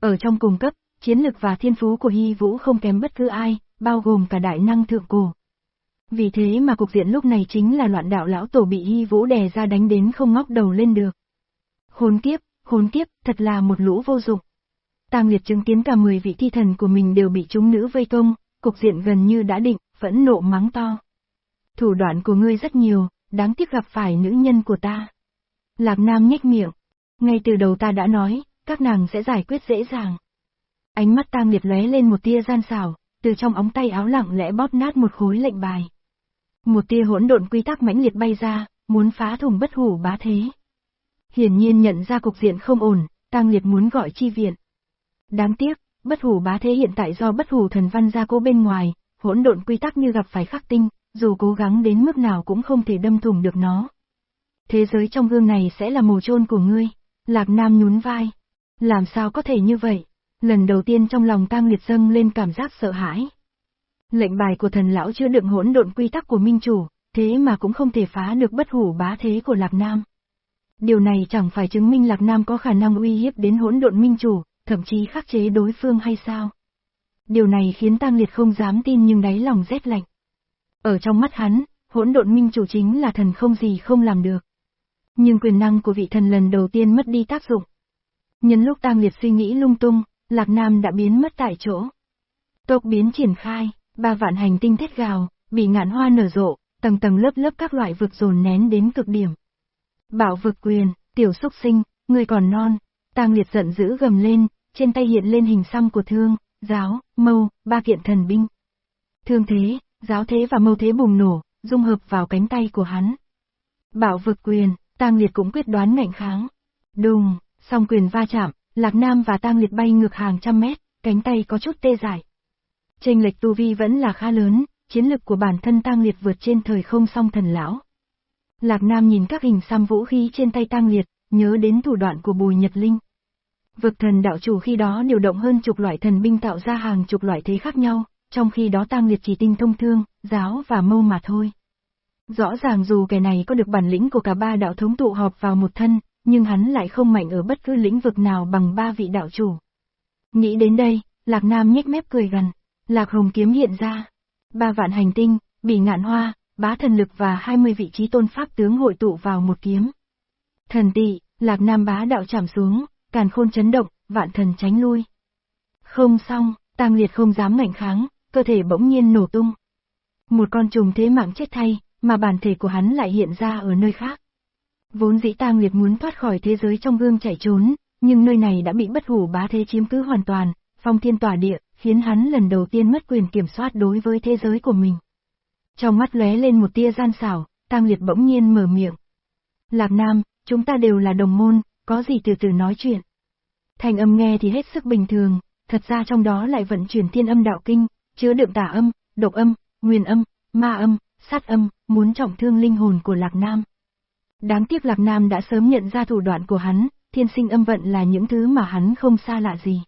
S1: Ở trong cùng cấp, chiến lực và thiên phú của Hy Vũ không kém bất cứ ai, bao gồm cả đại năng thượng cổ. Vì thế mà cục diện lúc này chính là loạn đạo lão tổ bị Hy Vũ đè ra đánh đến không ngóc đầu lên được. Hồn kiếp, hồn kiếp, thật là một lũ vô dụng. Tam liệt chứng kiến cả 10 vị thi thần của mình đều bị chúng nữ vây công, cục diện gần như đã định, vẫn nộ mắng to. Thủ đoạn của ngươi rất nhiều, đáng tiếc gặp phải nữ nhân của ta. Lạc Nam nhếch miệng. Ngay từ đầu ta đã nói, các nàng sẽ giải quyết dễ dàng. Ánh mắt tam liệt lóe lên một tia gian xảo, từ trong ống tay áo lặng lẽ bóp nát một khối lệnh bài. Một tia hỗn độn quy tắc mãnh liệt bay ra, muốn phá thủng bất hủ bá thế. Hiển nhiên nhận ra cục diện không ổn, tăng liệt muốn gọi chi viện. Đáng tiếc, bất hủ bá thế hiện tại do bất hủ thần văn gia cố bên ngoài, hỗn độn quy tắc như gặp phải khắc tinh, dù cố gắng đến mức nào cũng không thể đâm thủng được nó. Thế giới trong gương này sẽ là mồ chôn của ngươi. Lạc Nam nhún vai. Làm sao có thể như vậy? Lần đầu tiên trong lòng tăng liệt dâng lên cảm giác sợ hãi. Lệnh bài của thần lão chưa đựng hỗn độn quy tắc của minh chủ, thế mà cũng không thể phá được bất hủ bá thế của Lạc Nam. Điều này chẳng phải chứng minh Lạc Nam có khả năng uy hiếp đến hỗn độn minh chủ, thậm chí khắc chế đối phương hay sao? Điều này khiến Tăng Liệt không dám tin nhưng đáy lòng rét lạnh. Ở trong mắt hắn, hỗn độn minh chủ chính là thần không gì không làm được. Nhưng quyền năng của vị thần lần đầu tiên mất đi tác dụng. Nhân lúc Tăng Liệt suy nghĩ lung tung, Lạc Nam đã biến mất tại chỗ. Tộc biến triển khai, ba vạn hành tinh thét gào, bị ngạn hoa nở rộ, tầng tầng lớp lớp các loại vực dồn nén đến cực điểm. Bảo vực quyền, tiểu xúc sinh, người còn non, Tang liệt giận dữ gầm lên, trên tay hiện lên hình xăm của thương, giáo, mâu, ba kiện thần binh. Thương thế, giáo thế và mâu thế bùng nổ, dung hợp vào cánh tay của hắn. Bảo vực quyền, Tang liệt cũng quyết đoán ngạnh kháng. Đùng, song quyền va chạm, Lạc Nam và Tang liệt bay ngược hàng trăm mét, cánh tay có chút tê dại chênh lệch tu vi vẫn là khá lớn, chiến lực của bản thân Tang liệt vượt trên thời không song thần lão. Lạc Nam nhìn các hình xăm vũ khí trên tay Tang liệt, nhớ đến thủ đoạn của Bùi Nhật Linh. Vực thần đạo chủ khi đó điều động hơn chục loại thần binh tạo ra hàng chục loại thế khác nhau, trong khi đó Tang liệt chỉ tinh thông thương, giáo và mâu mà thôi. Rõ ràng dù kẻ này có được bản lĩnh của cả ba đạo thống tụ họp vào một thân, nhưng hắn lại không mạnh ở bất cứ lĩnh vực nào bằng ba vị đạo chủ. Nghĩ đến đây, Lạc Nam nhếch mép cười gần, Lạc Hồng kiếm hiện ra. Ba vạn hành tinh, bỉ ngạn hoa, bá thần lực và 20 vị trí tôn pháp tướng hội tụ vào một kiếm. Thần tị, Lạc Nam bá đạo chạm xuống, càn khôn chấn động, vạn thần tránh lui. Không xong, tang liệt không dám ngạnh kháng, cơ thể bỗng nhiên nổ tung. Một con trùng thế mạng chết thay, mà bản thể của hắn lại hiện ra ở nơi khác. Vốn dĩ tang liệt muốn thoát khỏi thế giới trong gương chạy trốn, nhưng nơi này đã bị bất hủ bá thế chiếm cứ hoàn toàn, phong thiên tỏa địa, khiến hắn lần đầu tiên mất quyền kiểm soát đối với thế giới của mình. Trong mắt lóe lên một tia gian xảo, Tam liệt bỗng nhiên mở miệng. Lạc Nam, chúng ta đều là đồng môn, có gì từ từ nói chuyện. Thành âm nghe thì hết sức bình thường, thật ra trong đó lại vận chuyển thiên âm đạo kinh, chứa đựng tả âm, độc âm, nguyên âm, ma âm, sát âm, muốn trọng thương linh hồn của Lạc Nam. Đáng tiếc Lạc Nam đã sớm nhận ra thủ đoạn của hắn, thiên sinh âm vận là những thứ mà hắn không xa lạ gì.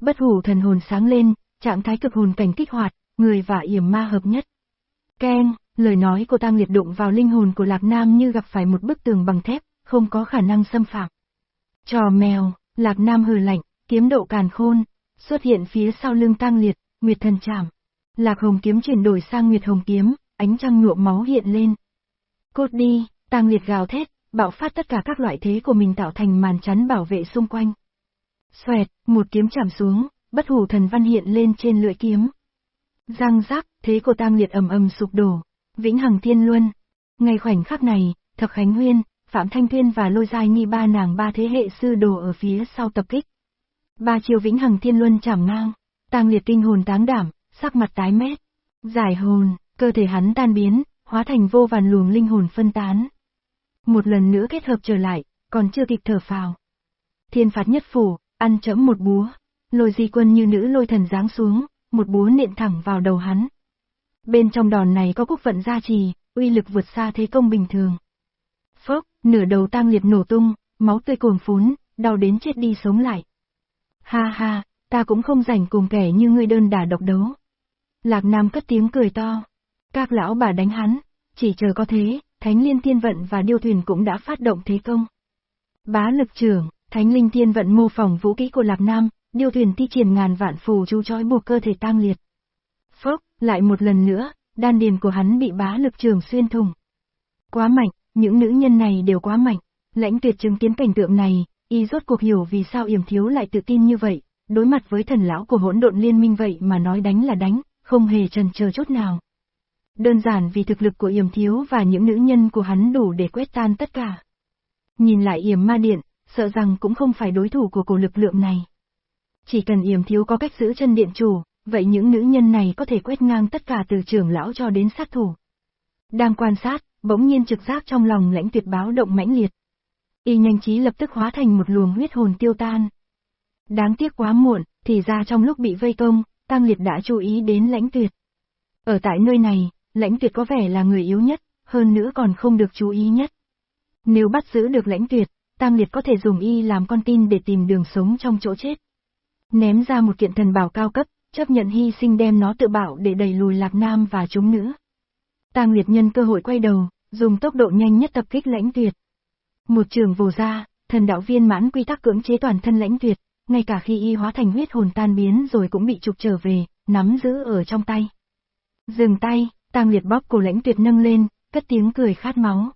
S1: Bất hủ thần hồn sáng lên, trạng thái cực hồn cảnh kích hoạt, người và yểm ma hợp nhất. Keng, lời nói của Tăng Liệt đụng vào linh hồn của Lạc Nam như gặp phải một bức tường bằng thép, không có khả năng xâm phạm. Trò mèo, Lạc Nam hừ lạnh, kiếm độ càn khôn, xuất hiện phía sau lưng Tăng Liệt, Nguyệt thần chạm. Lạc Hồng kiếm chuyển đổi sang Nguyệt Hồng kiếm, ánh trăng nhuộm máu hiện lên. Cốt đi, Tăng Liệt gào thét, bạo phát tất cả các loại thế của mình tạo thành màn chắn bảo vệ xung quanh. Xoẹt, một kiếm chạm xuống, bất hủ thần văn hiện lên trên lưỡi kiếm. Răng rắc, thế của tang liệt ầm ầm sụp đổ, vĩnh hằng thiên luân. Ngay khoảnh khắc này, Thập Khánh Huyên, Phạm Thanh Thuyên và Lôi Giai Nghi ba nàng ba thế hệ sư đồ ở phía sau tập kích. Ba chiều vĩnh hằng thiên luân chảm ngang, tang liệt kinh hồn táng đảm, sắc mặt tái mét. Giải hồn, cơ thể hắn tan biến, hóa thành vô vàn luồng linh hồn phân tán. Một lần nữa kết hợp trở lại, còn chưa kịp thở phào. Thiên phạt nhất phủ, ăn chấm một búa, lôi di quân như nữ lôi thần giáng xuống, một búa nện thẳng vào đầu hắn. Bên trong đòn này có quốc vận gia trì, uy lực vượt xa thế công bình thường. Phốc, nửa đầu tang liệt nổ tung, máu tươi cuồng phún, đau đến chết đi sống lại. Ha ha, ta cũng không rảnh cùng kẻ như ngươi đơn đả độc đấu. Lạc Nam cất tiếng cười to. Các lão bà đánh hắn, chỉ chờ có thế, Thánh Liên Thiên Vận và Điêu Thuyền cũng đã phát động thế công. Bá lực trưởng, Thánh Linh Thiên Vận mô phỏng vũ kỹ của lạp Nam, Điêu Thuyền thi triển ngàn vạn phù chú trói buộc cơ thể tang liệt. Phốc, lại một lần nữa, đan điền của hắn bị bá lực trường xuyên thủng. Quá mạnh, những nữ nhân này đều quá mạnh, lãnh tuyệt chứng kiến cảnh tượng này, y rốt cuộc hiểu vì sao yểm thiếu lại tự tin như vậy, đối mặt với thần lão của hỗn độn liên minh vậy mà nói đánh là đánh, không hề trần chờ chút nào. Đơn giản vì thực lực của yểm thiếu và những nữ nhân của hắn đủ để quét tan tất cả. Nhìn lại yểm ma điện, sợ rằng cũng không phải đối thủ của cổ lực lượng này. Chỉ cần yểm thiếu có cách giữ chân điện chủ, vậy những nữ nhân này có thể quét ngang tất cả từ trưởng lão cho đến sát thủ. Đang quan sát, bỗng nhiên trực giác trong lòng lãnh tuyệt báo động mãnh liệt. Y nhanh trí lập tức hóa thành một luồng huyết hồn tiêu tan. Đáng tiếc quá muộn, thì ra trong lúc bị vây công, Tăng Liệt đã chú ý đến lãnh tuyệt. Ở tại nơi này, lãnh tuyệt có vẻ là người yếu nhất, hơn nữa còn không được chú ý nhất. Nếu bắt giữ được lãnh tuyệt, Tam Liệt có thể dùng y làm con tin để tìm đường sống trong chỗ chết. Ném ra một kiện thần bảo cao cấp, chấp nhận hy sinh đem nó tự bảo để đẩy lùi Lạc Nam và chúng nữa. Tang liệt nhân cơ hội quay đầu, dùng tốc độ nhanh nhất tập kích lãnh tuyệt. Một trường vồ ra, thần đạo viên mãn quy tắc cưỡng chế toàn thân lãnh tuyệt, ngay cả khi y hóa thành huyết hồn tan biến rồi cũng bị trục trở về, nắm giữ ở trong tay. Dừng tay, tang liệt bóp cổ lãnh tuyệt nâng lên, cất tiếng cười khát máu.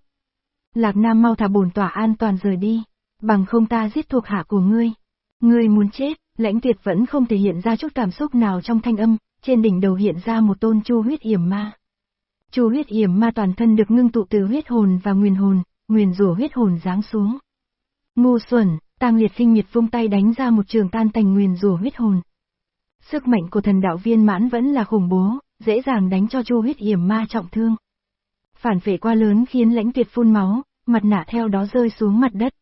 S1: Lạc Nam mau thả bổn tỏa an toàn rời đi, bằng không ta giết thuộc hạ của ngươi. Ngươi muốn chết, lãnh tuyệt vẫn không thể hiện ra chút cảm xúc nào trong thanh âm, trên đỉnh đầu hiện ra một tôn chu huyết yểm ma. Chu huyết yểm ma toàn thân được ngưng tụ từ huyết hồn và nguyên hồn, nguyên rủa huyết hồn giáng xuống. Ngu xuẩn, tang liệt khinh miệt vung tay đánh ra một trường tan thành nguyên rủa huyết hồn. Sức mạnh của thần đạo viên mãn vẫn là khủng bố, dễ dàng đánh cho chu huyết yểm ma trọng thương. Phản phệ qua lớn khiến lãnh tuyệt phun máu, mặt nạ theo đó rơi xuống mặt đất.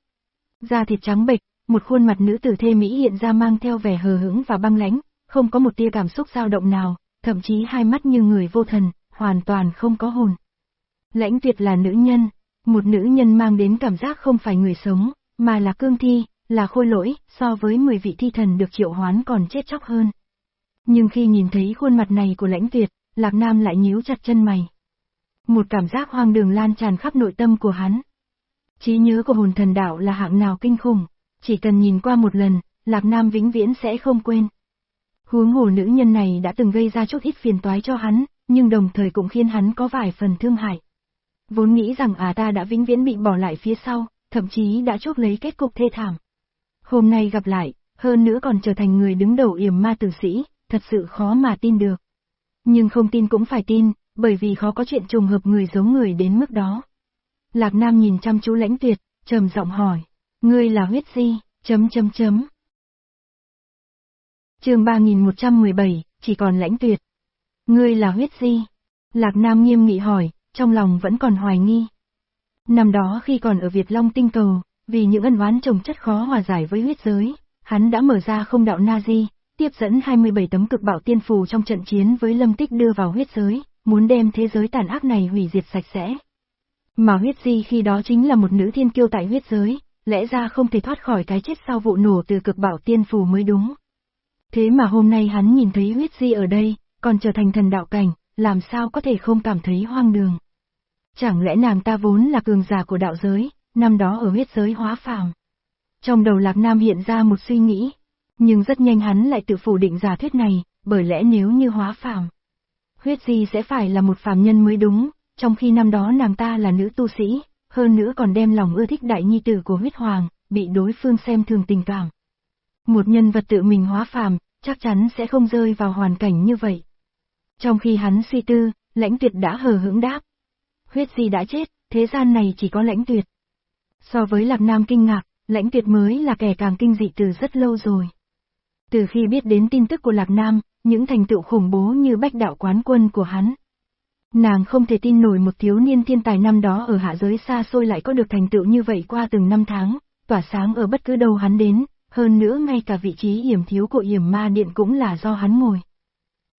S1: Da thịt trắng bệch, một khuôn mặt nữ tử thê mỹ hiện ra mang theo vẻ hờ hững và băng lãnh, không có một tia cảm xúc dao động nào, thậm chí hai mắt như người vô thần, hoàn toàn không có hồn. Lãnh tuyệt là nữ nhân, một nữ nhân mang đến cảm giác không phải người sống, mà là cương thi, là khôi lỗi, so với 10 vị thi thần được triệu hoán còn chết chóc hơn. Nhưng khi nhìn thấy khuôn mặt này của lãnh tuyệt, Lạc Nam lại nhíu chặt chân mày. Một cảm giác hoang đường lan tràn khắp nội tâm của hắn. Trí nhớ của hồn thần đạo là hạng nào kinh khủng, chỉ cần nhìn qua một lần, Lạc Nam vĩnh viễn sẽ không quên. Huống hồ nữ nhân này đã từng gây ra chút ít phiền toái cho hắn, nhưng đồng thời cũng khiến hắn có vài phần thương hại. Vốn nghĩ rằng à ta đã vĩnh viễn bị bỏ lại phía sau, thậm chí đã chốt lấy kết cục thê thảm. Hôm nay gặp lại, hơn nữa còn trở thành người đứng đầu yểm ma tử sĩ, thật sự khó mà tin được. Nhưng không tin cũng phải tin, bởi vì khó có chuyện trùng hợp người giống người đến mức đó. Lạc Nam nhìn chăm chú lãnh tuyệt, trầm giọng hỏi, ngươi là huyết di, chấm chấm chấm. chương 3117, chỉ còn lãnh tuyệt. Ngươi là huyết di. Lạc Nam nghiêm nghị hỏi, trong lòng vẫn còn hoài nghi. Năm đó khi còn ở Việt Long tinh cầu, vì những ân oán trồng chất khó hòa giải với huyết giới, hắn đã mở ra không đạo Nazi, tiếp dẫn 27 tấm cực bạo tiên phù trong trận chiến với lâm tích đưa vào huyết giới, muốn đem thế giới tàn ác này hủy diệt sạch sẽ. Mà huyết di khi đó chính là một nữ thiên kiêu tại huyết giới, lẽ ra không thể thoát khỏi cái chết sau vụ nổ từ cực bảo tiên phù mới đúng. Thế mà hôm nay hắn nhìn thấy huyết di ở đây, còn trở thành thần đạo cảnh, làm sao có thể không cảm thấy hoang đường. Chẳng lẽ nàng ta vốn là cường giả của đạo giới, năm đó ở huyết giới hóa phàm. Trong đầu Lạc Nam hiện ra một suy nghĩ, nhưng rất nhanh hắn lại tự phủ định giả thuyết này, bởi lẽ nếu như hóa phàm, huyết di sẽ phải là một phàm nhân mới đúng, trong khi năm đó nàng ta là nữ tu sĩ, hơn nữa còn đem lòng ưa thích đại nhi tử của huyết hoàng, bị đối phương xem thường tình cảm. Một nhân vật tự mình hóa phàm, chắc chắn sẽ không rơi vào hoàn cảnh như vậy. Trong khi hắn suy tư, lãnh tuyệt đã hờ hững đáp. Huyết di đã chết, thế gian này chỉ có lãnh tuyệt. So với Lạc Nam kinh ngạc, lãnh tuyệt mới là kẻ càng kinh dị từ rất lâu rồi. Từ khi biết đến tin tức của Lạc Nam, những thành tựu khủng bố như bách đạo quán quân của hắn. Nàng không thể tin nổi một thiếu niên thiên tài năm đó ở hạ giới xa xôi lại có được thành tựu như vậy qua từng năm tháng, tỏa sáng ở bất cứ đâu hắn đến, hơn nữa ngay cả vị trí hiểm thiếu của hiểm ma điện cũng là do hắn ngồi.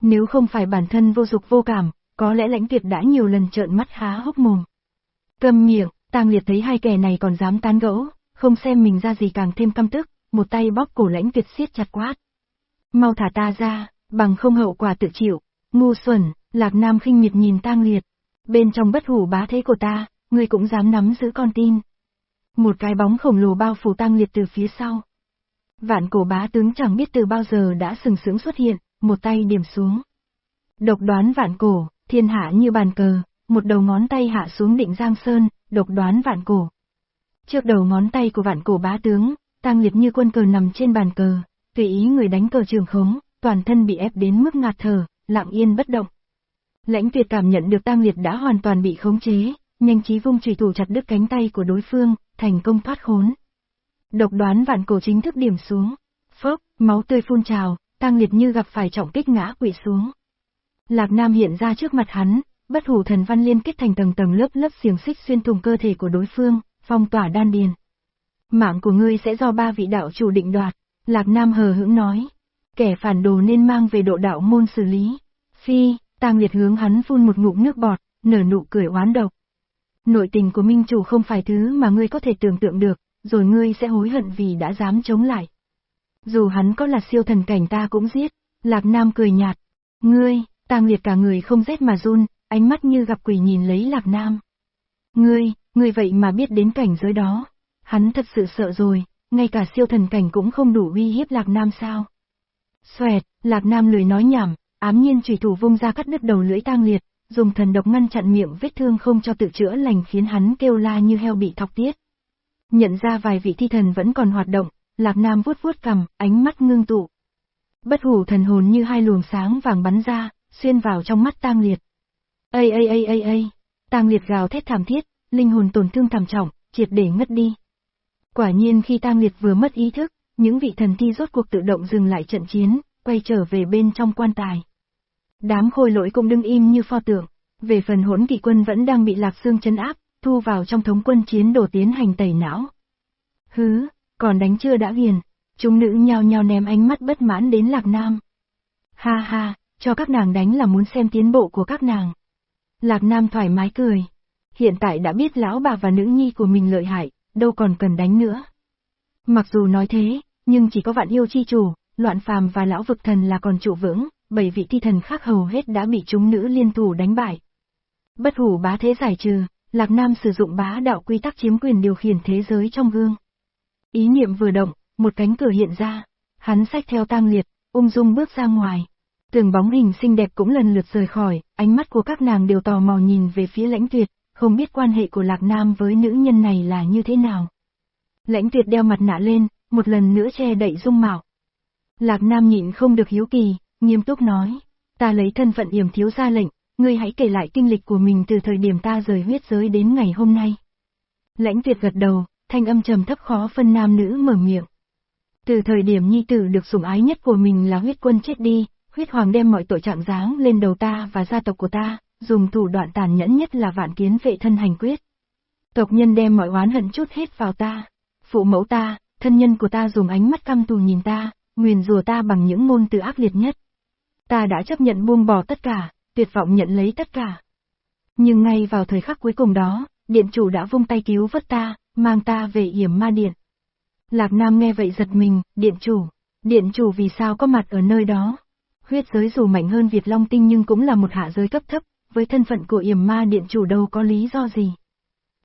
S1: Nếu không phải bản thân vô dục vô cảm, có lẽ lãnh tuyệt đã nhiều lần trợn mắt há hốc mồm. Cầm miệng, tang liệt thấy hai kẻ này còn dám tán gẫu, không xem mình ra gì càng thêm căm tức, một tay bóp cổ lãnh tuyệt siết chặt quát. Mau thả ta ra, bằng không hậu quả tự chịu, ngu xuẩn, lạc nam khinh miệt nhìn tang liệt. Bên trong bất hủ bá thế của ta, ngươi cũng dám nắm giữ con tin. Một cái bóng khổng lồ bao phủ tang liệt từ phía sau. Vạn cổ bá tướng chẳng biết từ bao giờ đã sừng sững xuất hiện, một tay điểm xuống. Độc đoán vạn cổ, thiên hạ như bàn cờ, một đầu ngón tay hạ xuống định giang sơn, độc đoán vạn cổ. Trước đầu ngón tay của vạn cổ bá tướng, tang liệt như quân cờ nằm trên bàn cờ, tùy ý người đánh cờ trường khống, toàn thân bị ép đến mức ngạt thở, lặng yên bất động. Lãnh tuyệt cảm nhận được tăng liệt đã hoàn toàn bị khống chế, nhanh trí vung chủy thủ chặt đứt cánh tay của đối phương, thành công thoát khốn. Độc đoán vạn cổ chính thức điểm xuống. Phốc, máu tươi phun trào, tăng liệt như gặp phải trọng kích ngã quỵ xuống. Lạc Nam hiện ra trước mặt hắn, bất hủ thần văn liên kết thành tầng tầng lớp lớp xiềng xích xuyên thủng cơ thể của đối phương, phong tỏa đan điền. Mạng của ngươi sẽ do ba vị đạo chủ định đoạt, Lạc Nam hờ hững nói. Kẻ phản đồ nên mang về độ đạo môn xử lý. Phi, tang liệt hướng hắn phun một ngụm nước bọt, nở nụ cười oán độc. Nội tình của minh chủ không phải thứ mà ngươi có thể tưởng tượng được, rồi ngươi sẽ hối hận vì đã dám chống lại. Dù hắn có là siêu thần cảnh ta cũng giết, Lạc Nam cười nhạt. Ngươi, tang liệt cả người không rét mà run, ánh mắt như gặp quỷ nhìn lấy Lạc Nam. Ngươi, ngươi vậy mà biết đến cảnh giới đó. Hắn thật sự sợ rồi, ngay cả siêu thần cảnh cũng không đủ uy hiếp Lạc Nam sao. Xoẹt, Lạc Nam lười nói nhảm, ám nhiên chủy thủ vung ra cắt đứt đầu lưỡi tang liệt, dùng thần độc ngăn chặn miệng vết thương không cho tự chữa lành khiến hắn kêu la như heo bị thọc tiết. Nhận ra vài vị thi thần vẫn còn hoạt động, Lạc Nam vuốt vuốt cầm, ánh mắt ngưng tụ. Bất hủ thần hồn như hai luồng sáng vàng bắn ra, xuyên vào trong mắt tang liệt. Ây ây ây ây ây, tang liệt gào thét thảm thiết, linh hồn tổn thương thảm trọng, triệt để ngất đi. Quả nhiên khi tang liệt vừa mất ý thức, những vị thần thi rốt cuộc tự động dừng lại trận chiến, quay trở về bên trong quan tài. Đám khôi lỗi cũng đứng im như pho tượng, về phần hỗn kỵ quân vẫn đang bị lạc xương chấn áp, thu vào trong thống quân chiến đổ tiến hành tẩy não. Hứ, còn đánh chưa đã ghiền, chúng nữ nhao nhao ném ánh mắt bất mãn đến lạc nam. Ha ha, cho các nàng đánh là muốn xem tiến bộ của các nàng. Lạc nam thoải mái cười. Hiện tại đã biết lão bà và nữ nhi của mình lợi hại, đâu còn cần đánh nữa. Mặc dù nói thế, nhưng chỉ có vạn yêu chi chủ, loạn phàm và lão vực thần là còn trụ vững, bảy vị thi thần khác hầu hết đã bị chúng nữ liên thủ đánh bại. Bất hủ bá thế giải trừ, Lạc Nam sử dụng bá đạo quy tắc chiếm quyền điều khiển thế giới trong gương. Ý niệm vừa động, một cánh cửa hiện ra, hắn xách theo tang liệt, ung dung bước ra ngoài. Từng bóng hình xinh đẹp cũng lần lượt rời khỏi, ánh mắt của các nàng đều tò mò nhìn về phía lãnh tuyệt, không biết quan hệ của Lạc Nam với nữ nhân này là như thế nào. Lãnh tuyệt đeo mặt nạ lên, một lần nữa che đậy dung mạo. Lạc Nam nhịn không được hiếu kỳ, nghiêm túc nói, ta lấy thân phận yểm thiếu ra lệnh, ngươi hãy kể lại kinh lịch của mình từ thời điểm ta rời huyết giới đến ngày hôm nay. Lãnh tuyệt gật đầu, thanh âm trầm thấp khó phân nam nữ mở miệng. Từ thời điểm nhi tử được sủng ái nhất của mình là huyết quân chết đi, huyết hoàng đem mọi tội trạng dáng lên đầu ta và gia tộc của ta, dùng thủ đoạn tàn nhẫn nhất là vạn kiến vệ thân hành quyết. Tộc nhân đem mọi oán hận chút hết vào ta. Phụ mẫu ta, thân nhân của ta dùng ánh mắt căm thù nhìn ta, nguyền rùa ta bằng những ngôn từ ác liệt nhất. Ta đã chấp nhận buông bỏ tất cả, tuyệt vọng nhận lấy tất cả. Nhưng ngay vào thời khắc cuối cùng đó, điện chủ đã vung tay cứu vớt ta, mang ta về yểm ma điện. Lạc Nam nghe vậy giật mình, điện chủ, điện chủ vì sao có mặt ở nơi đó? Huyết giới dù mạnh hơn Việt Long Tinh nhưng cũng là một hạ giới cấp thấp, với thân phận của yểm ma điện chủ đâu có lý do gì.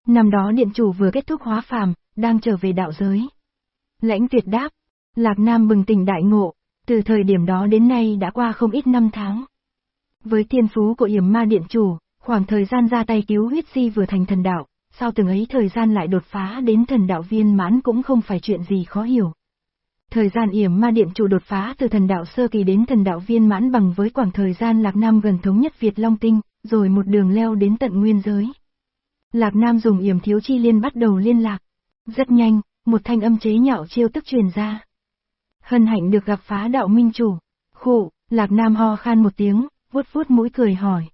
S1: Năm đó điện chủ vừa kết thúc hóa phàm, đang trở về đạo giới. Lãnh tuyệt đáp, Lạc Nam bừng tỉnh đại ngộ, từ thời điểm đó đến nay đã qua không ít năm tháng. Với thiên phú của yểm ma điện chủ, khoảng thời gian ra tay cứu huyết si vừa thành thần đạo, sau từng ấy thời gian lại đột phá đến thần đạo viên mãn cũng không phải chuyện gì khó hiểu. Thời gian yểm ma điện chủ đột phá từ thần đạo sơ kỳ đến thần đạo viên mãn bằng với khoảng thời gian Lạc Nam gần thống nhất Việt Long Tinh, rồi một đường leo đến tận nguyên giới. Lạc Nam dùng yểm thiếu chi liên bắt đầu liên lạc. Rất nhanh, một thanh âm chế nhạo chiêu tức truyền ra. Hân hạnh được gặp phá đạo minh chủ. Khổ, Lạc Nam ho khan một tiếng, vuốt vuốt mũi cười hỏi.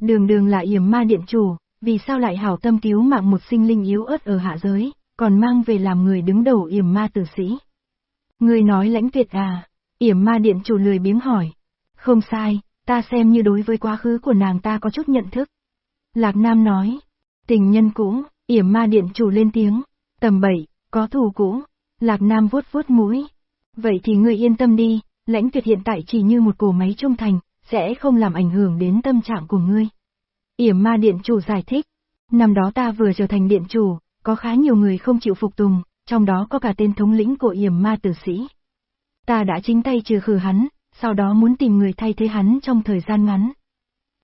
S1: Đường đường là yểm ma điện chủ, vì sao lại hảo tâm cứu mạng một sinh linh yếu ớt ở hạ giới, còn mang về làm người đứng đầu yểm ma tử sĩ. Người nói lãnh tuyệt à, yểm ma điện chủ lười biếng hỏi. Không sai, ta xem như đối với quá khứ của nàng ta có chút nhận thức. Lạc Nam nói, tình nhân cũ, yểm ma điện chủ lên tiếng, tầm bảy, có thù cũ, Lạc Nam vuốt vuốt mũi. Vậy thì người yên tâm đi, lãnh tuyệt hiện tại chỉ như một cổ máy trung thành, sẽ không làm ảnh hưởng đến tâm trạng của ngươi. Yểm ma điện chủ giải thích, năm đó ta vừa trở thành điện chủ, có khá nhiều người không chịu phục tùng, trong đó có cả tên thống lĩnh của yểm ma tử sĩ. Ta đã chính tay trừ khử hắn, sau đó muốn tìm người thay thế hắn trong thời gian ngắn.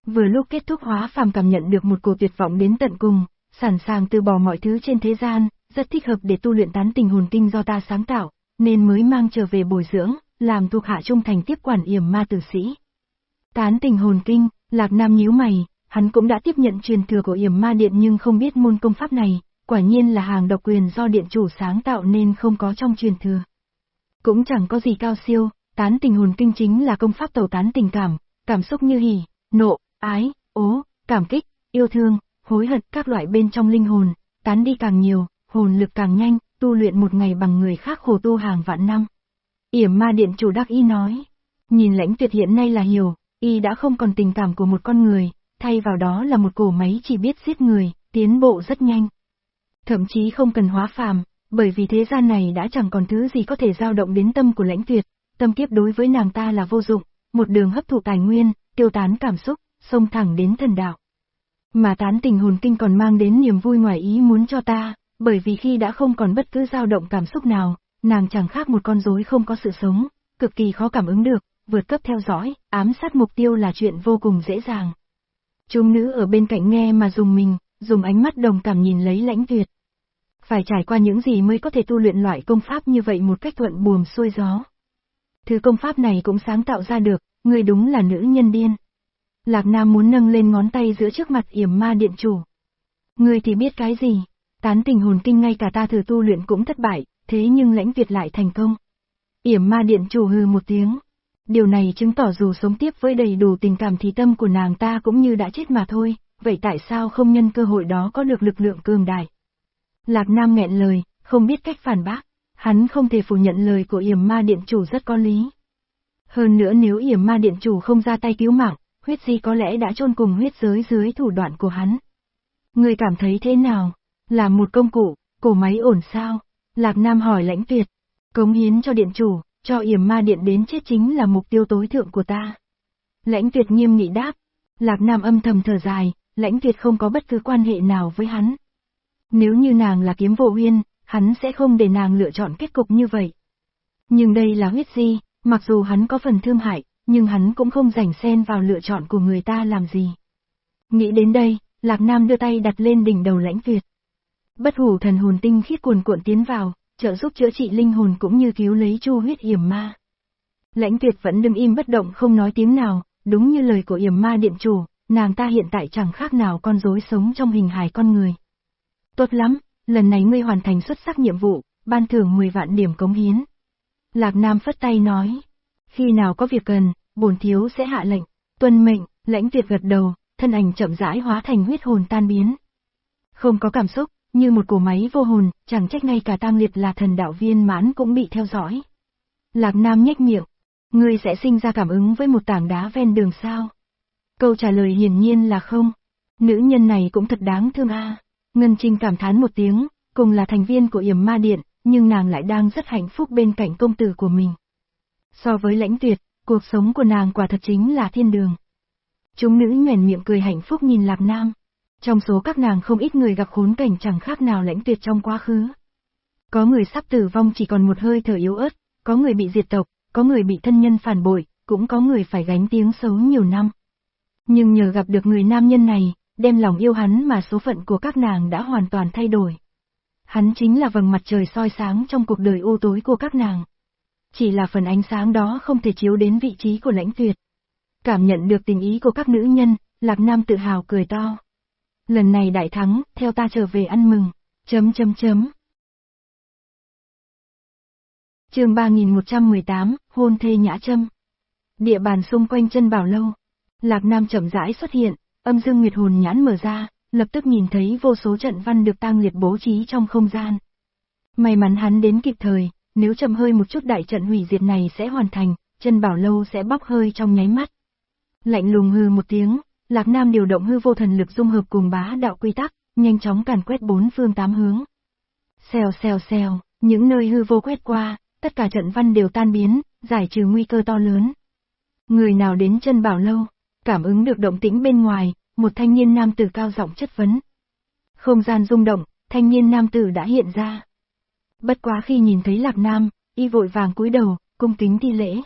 S1: Vừa lúc kết thúc hóa phàm cảm nhận được một cổ tuyệt vọng đến tận cùng, sẵn sàng từ bỏ mọi thứ trên thế gian, rất thích hợp để tu luyện tán tình hồn kinh do ta sáng tạo, nên mới mang trở về bồi dưỡng, làm thuộc hạ trung thành tiếp quản yểm ma tử sĩ. Tán tình hồn kinh, Lạc Nam nhíu mày, hắn cũng đã tiếp nhận truyền thừa của yểm ma điện nhưng không biết môn công pháp này, quả nhiên là hàng độc quyền do điện chủ sáng tạo nên không có trong truyền thừa. Cũng chẳng có gì cao siêu, tán tình hồn kinh chính là công pháp tẩu tán tình cảm, cảm xúc như hỉ, nộ, ái, ố, cảm kích, yêu thương, hối hận các loại bên trong linh hồn, tán đi càng nhiều, hồn lực càng nhanh, tu luyện một ngày bằng người khác khổ tu hàng vạn năm. Yểm ma điện chủ đắc y nói, nhìn lãnh tuyệt hiện nay là hiểu, y đã không còn tình cảm của một con người, thay vào đó là một cổ máy chỉ biết giết người, tiến bộ rất nhanh. Thậm chí không cần hóa phàm, bởi vì thế gian này đã chẳng còn thứ gì có thể dao động đến tâm của lãnh tuyệt, tâm kiếp đối với nàng ta là vô dụng, một đường hấp thụ tài nguyên, tiêu tán cảm xúc, xông thẳng đến thần đạo. Mà tán tình hồn kinh còn mang đến niềm vui ngoài ý muốn cho ta, bởi vì khi đã không còn bất cứ dao động cảm xúc nào, nàng chẳng khác một con rối không có sự sống, cực kỳ khó cảm ứng được, vượt cấp theo dõi, ám sát mục tiêu là chuyện vô cùng dễ dàng. Trung nữ ở bên cạnh nghe mà dùng mình, dùng ánh mắt đồng cảm nhìn lấy lãnh tuyệt. Phải trải qua những gì mới có thể tu luyện loại công pháp như vậy một cách thuận buồm xuôi gió. Thứ công pháp này cũng sáng tạo ra được, người đúng là nữ nhân điên. Lạc Nam muốn nâng lên ngón tay giữa trước mặt yểm ma điện chủ. Người thì biết cái gì, tán tình hồn kinh ngay cả ta thử tu luyện cũng thất bại, thế nhưng lãnh Việt lại thành công. Yểm ma điện chủ hư một tiếng. Điều này chứng tỏ dù sống tiếp với đầy đủ tình cảm thì tâm của nàng ta cũng như đã chết mà thôi, vậy tại sao không nhân cơ hội đó có được lực lượng cường đại? Lạc Nam nghẹn lời, không biết cách phản bác, hắn không thể phủ nhận lời của yểm ma điện chủ rất có lý. Hơn nữa nếu yểm ma điện chủ không ra tay cứu mạng, huyết di có lẽ đã chôn cùng huyết giới dưới thủ đoạn của hắn. Người cảm thấy thế nào? Là một công cụ, cổ máy ổn sao? Lạc Nam hỏi lãnh tuyệt. Cống hiến cho điện chủ, cho yểm ma điện đến chết chính là mục tiêu tối thượng của ta. Lãnh tuyệt nghiêm nghị đáp. Lạc Nam âm thầm thở dài, lãnh tuyệt không có bất cứ quan hệ nào với hắn. Nếu như nàng là kiếm vô huyên, hắn sẽ không để nàng lựa chọn kết cục như vậy. Nhưng đây là huyết di, mặc dù hắn có phần thương hại, nhưng hắn cũng không rảnh xen vào lựa chọn của người ta làm gì. Nghĩ đến đây, Lạc Nam đưa tay đặt lên đỉnh đầu lãnh tuyệt. Bất hủ thần hồn tinh khiết cuồn cuộn tiến vào, trợ giúp chữa trị linh hồn cũng như cứu lấy chu huyết yểm ma. Lãnh tuyệt vẫn đứng im bất động không nói tiếng nào, đúng như lời của yểm ma điện chủ, nàng ta hiện tại chẳng khác nào con rối sống trong hình hài con người. Tốt lắm, lần này ngươi hoàn thành xuất sắc nhiệm vụ, ban thưởng 10 vạn điểm cống hiến. Lạc Nam phất tay nói, khi nào có việc cần, bổn thiếu sẽ hạ lệnh, tuân mệnh, lãnh tuyệt gật đầu, thân ảnh chậm rãi hóa thành huyết hồn tan biến. Không có cảm xúc, như một cổ máy vô hồn, chẳng trách ngay cả tam liệt là thần đạo viên mãn cũng bị theo dõi. Lạc Nam nhếch miệng, ngươi sẽ sinh ra cảm ứng với một tảng đá ven đường sao? Câu trả lời hiển nhiên là không. Nữ nhân này cũng thật đáng thương a. Ngân Trinh cảm thán một tiếng, cùng là thành viên của yểm ma điện, nhưng nàng lại đang rất hạnh phúc bên cạnh công tử của mình. So với lãnh tuyệt, cuộc sống của nàng quả thật chính là thiên đường. Chúng nữ nhoèn miệng cười hạnh phúc nhìn Lạc Nam. Trong số các nàng không ít người gặp khốn cảnh chẳng khác nào lãnh tuyệt trong quá khứ. Có người sắp tử vong chỉ còn một hơi thở yếu ớt, có người bị diệt tộc, có người bị thân nhân phản bội, cũng có người phải gánh tiếng xấu nhiều năm. Nhưng nhờ gặp được người nam nhân này, đem lòng yêu hắn mà số phận của các nàng đã hoàn toàn thay đổi. Hắn chính là vầng mặt trời soi sáng trong cuộc đời u tối của các nàng. Chỉ là phần ánh sáng đó không thể chiếu đến vị trí của lãnh tuyệt. Cảm nhận được tình ý của các nữ nhân, Lạc Nam tự hào cười to. Lần này đại thắng, theo ta trở về ăn mừng. Chấm chấm chấm. chương 3118, hôn thê nhã châm. Địa bàn xung quanh chân bảo lâu. Lạc Nam chậm rãi xuất hiện, âm dương nguyệt hồn nhãn mở ra, lập tức nhìn thấy vô số trận văn được tang liệt bố trí trong không gian. May mắn hắn đến kịp thời, nếu chậm hơi một chút đại trận hủy diệt này sẽ hoàn thành, chân bảo lâu sẽ bóc hơi trong nháy mắt. Lạnh lùng hư một tiếng, Lạc Nam điều động hư vô thần lực dung hợp cùng bá đạo quy tắc, nhanh chóng càn quét bốn phương tám hướng. Xèo xèo xèo, những nơi hư vô quét qua, tất cả trận văn đều tan biến, giải trừ nguy cơ to lớn. Người nào đến chân bảo lâu, cảm ứng được động tĩnh bên ngoài, một thanh niên nam tử cao giọng chất vấn. Không gian rung động, thanh niên nam tử đã hiện ra. Bất quá khi nhìn thấy Lạc Nam, y vội vàng cúi đầu, cung kính thi lễ.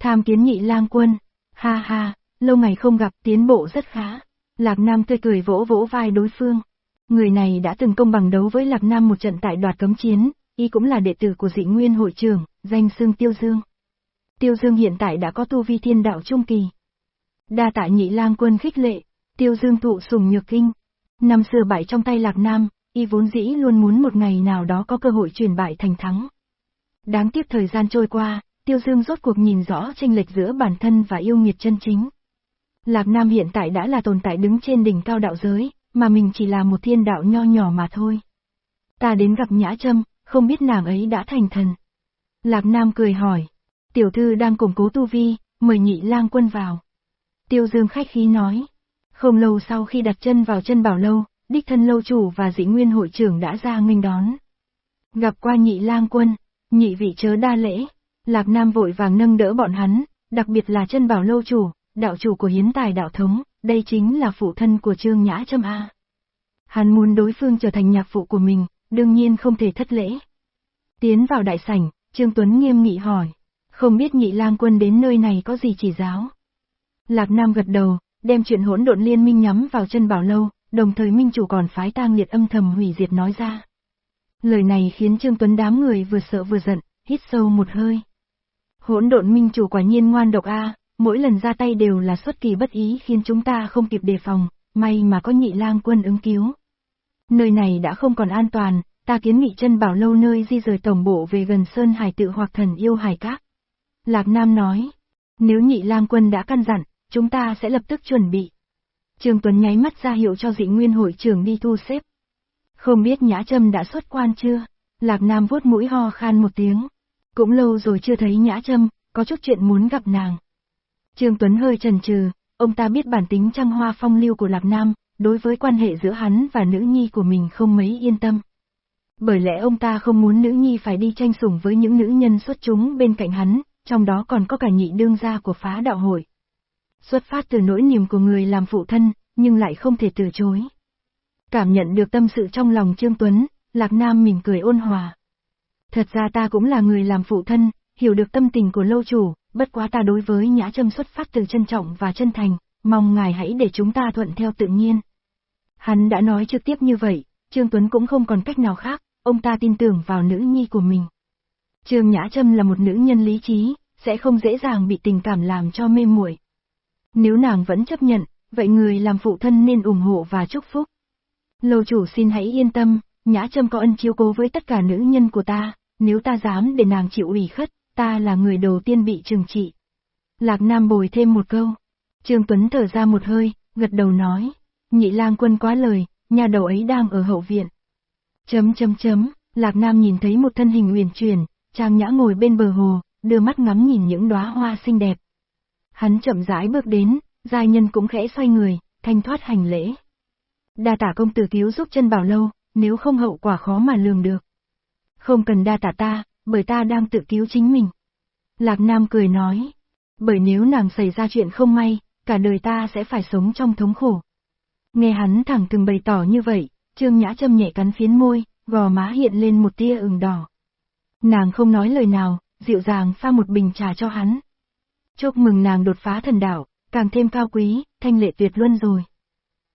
S1: Tham kiến nhị lang quân, ha ha, lâu ngày không gặp tiến bộ rất khá. Lạc Nam tươi cười vỗ vỗ vai đối phương. Người này đã từng công bằng đấu với Lạc Nam một trận tại đoạt cấm chiến, y cũng là đệ tử của dị nguyên hội trưởng, danh xương Tiêu Dương. Tiêu Dương hiện tại đã có tu vi thiên đạo trung kỳ. Đa tạ nhị lang quân khích lệ, Tiêu Dương thụ sùng nhược kinh. Năm xưa bại trong tay Lạc Nam, y vốn dĩ luôn muốn một ngày nào đó có cơ hội chuyển bại thành thắng. Đáng tiếc thời gian trôi qua, Tiêu Dương rốt cuộc nhìn rõ tranh lệch giữa bản thân và yêu nghiệt chân chính. Lạc Nam hiện tại đã là tồn tại đứng trên đỉnh cao đạo giới, mà mình chỉ là một thiên đạo nho nhỏ mà thôi. Ta đến gặp Nhã Trâm, không biết nàng ấy đã thành thần. Lạc Nam cười hỏi, tiểu thư đang củng cố tu vi, mời nhị lang quân vào. Tiêu Dương khách khí nói, không lâu sau khi đặt chân vào chân bảo lâu, đích thân lâu chủ và dĩ nguyên hội trưởng đã ra nghênh đón. Gặp qua nhị lang quân, nhị vị chớ đa lễ, Lạc Nam vội vàng nâng đỡ bọn hắn, đặc biệt là chân bảo lâu chủ, đạo chủ của hiến tài đạo thống, đây chính là phụ thân của Trương Nhã Trâm A. Hắn muốn đối phương trở thành nhạc phụ của mình, đương nhiên không thể thất lễ. Tiến vào đại sảnh, Trương Tuấn nghiêm nghị hỏi, không biết nhị lang quân đến nơi này có gì chỉ giáo. Lạc Nam gật đầu, đem chuyện hỗn độn liên minh nhắm vào chân bảo lâu, đồng thời minh chủ còn phái tang liệt âm thầm hủy diệt nói ra. Lời này khiến Trương Tuấn đám người vừa sợ vừa giận, hít sâu một hơi. Hỗn độn minh chủ quả nhiên ngoan độc a, mỗi lần ra tay đều là xuất kỳ bất ý khiến chúng ta không kịp đề phòng, may mà có nhị lang quân ứng cứu. Nơi này đã không còn an toàn, ta kiến nghị chân bảo lâu nơi di rời tổng bộ về gần Sơn Hải tự hoặc thần yêu hải các. Lạc Nam nói, nếu nhị lang quân đã căn dặn, chúng ta sẽ lập tức chuẩn bị. Trường Tuấn nháy mắt ra hiệu cho dị nguyên hội trưởng đi thu xếp. Không biết Nhã Trâm đã xuất quan chưa? Lạc Nam vuốt mũi ho khan một tiếng. Cũng lâu rồi chưa thấy Nhã Trâm, có chút chuyện muốn gặp nàng. Trương Tuấn hơi chần chừ, ông ta biết bản tính trăng hoa phong lưu của Lạp Nam, đối với quan hệ giữa hắn và nữ nhi của mình không mấy yên tâm. Bởi lẽ ông ta không muốn nữ nhi phải đi tranh sủng với những nữ nhân xuất chúng bên cạnh hắn, trong đó còn có cả nhị đương gia của phá đạo hội. Xuất phát từ nỗi niềm của người làm phụ thân, nhưng lại không thể từ chối. Cảm nhận được tâm sự trong lòng Trương Tuấn, Lạc Nam mỉm cười ôn hòa. Thật ra ta cũng là người làm phụ thân, hiểu được tâm tình của lâu chủ, bất quá ta đối với nhã châm xuất phát từ trân trọng và chân thành, mong ngài hãy để chúng ta thuận theo tự nhiên. Hắn đã nói trực tiếp như vậy, Trương Tuấn cũng không còn cách nào khác, ông ta tin tưởng vào nữ nhi của mình. Trương Nhã Trâm là một nữ nhân lý trí, sẽ không dễ dàng bị tình cảm làm cho mê muội. Nếu nàng vẫn chấp nhận, vậy người làm phụ thân nên ủng hộ và chúc phúc. Lầu chủ xin hãy yên tâm, Nhã Trâm có ân chiếu cố với tất cả nữ nhân của ta, nếu ta dám để nàng chịu ủy khất, ta là người đầu tiên bị trừng trị. Lạc Nam bồi thêm một câu. Trương Tuấn thở ra một hơi, gật đầu nói. Nhị lang quân quá lời, nhà đầu ấy đang ở hậu viện. Chấm chấm chấm, Lạc Nam nhìn thấy một thân hình huyền chuyển, trang nhã ngồi bên bờ hồ, đưa mắt ngắm nhìn những đóa hoa xinh đẹp. Hắn chậm rãi bước đến, giai nhân cũng khẽ xoay người, thanh thoát hành lễ. Đa tả công tử cứu giúp chân bảo lâu, nếu không hậu quả khó mà lường được. Không cần đa tả ta, bởi ta đang tự cứu chính mình. Lạc Nam cười nói, bởi nếu nàng xảy ra chuyện không may, cả đời ta sẽ phải sống trong thống khổ. Nghe hắn thẳng từng bày tỏ như vậy, Trương Nhã châm nhẹ cắn phiến môi, gò má hiện lên một tia ửng đỏ. Nàng không nói lời nào, dịu dàng pha một bình trà cho hắn. Chúc mừng nàng đột phá thần đạo, càng thêm cao quý, thanh lệ tuyệt luân rồi.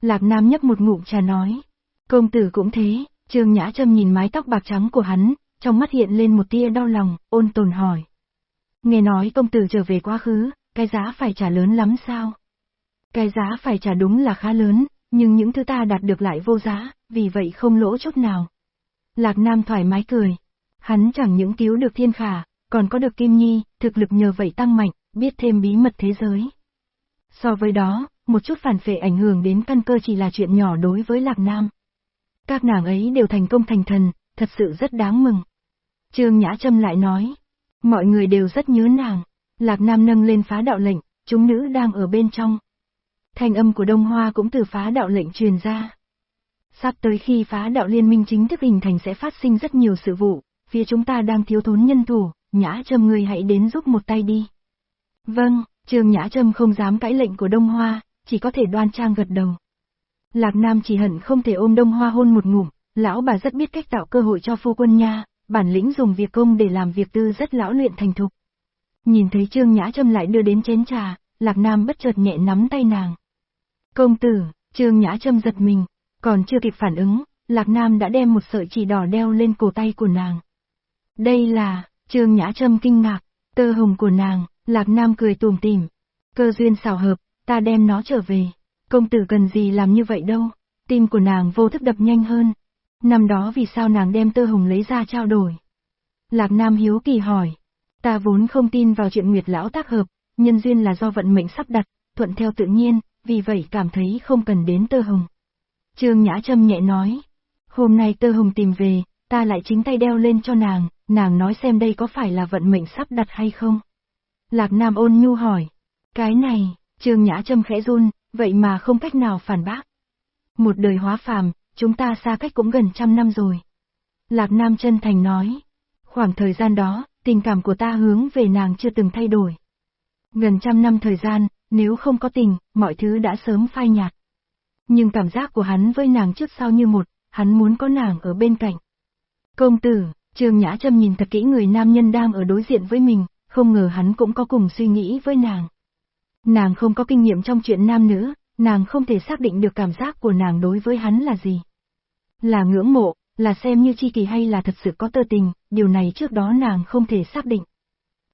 S1: Lạc Nam nhấp một ngụm trà nói. Công tử cũng thế, Trương Nhã Trâm nhìn mái tóc bạc trắng của hắn, trong mắt hiện lên một tia đau lòng, ôn tồn hỏi. Nghe nói công tử trở về quá khứ, cái giá phải trả lớn lắm sao? Cái giá phải trả đúng là khá lớn, nhưng những thứ ta đạt được lại vô giá, vì vậy không lỗ chút nào. Lạc Nam thoải mái cười. Hắn chẳng những cứu được thiên khả, còn có được Kim Nhi, thực lực nhờ vậy tăng mạnh, biết thêm bí mật thế giới. So với đó, một chút phản phệ ảnh hưởng đến căn cơ chỉ là chuyện nhỏ đối với Lạc Nam. Các nàng ấy đều thành công thành thần, thật sự rất đáng mừng. Trương Nhã Trâm lại nói, mọi người đều rất nhớ nàng. Lạc Nam nâng lên phá đạo lệnh, chúng nữ đang ở bên trong. Thanh âm của Đông Hoa cũng từ phá đạo lệnh truyền ra. Sắp tới khi phá đạo liên minh chính thức hình thành sẽ phát sinh rất nhiều sự vụ, phía chúng ta đang thiếu thốn nhân thủ, Nhã Trâm người hãy đến giúp một tay đi. Vâng, Trương Nhã Trâm không dám cãi lệnh của Đông Hoa, chỉ có thể đoan trang gật đầu. Lạc Nam chỉ hận không thể ôm Đông Hoa hôn một ngủm, lão bà rất biết cách tạo cơ hội cho phu quân nha, bản lĩnh dùng việc công để làm việc tư rất lão luyện thành thục. Nhìn thấy Trương Nhã Trâm lại đưa đến chén trà, Lạc Nam bất chợt nhẹ nắm tay nàng. Công tử, Trương Nhã Trâm giật mình, còn chưa kịp phản ứng, Lạc Nam đã đem một sợi chỉ đỏ đeo lên cổ tay của nàng. Đây là, Trương Nhã Trâm kinh ngạc, tơ hồng của nàng, Lạc Nam cười tùm tìm. Cơ duyên xào hợp, ta đem nó trở về. Công tử cần gì làm như vậy đâu, tim của nàng vô thức đập nhanh hơn. Năm đó vì sao nàng đem tơ hồng lấy ra trao đổi? Lạc Nam hiếu kỳ hỏi. Ta vốn không tin vào chuyện Nguyệt Lão tác hợp, nhân duyên là do vận mệnh sắp đặt, thuận theo tự nhiên, vì vậy cảm thấy không cần đến tơ hồng. Trương Nhã Trâm nhẹ nói. Hôm nay tơ hồng tìm về, ta lại chính tay đeo lên cho nàng, nàng nói xem đây có phải là vận mệnh sắp đặt hay không? Lạc Nam ôn nhu hỏi. Cái này, Trương Nhã Trâm khẽ run, vậy mà không cách nào phản bác. Một đời hóa phàm, chúng ta xa cách cũng gần trăm năm rồi. Lạc Nam chân thành nói. Khoảng thời gian đó, tình cảm của ta hướng về nàng chưa từng thay đổi. Gần trăm năm thời gian, nếu không có tình, mọi thứ đã sớm phai nhạt. Nhưng cảm giác của hắn với nàng trước sau như một, hắn muốn có nàng ở bên cạnh. Công tử, Trương Nhã Trâm nhìn thật kỹ người nam nhân đang ở đối diện với mình, không ngờ hắn cũng có cùng suy nghĩ với nàng. Nàng không có kinh nghiệm trong chuyện nam nữ, nàng không thể xác định được cảm giác của nàng đối với hắn là gì. Là ngưỡng mộ, là xem như chi kỳ hay là thật sự có tơ tình, điều này trước đó nàng không thể xác định.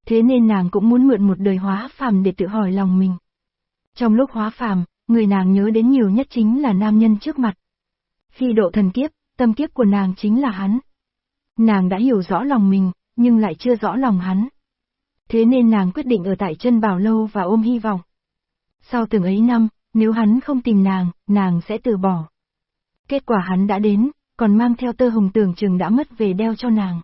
S1: Thế nên nàng cũng muốn mượn một đời hóa phàm để tự hỏi lòng mình. Trong lúc hóa phàm, người nàng nhớ đến nhiều nhất chính là nam nhân trước mặt. Khi độ thần kiếp, tâm kiếp của nàng chính là hắn. Nàng đã hiểu rõ lòng mình, nhưng lại chưa rõ lòng hắn. Thế nên nàng quyết định ở tại chân bảo lâu và ôm hy vọng. Sau từng ấy năm, nếu hắn không tìm nàng, nàng sẽ từ bỏ. Kết quả hắn đã đến, còn mang theo tơ hồng tưởng chừng đã mất về đeo cho nàng.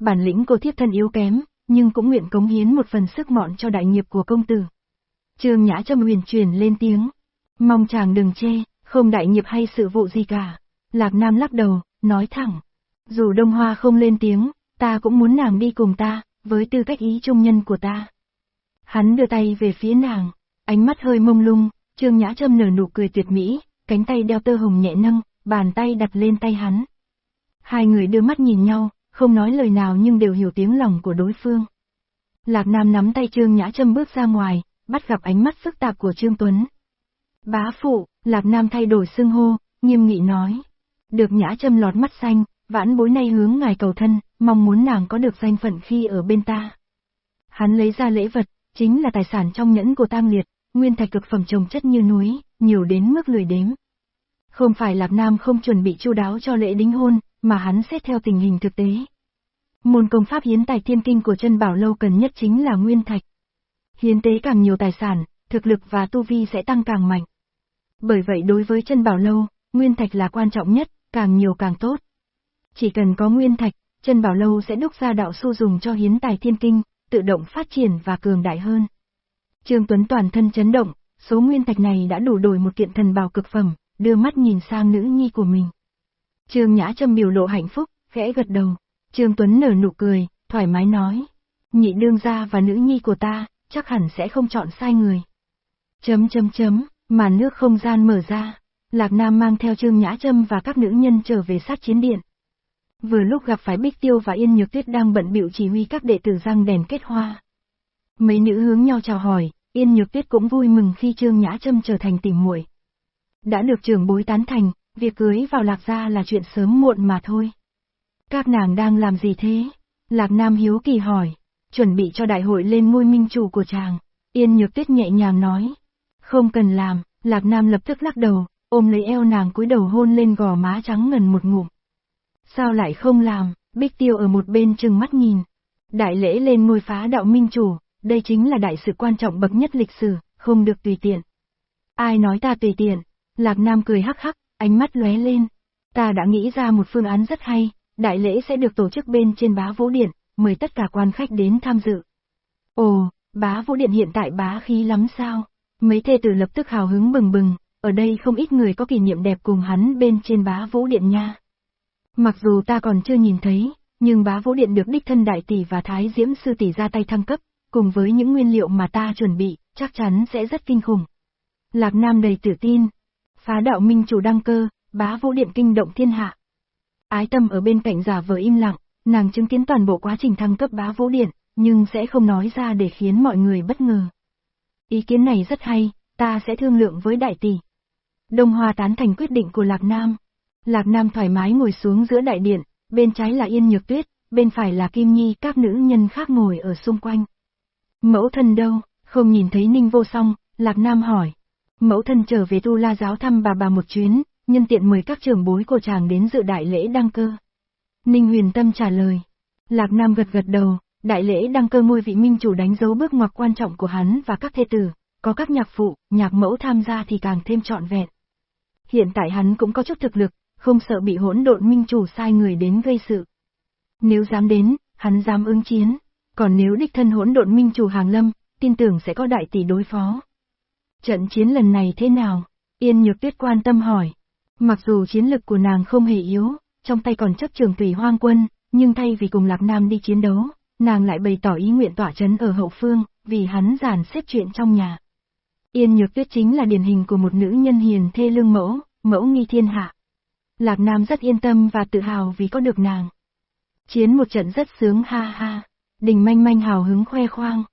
S1: Bản lĩnh cô thiếp thân yếu kém, nhưng cũng nguyện cống hiến một phần sức mọn cho đại nghiệp của công tử. Trương Nhã Trâm huyền truyền lên tiếng. Mong chàng đừng chê, không đại nghiệp hay sự vụ gì cả. Lạc Nam lắc đầu, nói thẳng. Dù Đông Hoa không lên tiếng, ta cũng muốn nàng đi cùng ta, với tư cách ý trung nhân của ta. Hắn đưa tay về phía nàng, ánh mắt hơi mông lung, Trương Nhã Trâm nở nụ cười tuyệt mỹ, cánh tay đeo tơ hồng nhẹ nâng, bàn tay đặt lên tay hắn. Hai người đưa mắt nhìn nhau, không nói lời nào nhưng đều hiểu tiếng lòng của đối phương. Lạc Nam nắm tay Trương Nhã Trâm bước ra ngoài, bắt gặp ánh mắt phức tạp của Trương Tuấn. Bá phụ, Lạc Nam thay đổi xưng hô, nghiêm nghị nói. Được Nhã Trâm lọt mắt xanh, vãn bối nay hướng ngài cầu thân, mong muốn nàng có được danh phận khi ở bên ta. Hắn lấy ra lễ vật, chính là tài sản trong nhẫn của Tam liệt, nguyên thạch cực phẩm trồng chất như núi, nhiều đến mức lười đếm. Không phải Lạp Nam không chuẩn bị chu đáo cho lễ đính hôn, mà hắn xét theo tình hình thực tế. Môn công pháp hiến tài thiên kinh của chân bảo lâu cần nhất chính là nguyên thạch. Hiến tế càng nhiều tài sản, thực lực và tu vi sẽ tăng càng mạnh. Bởi vậy đối với chân bảo lâu, nguyên thạch là quan trọng nhất, càng nhiều càng tốt. Chỉ cần có nguyên thạch, chân bảo lâu sẽ đúc ra đạo su dùng cho hiến tài thiên kinh, tự động phát triển và cường đại hơn. Trương Tuấn toàn thân chấn động, số nguyên thạch này đã đủ đổi một kiện thần bảo cực phẩm, đưa mắt nhìn sang nữ nhi của mình. Trương Nhã Trâm biểu lộ hạnh phúc, khẽ gật đầu. Trương Tuấn nở nụ cười, thoải mái nói. Nhị đương gia và nữ nhi của ta, chắc hẳn sẽ không chọn sai người. Chấm chấm chấm, màn nước không gian mở ra. Lạc Nam mang theo Trương Nhã Trâm và các nữ nhân trở về sát chiến điện. Vừa lúc gặp phải Bích Tiêu và Yên Nhược Tuyết đang bận bịu chỉ huy các đệ tử răng đèn kết hoa. Mấy nữ hướng nhau chào hỏi, Yên Nhược Tuyết cũng vui mừng khi Trương Nhã Trâm trở thành tỉ muội. Đã được trưởng bối tán thành, việc cưới vào Lạc Gia là chuyện sớm muộn mà thôi. Các nàng đang làm gì thế? Lạc Nam hiếu kỳ hỏi, chuẩn bị cho đại hội lên ngôi minh chủ của chàng. Yên Nhược Tuyết nhẹ nhàng nói, không cần làm, Lạc Nam lập tức lắc đầu, ôm lấy eo nàng cúi đầu hôn lên gò má trắng ngần một ngụm. Sao lại không làm, Bích Tiêu ở một bên chừng mắt nhìn. Đại lễ lên ngôi phá đạo minh chủ, đây chính là đại sự quan trọng bậc nhất lịch sử, không được tùy tiện. Ai nói ta tùy tiện? Lạc Nam cười hắc hắc, ánh mắt lóe lên. Ta đã nghĩ ra một phương án rất hay, đại lễ sẽ được tổ chức bên trên bá vũ điện, mời tất cả quan khách đến tham dự. Ồ, bá vũ điện hiện tại bá khí lắm sao? Mấy thê tử lập tức hào hứng bừng bừng, ở đây không ít người có kỷ niệm đẹp cùng hắn bên trên bá vũ điện nha. Mặc dù ta còn chưa nhìn thấy, nhưng bá vũ điện được đích thân đại tỷ và thái diễm sư tỷ ra tay thăng cấp, cùng với những nguyên liệu mà ta chuẩn bị, chắc chắn sẽ rất kinh khủng. Lạc Nam đầy tự tin. Phá đạo minh chủ đăng cơ, bá vũ điện kinh động thiên hạ. Ái tâm ở bên cạnh giả vờ im lặng, nàng chứng kiến toàn bộ quá trình thăng cấp bá vũ điện, nhưng sẽ không nói ra để khiến mọi người bất ngờ. Ý kiến này rất hay, ta sẽ thương lượng với đại tỷ. Đông Hoa tán thành quyết định của Lạc Nam. Lạc Nam thoải mái ngồi xuống giữa đại điện, bên trái là Yên Nhược Tuyết, bên phải là Kim Nhi các nữ nhân khác ngồi ở xung quanh. Mẫu thân đâu, không nhìn thấy Ninh vô song, Lạc Nam hỏi. Mẫu thân trở về tu la giáo thăm bà bà một chuyến, nhân tiện mời các trưởng bối của chàng đến dự đại lễ đăng cơ. Ninh huyền tâm trả lời. Lạc Nam gật gật đầu, đại lễ đăng cơ ngôi vị minh chủ đánh dấu bước ngoặt quan trọng của hắn và các thê tử, có các nhạc phụ, nhạc mẫu tham gia thì càng thêm trọn vẹn. Hiện tại hắn cũng có chút thực lực, không sợ bị hỗn độn minh chủ sai người đến gây sự. Nếu dám đến, hắn dám ứng chiến, còn nếu đích thân hỗn độn minh chủ hàng lâm, tin tưởng sẽ có đại tỷ đối phó. Trận chiến lần này thế nào? Yên Nhược Tuyết quan tâm hỏi. Mặc dù chiến lực của nàng không hề yếu, trong tay còn chấp trường tùy hoang quân, nhưng thay vì cùng Lạc Nam đi chiến đấu, nàng lại bày tỏ ý nguyện tỏa chấn ở hậu phương, vì hắn giàn xếp chuyện trong nhà. Yên Nhược Tuyết chính là điển hình của một nữ nhân hiền thê lương mẫu, mẫu nghi thiên hạ. Lạc Nam rất yên tâm và tự hào vì có được nàng. Chiến một trận rất sướng ha ha, đình manh manh hào hứng khoe khoang.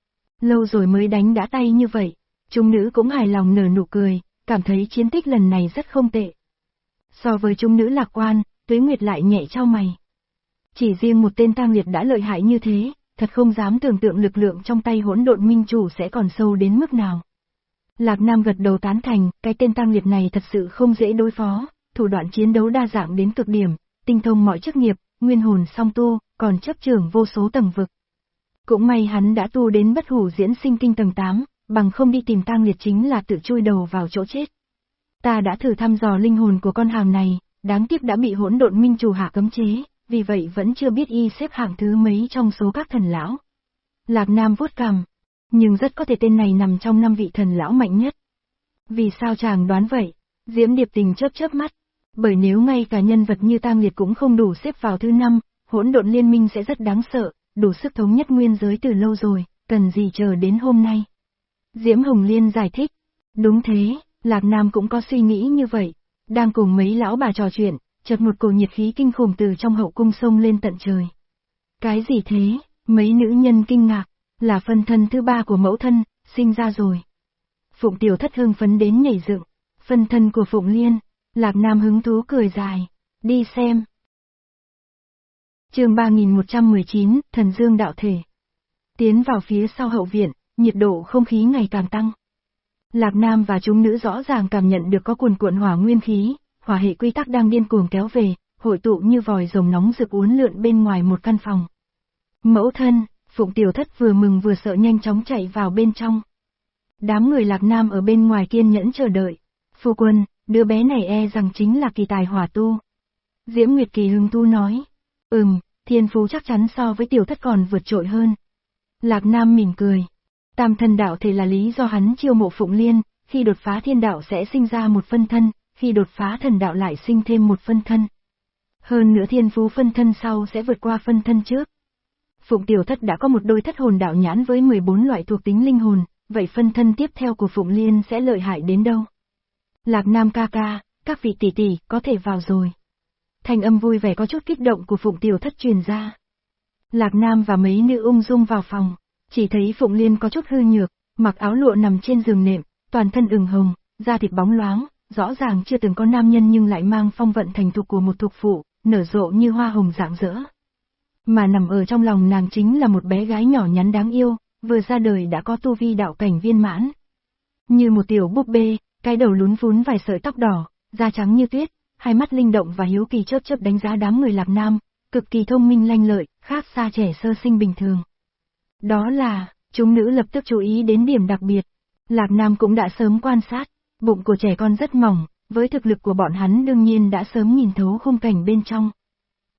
S1: Lâu rồi mới đánh đã tay như vậy, trung nữ cũng hài lòng nở nụ cười, cảm thấy chiến tích lần này rất không tệ. So với trung nữ lạc quan, tuế nguyệt lại nhẹ trao mày. Chỉ riêng một tên tam liệt đã lợi hại như thế, thật không dám tưởng tượng lực lượng trong tay hỗn độn minh chủ sẽ còn sâu đến mức nào. Lạc Nam gật đầu tán thành, cái tên tăng liệt này thật sự không dễ đối phó, thủ đoạn chiến đấu đa dạng đến cực điểm, tinh thông mọi chức nghiệp, nguyên hồn song tu, còn chấp trưởng vô số tầng vực. Cũng may hắn đã tu đến bất hủ diễn sinh kinh tầng 8, bằng không đi tìm tang liệt chính là tự chui đầu vào chỗ chết. Ta đã thử thăm dò linh hồn của con hàng này, đáng tiếc đã bị hỗn độn minh chủ hạ cấm chế, vì vậy vẫn chưa biết y xếp hạng thứ mấy trong số các thần lão. Lạc Nam vuốt cằm, nhưng rất có thể tên này nằm trong năm vị thần lão mạnh nhất. Vì sao chàng đoán vậy? Diễm Điệp Tình chớp chớp mắt, bởi nếu ngay cả nhân vật như Tang Liệt cũng không đủ xếp vào thứ năm, hỗn độn liên minh sẽ rất đáng sợ, đủ sức thống nhất nguyên giới từ lâu rồi, cần gì chờ đến hôm nay. Diễm Hồng Liên giải thích, đúng thế, Lạc Nam cũng có suy nghĩ như vậy, đang cùng mấy lão bà trò chuyện, chợt một cổ nhiệt khí kinh khủng từ trong hậu cung sông lên tận trời. Cái gì thế? Mấy nữ nhân kinh ngạc, là phân thân thứ ba của mẫu thân, sinh ra rồi. Phụng tiểu thất hương phấn đến nhảy dựng, phân thân của Phụng Liên, Lạc Nam hứng thú cười dài, đi xem chương 3119, Thần Dương Đạo Thể. Tiến vào phía sau hậu viện, nhiệt độ không khí ngày càng tăng. Lạc Nam và chúng nữ rõ ràng cảm nhận được có cuồn cuộn hỏa nguyên khí, hỏa hệ quy tắc đang điên cuồng kéo về, hội tụ như vòi rồng nóng rực uốn lượn bên ngoài một căn phòng. Mẫu thân, Phụng Tiểu Thất vừa mừng vừa sợ nhanh chóng chạy vào bên trong. Đám người Lạc Nam ở bên ngoài kiên nhẫn chờ đợi. Phu quân, đứa bé này e rằng chính là kỳ tài hỏa tu. Diễm Nguyệt Kỳ hưng tu nói. Ừm, thiên phú chắc chắn so với Tiểu Thất còn vượt trội hơn. Lạc Nam mỉm cười. Tam thân đạo thể là lý do hắn chiêu mộ Phụng Liên, khi đột phá thiên đạo sẽ sinh ra một phân thân, khi đột phá thần đạo lại sinh thêm một phân thân. Hơn nữa thiên phú phân thân sau sẽ vượt qua phân thân trước. Phụng Tiểu Thất đã có một đôi thất hồn đạo nhãn với 14 loại thuộc tính linh hồn, vậy phân thân tiếp theo của Phụng Liên sẽ lợi hại đến đâu? Lạc Nam ca ca, các vị tỷ tỷ, có thể vào rồi thanh âm vui vẻ có chút kích động của Phụng Tiểu Thất truyền ra. Lạc Nam và mấy nữ ung dung vào phòng, chỉ thấy Phụng Liên có chút hư nhược, mặc áo lụa nằm trên giường nệm, toàn thân ửng hồng, da thịt bóng loáng, rõ ràng chưa từng có nam nhân nhưng lại mang phong vận thành thục của một thuộc phụ, nở rộ như hoa hồng dạng dỡ. Mà nằm ở trong lòng nàng chính là một bé gái nhỏ nhắn đáng yêu, vừa ra đời đã có tu vi đạo cảnh viên mãn. Như một tiểu búp bê, cái đầu lún vún vài sợi tóc đỏ, da trắng như tuyết, hai mắt linh động và hiếu kỳ chớp chớp đánh giá đám người lạc nam, cực kỳ thông minh lanh lợi, khác xa trẻ sơ sinh bình thường. Đó là, chúng nữ lập tức chú ý đến điểm đặc biệt. Lạc Nam cũng đã sớm quan sát, bụng của trẻ con rất mỏng, với thực lực của bọn hắn đương nhiên đã sớm nhìn thấu khung cảnh bên trong.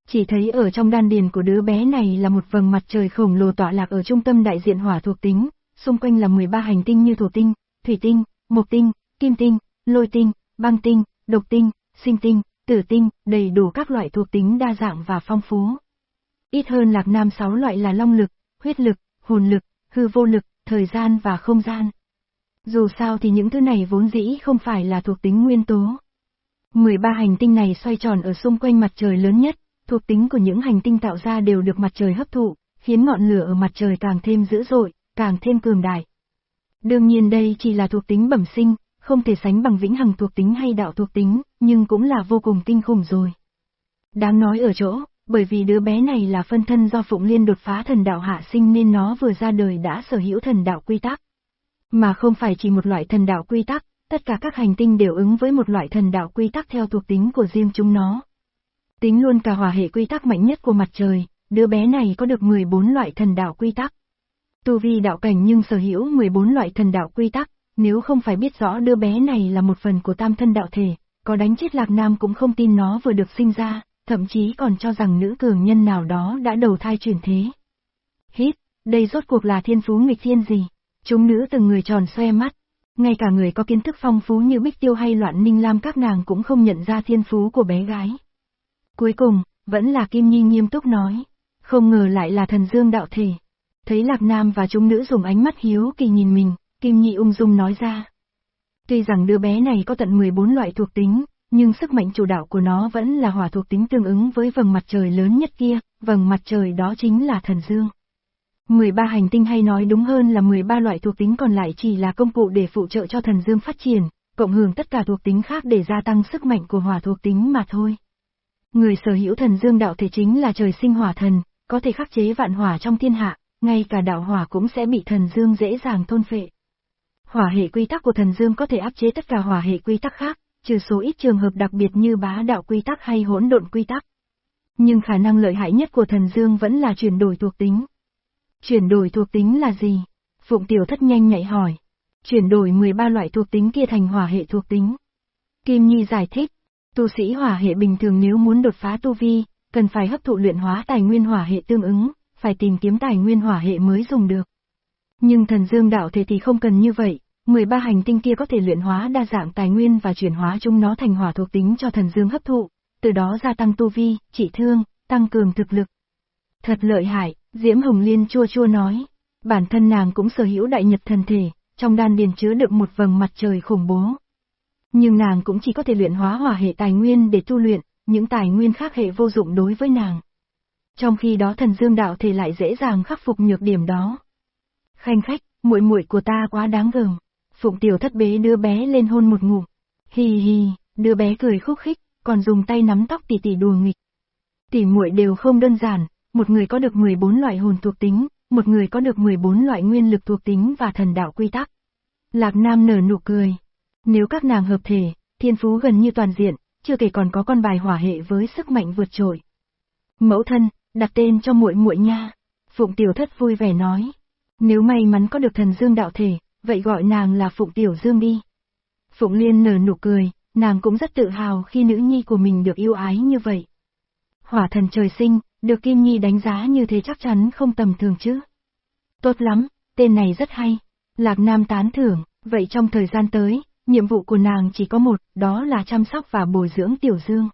S1: Chỉ thấy ở trong đan điền của đứa bé này là một vầng mặt trời khổng lồ tọa lạc ở trung tâm đại diện hỏa thuộc tính, xung quanh là 13 hành tinh như thổ tinh, thủy tinh, mộc tinh, kim tinh, lôi tinh, băng tinh, độc tinh, sinh tinh, tử tinh, đầy đủ các loại thuộc tính đa dạng và phong phú. Ít hơn lạc nam 6 loại là long lực, huyết lực, hồn lực, hư vô lực, thời gian và không gian. Dù sao thì những thứ này vốn dĩ không phải là thuộc tính nguyên tố. 13 hành tinh này xoay tròn ở xung quanh mặt trời lớn nhất, thuộc tính của những hành tinh tạo ra đều được mặt trời hấp thụ, khiến ngọn lửa ở mặt trời càng thêm dữ dội, càng thêm cường đại. Đương nhiên đây chỉ là thuộc tính bẩm sinh, không thể sánh bằng vĩnh hằng thuộc tính hay đạo thuộc tính, nhưng cũng là vô cùng kinh khủng rồi. Đáng nói ở chỗ, bởi vì đứa bé này là phân thân do Phụng Liên đột phá thần đạo hạ sinh nên nó vừa ra đời đã sở hữu thần đạo quy tắc. Mà không phải chỉ một loại thần đạo quy tắc, tất cả các hành tinh đều ứng với một loại thần đạo quy tắc theo thuộc tính của riêng chúng nó. Tính luôn cả hòa hệ quy tắc mạnh nhất của mặt trời, đứa bé này có được 14 loại thần đạo quy tắc. Tu vi đạo cảnh nhưng sở hữu 14 loại thần đạo quy tắc, nếu không phải biết rõ đứa bé này là một phần của tam thân đạo thể, có đánh chết Lạc Nam cũng không tin nó vừa được sinh ra, thậm chí còn cho rằng nữ cường nhân nào đó đã đầu thai chuyển thế. Hít, đây rốt cuộc là thiên phú nghịch thiên gì? Chúng nữ từng người tròn xoe mắt, ngay cả người có kiến thức phong phú như Bích Tiêu hay Loạn Ninh Lam các nàng cũng không nhận ra thiên phú của bé gái. Cuối cùng, vẫn là Kim Nhi nghiêm túc nói, không ngờ lại là thần dương đạo thể. Thấy Lạc Nam và chúng nữ dùng ánh mắt hiếu kỳ nhìn mình, Kim Nhi ung dung nói ra, Tuy rằng đứa bé này có tận 14 loại thuộc tính, nhưng sức mạnh chủ đạo của nó vẫn là hỏa thuộc tính tương ứng với vầng mặt trời lớn nhất kia, vầng mặt trời đó chính là thần dương. 13 hành tinh hay nói đúng hơn là 13 loại thuộc tính còn lại chỉ là công cụ để phụ trợ cho thần dương phát triển, cộng hưởng tất cả thuộc tính khác để gia tăng sức mạnh của hỏa thuộc tính mà thôi. Người sở hữu thần dương đạo thể chính là trời sinh hỏa thần, có thể khắc chế vạn hỏa trong thiên hạ, ngay cả đạo hỏa cũng sẽ bị thần dương dễ dàng thôn phệ. Hỏa hệ quy tắc của thần dương có thể áp chế tất cả hỏa hệ quy tắc khác, trừ số ít trường hợp đặc biệt như bá đạo quy tắc hay hỗn độn quy tắc. Nhưng khả năng lợi hại nhất của thần dương vẫn là chuyển đổi thuộc tính. Chuyển đổi thuộc tính là gì? Phụng tiểu thất nhanh nhạy hỏi. Chuyển đổi 13 loại thuộc tính kia thành hỏa hệ thuộc tính. Kim Nhi giải thích, tu sĩ hỏa hệ bình thường nếu muốn đột phá tu vi, cần phải hấp thụ luyện hóa tài nguyên hỏa hệ tương ứng, phải tìm kiếm tài nguyên hỏa hệ mới dùng được. Nhưng thần dương đạo thể thì không cần như vậy, 13 hành tinh kia có thể luyện hóa đa dạng tài nguyên và chuyển hóa chúng nó thành hỏa thuộc tính cho thần dương hấp thụ, từ đó gia tăng tu vi, trị thương, tăng cường thực lực. Thật lợi hại, Diễm Hồng Liên chua chua nói, bản thân nàng cũng sở hữu đại nhật thần thể, trong đan điền chứa được một vầng mặt trời khủng bố. Nhưng nàng cũng chỉ có thể luyện hóa hỏa hệ tài nguyên để tu luyện, những tài nguyên khác hệ vô dụng đối với nàng. Trong khi đó thần dương đạo thể lại dễ dàng khắc phục nhược điểm đó. Khanh khách, muội muội của ta quá đáng gờm. Phụng tiểu thất bế đưa bé lên hôn một ngủ. Hì hì, đứa bé cười khúc khích, còn dùng tay nắm tóc tỷ tỷ đùa nghịch. Tỷ muội đều không đơn giản, một người có được 14 loại hồn thuộc tính, một người có được 14 loại nguyên lực thuộc tính và thần đạo quy tắc. Lạc Nam nở nụ cười. Nếu các nàng hợp thể, thiên phú gần như toàn diện, chưa kể còn có con bài hỏa hệ với sức mạnh vượt trội. Mẫu thân, đặt tên cho muội muội nha. Phụng Tiểu Thất vui vẻ nói. Nếu may mắn có được thần dương đạo thể, vậy gọi nàng là Phụng Tiểu Dương đi. Phụng Liên nở nụ cười, nàng cũng rất tự hào khi nữ nhi của mình được yêu ái như vậy. Hỏa thần trời sinh, được Kim Nhi đánh giá như thế chắc chắn không tầm thường chứ. Tốt lắm, tên này rất hay. Lạc Nam tán thưởng, vậy trong thời gian tới, nhiệm vụ của nàng chỉ có một, đó là chăm sóc và bồi dưỡng Tiểu Dương.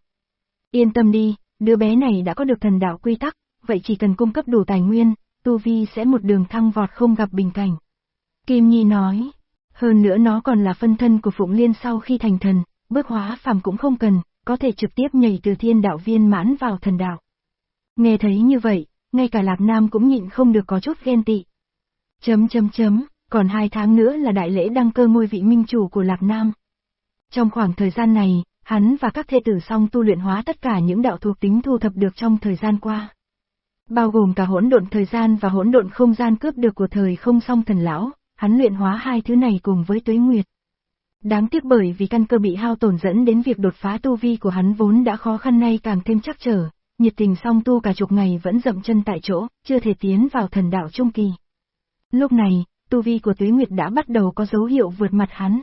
S1: Yên tâm đi, đứa bé này đã có được thần đạo quy tắc, vậy chỉ cần cung cấp đủ tài nguyên, Tu Vi sẽ một đường thăng vọt không gặp bình cảnh. Kim Nhi nói, hơn nữa nó còn là phân thân của Phụng Liên sau khi thành thần, bước hóa phàm cũng không cần, có thể trực tiếp nhảy từ thiên đạo viên mãn vào thần đạo. Nghe thấy như vậy, ngay cả Lạc Nam cũng nhịn không được có chút ghen tị. Chấm chấm chấm, còn hai tháng nữa là đại lễ đăng cơ ngôi vị minh chủ của Lạc Nam. Trong khoảng thời gian này, hắn và các thê tử song tu luyện hóa tất cả những đạo thuộc tính thu thập được trong thời gian qua. Bao gồm cả hỗn độn thời gian và hỗn độn không gian cướp được của thời không song thần lão, hắn luyện hóa hai thứ này cùng với tuế nguyệt. Đáng tiếc bởi vì căn cơ bị hao tổn dẫn đến việc đột phá tu vi của hắn vốn đã khó khăn nay càng thêm chắc trở, nhiệt tình song tu cả chục ngày vẫn dậm chân tại chỗ, chưa thể tiến vào thần đạo trung kỳ. Lúc này, tu vi của Tuế Nguyệt đã bắt đầu có dấu hiệu vượt mặt hắn.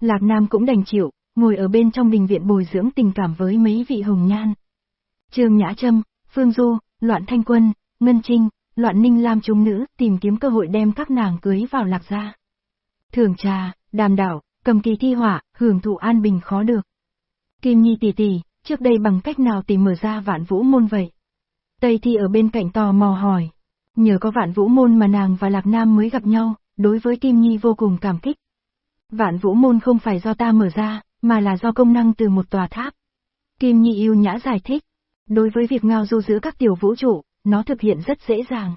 S1: Lạc Nam cũng đành chịu, ngồi ở bên trong đình viện bồi dưỡng tình cảm với mấy vị hồng nhan. Trương Nhã Trâm, Phương Du, Loạn Thanh Quân, Ngân Trinh, Loạn Ninh Lam chúng nữ tìm kiếm cơ hội đem các nàng cưới vào lạc gia. Thưởng trà, đàm đảo, cầm kỳ thi hỏa hưởng thụ an bình khó được. Kim Nhi tỷ tỷ, trước đây bằng cách nào tìm mở ra vạn vũ môn vậy? Tây Thi ở bên cạnh tò mò hỏi. Nhờ có vạn vũ môn mà nàng và Lạc Nam mới gặp nhau, đối với Kim Nhi vô cùng cảm kích. Vạn vũ môn không phải do ta mở ra, mà là do công năng từ một tòa tháp. Kim Nhi yêu nhã giải thích. Đối với việc ngao du giữa các tiểu vũ trụ, nó thực hiện rất dễ dàng.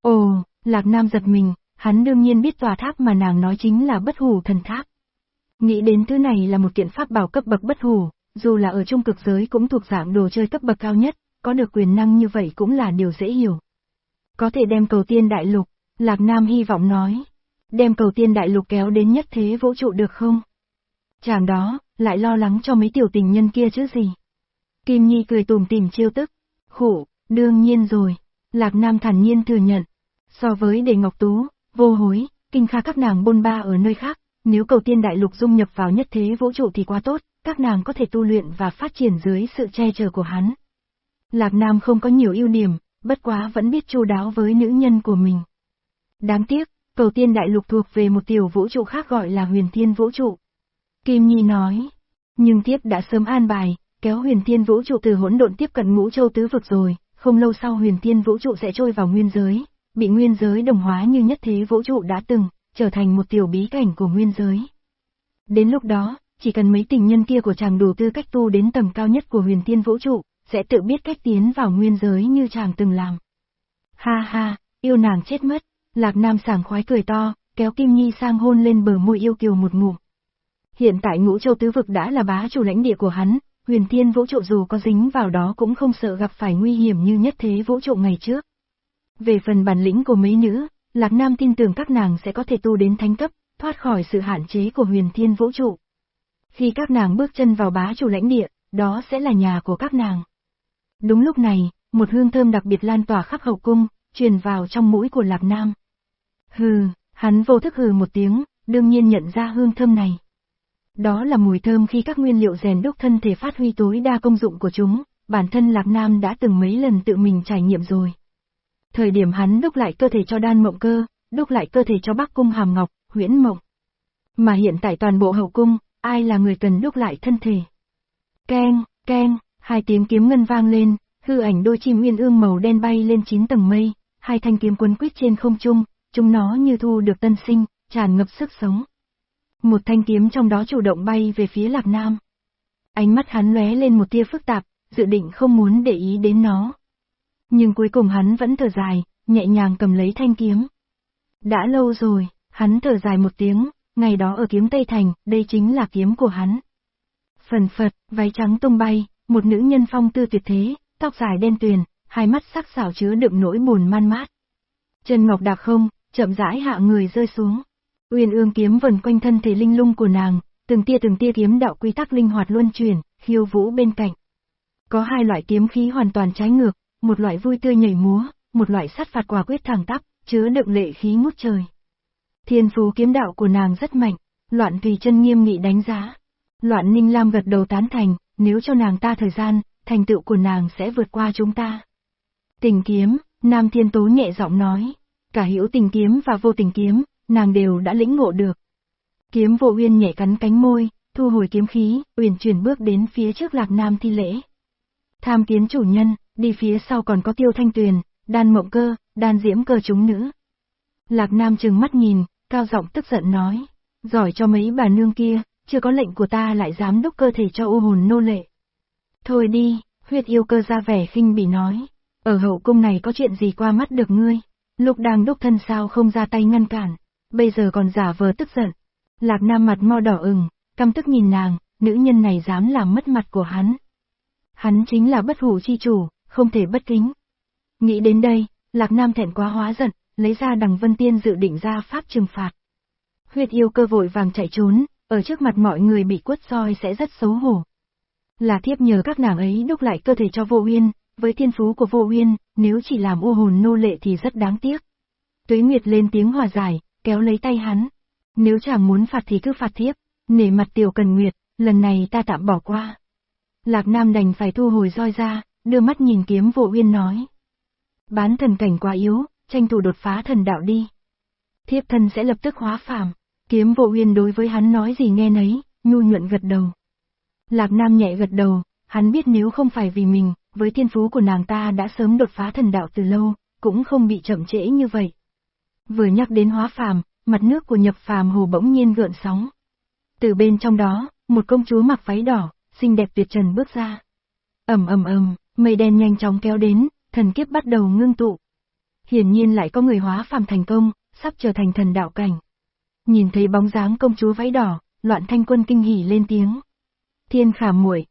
S1: Ồ, Lạc Nam giật mình, hắn đương nhiên biết tòa tháp mà nàng nói chính là bất hủ thần tháp. Nghĩ đến thứ này là một kiện pháp bảo cấp bậc bất hủ, dù là ở trung cực giới cũng thuộc dạng đồ chơi cấp bậc cao nhất, có được quyền năng như vậy cũng là điều dễ hiểu. Có thể đem cầu tiên đại lục, Lạc Nam hy vọng nói. Đem cầu tiên đại lục kéo đến nhất thế vũ trụ được không? Chàng đó, lại lo lắng cho mấy tiểu tình nhân kia chứ gì. Kim Nhi cười tùm tìm chiêu tức. Khổ, đương nhiên rồi. Lạc Nam thản nhiên thừa nhận. So với đề ngọc tú, vô hối, kinh kha các nàng bôn ba ở nơi khác, nếu cầu tiên đại lục dung nhập vào nhất thế vũ trụ thì quá tốt, các nàng có thể tu luyện và phát triển dưới sự che chở của hắn. Lạc Nam không có nhiều ưu điểm, bất quá vẫn biết chu đáo với nữ nhân của mình. Đáng tiếc, cầu tiên đại lục thuộc về một tiểu vũ trụ khác gọi là huyền thiên vũ trụ. Kim Nhi nói, nhưng tiếp đã sớm an bài, kéo huyền thiên vũ trụ từ hỗn độn tiếp cận ngũ châu tứ vực rồi, không lâu sau huyền thiên vũ trụ sẽ trôi vào nguyên giới, bị nguyên giới đồng hóa như nhất thế vũ trụ đã từng, trở thành một tiểu bí cảnh của nguyên giới. Đến lúc đó, chỉ cần mấy tình nhân kia của chàng đủ tư cách tu đến tầm cao nhất của huyền thiên vũ trụ, sẽ tự biết cách tiến vào nguyên giới như chàng từng làm. Ha ha, yêu nàng chết mất, Lạc Nam sảng khoái cười to, kéo Kim Nhi sang hôn lên bờ môi yêu kiều một ngụm. Hiện tại ngũ châu tứ vực đã là bá chủ lãnh địa của hắn, huyền thiên vũ trụ dù có dính vào đó cũng không sợ gặp phải nguy hiểm như nhất thế vũ trụ ngày trước. Về phần bản lĩnh của mấy nữ, Lạc Nam tin tưởng các nàng sẽ có thể tu đến thánh cấp, thoát khỏi sự hạn chế của huyền thiên vũ trụ. Khi các nàng bước chân vào bá chủ lãnh địa, đó sẽ là nhà của các nàng. Đúng lúc này, một hương thơm đặc biệt lan tỏa khắp hậu cung, truyền vào trong mũi của Lạc Nam. Hừ, hắn vô thức hừ một tiếng, đương nhiên nhận ra hương thơm này. Đó là mùi thơm khi các nguyên liệu rèn đúc thân thể phát huy tối đa công dụng của chúng, bản thân Lạc Nam đã từng mấy lần tự mình trải nghiệm rồi. Thời điểm hắn đúc lại cơ thể cho đan mộng cơ, đúc lại cơ thể cho bắc cung hàm ngọc, huyễn mộng. Mà hiện tại toàn bộ hậu cung, ai là người cần đúc lại thân thể? Keng, keng, hai tiếng kiếm ngân vang lên, hư ảnh đôi chim uyên ương màu đen bay lên chín tầng mây, hai thanh kiếm quấn quýt trên không trung, chúng nó như thu được tân sinh, tràn ngập sức sống. Một thanh kiếm trong đó chủ động bay về phía Lạc Nam. Ánh mắt hắn lóe lên một tia phức tạp, dự định không muốn để ý đến nó. Nhưng cuối cùng hắn vẫn thở dài, nhẹ nhàng cầm lấy thanh kiếm. Đã lâu rồi, hắn thở dài một tiếng, ngày đó ở kiếm Tây Thành, đây chính là kiếm của hắn. Phần phật, váy trắng tung bay, một nữ nhân phong tư tuyệt thế, tóc dài đen tuyền, hai mắt sắc sảo chứa đựng nỗi buồn man mát. Chân ngọc đạp không, chậm rãi hạ người rơi xuống. Uyên ương kiếm vần quanh thân thể linh lung của nàng, từng tia từng tia kiếm đạo quy tắc linh hoạt luân chuyển, khiêu vũ bên cạnh. Có hai loại kiếm khí hoàn toàn trái ngược, một loại vui tươi nhảy múa, một loại sát phạt quả quyết thẳng tắp, chứa đựng lệ khí ngút trời. Thiên phú kiếm đạo của nàng rất mạnh, loạn tùy chân nghiêm nghị đánh giá. Loạn ninh lam gật đầu tán thành, nếu cho nàng ta thời gian, thành tựu của nàng sẽ vượt qua chúng ta. Tình kiếm, Nam Thiên Tố nhẹ giọng nói, cả hữu tình kiếm và vô tình kiếm, nàng đều đã lĩnh ngộ được. Kiếm vô uyên nhẹ cắn cánh môi, thu hồi kiếm khí, uyển chuyển bước đến phía trước lạc nam thi lễ. Tham kiến chủ nhân, đi phía sau còn có tiêu thanh tuyền, đan mộng cơ, đan diễm cơ chúng nữ. Lạc nam trừng mắt nhìn, cao giọng tức giận nói, giỏi cho mấy bà nương kia, chưa có lệnh của ta lại dám đúc cơ thể cho ô hồn nô lệ. Thôi đi, huyết yêu cơ ra vẻ khinh bỉ nói, ở hậu cung này có chuyện gì qua mắt được ngươi, lúc đang đúc thân sao không ra tay ngăn cản, bây giờ còn giả vờ tức giận. Lạc Nam mặt mo đỏ ửng, căm tức nhìn nàng, nữ nhân này dám làm mất mặt của hắn. Hắn chính là bất hủ chi chủ, không thể bất kính. Nghĩ đến đây, Lạc Nam thẹn quá hóa giận, lấy ra đằng Vân Tiên dự định ra pháp trừng phạt. huyệt yêu cơ vội vàng chạy trốn, ở trước mặt mọi người bị quất soi sẽ rất xấu hổ. Là thiếp nhờ các nàng ấy đúc lại cơ thể cho vô uyên, với thiên phú của vô uyên, nếu chỉ làm ô hồn nô lệ thì rất đáng tiếc. Tuế Nguyệt lên tiếng hòa giải, kéo lấy tay hắn. Nếu chàng muốn phạt thì cứ phạt thiếp, nể mặt tiểu cần nguyệt, lần này ta tạm bỏ qua. Lạc Nam đành phải thu hồi roi ra, đưa mắt nhìn kiếm vô uyên nói. Bán thần cảnh quá yếu, tranh thủ đột phá thần đạo đi. Thiếp thân sẽ lập tức hóa phàm, kiếm vô uyên đối với hắn nói gì nghe nấy, nhu nhuận gật đầu. Lạc Nam nhẹ gật đầu, hắn biết nếu không phải vì mình, với thiên phú của nàng ta đã sớm đột phá thần đạo từ lâu, cũng không bị chậm trễ như vậy. Vừa nhắc đến hóa phàm, mặt nước của nhập phàm hồ bỗng nhiên gợn sóng. Từ bên trong đó, một công chúa mặc váy đỏ, xinh đẹp tuyệt trần bước ra. ầm ầm ầm, mây đen nhanh chóng kéo đến, thần kiếp bắt đầu ngưng tụ. Hiển nhiên lại có người hóa phàm thành công, sắp trở thành thần đạo cảnh. Nhìn thấy bóng dáng công chúa váy đỏ, loạn thanh quân kinh hỉ lên tiếng. Thiên khả muội,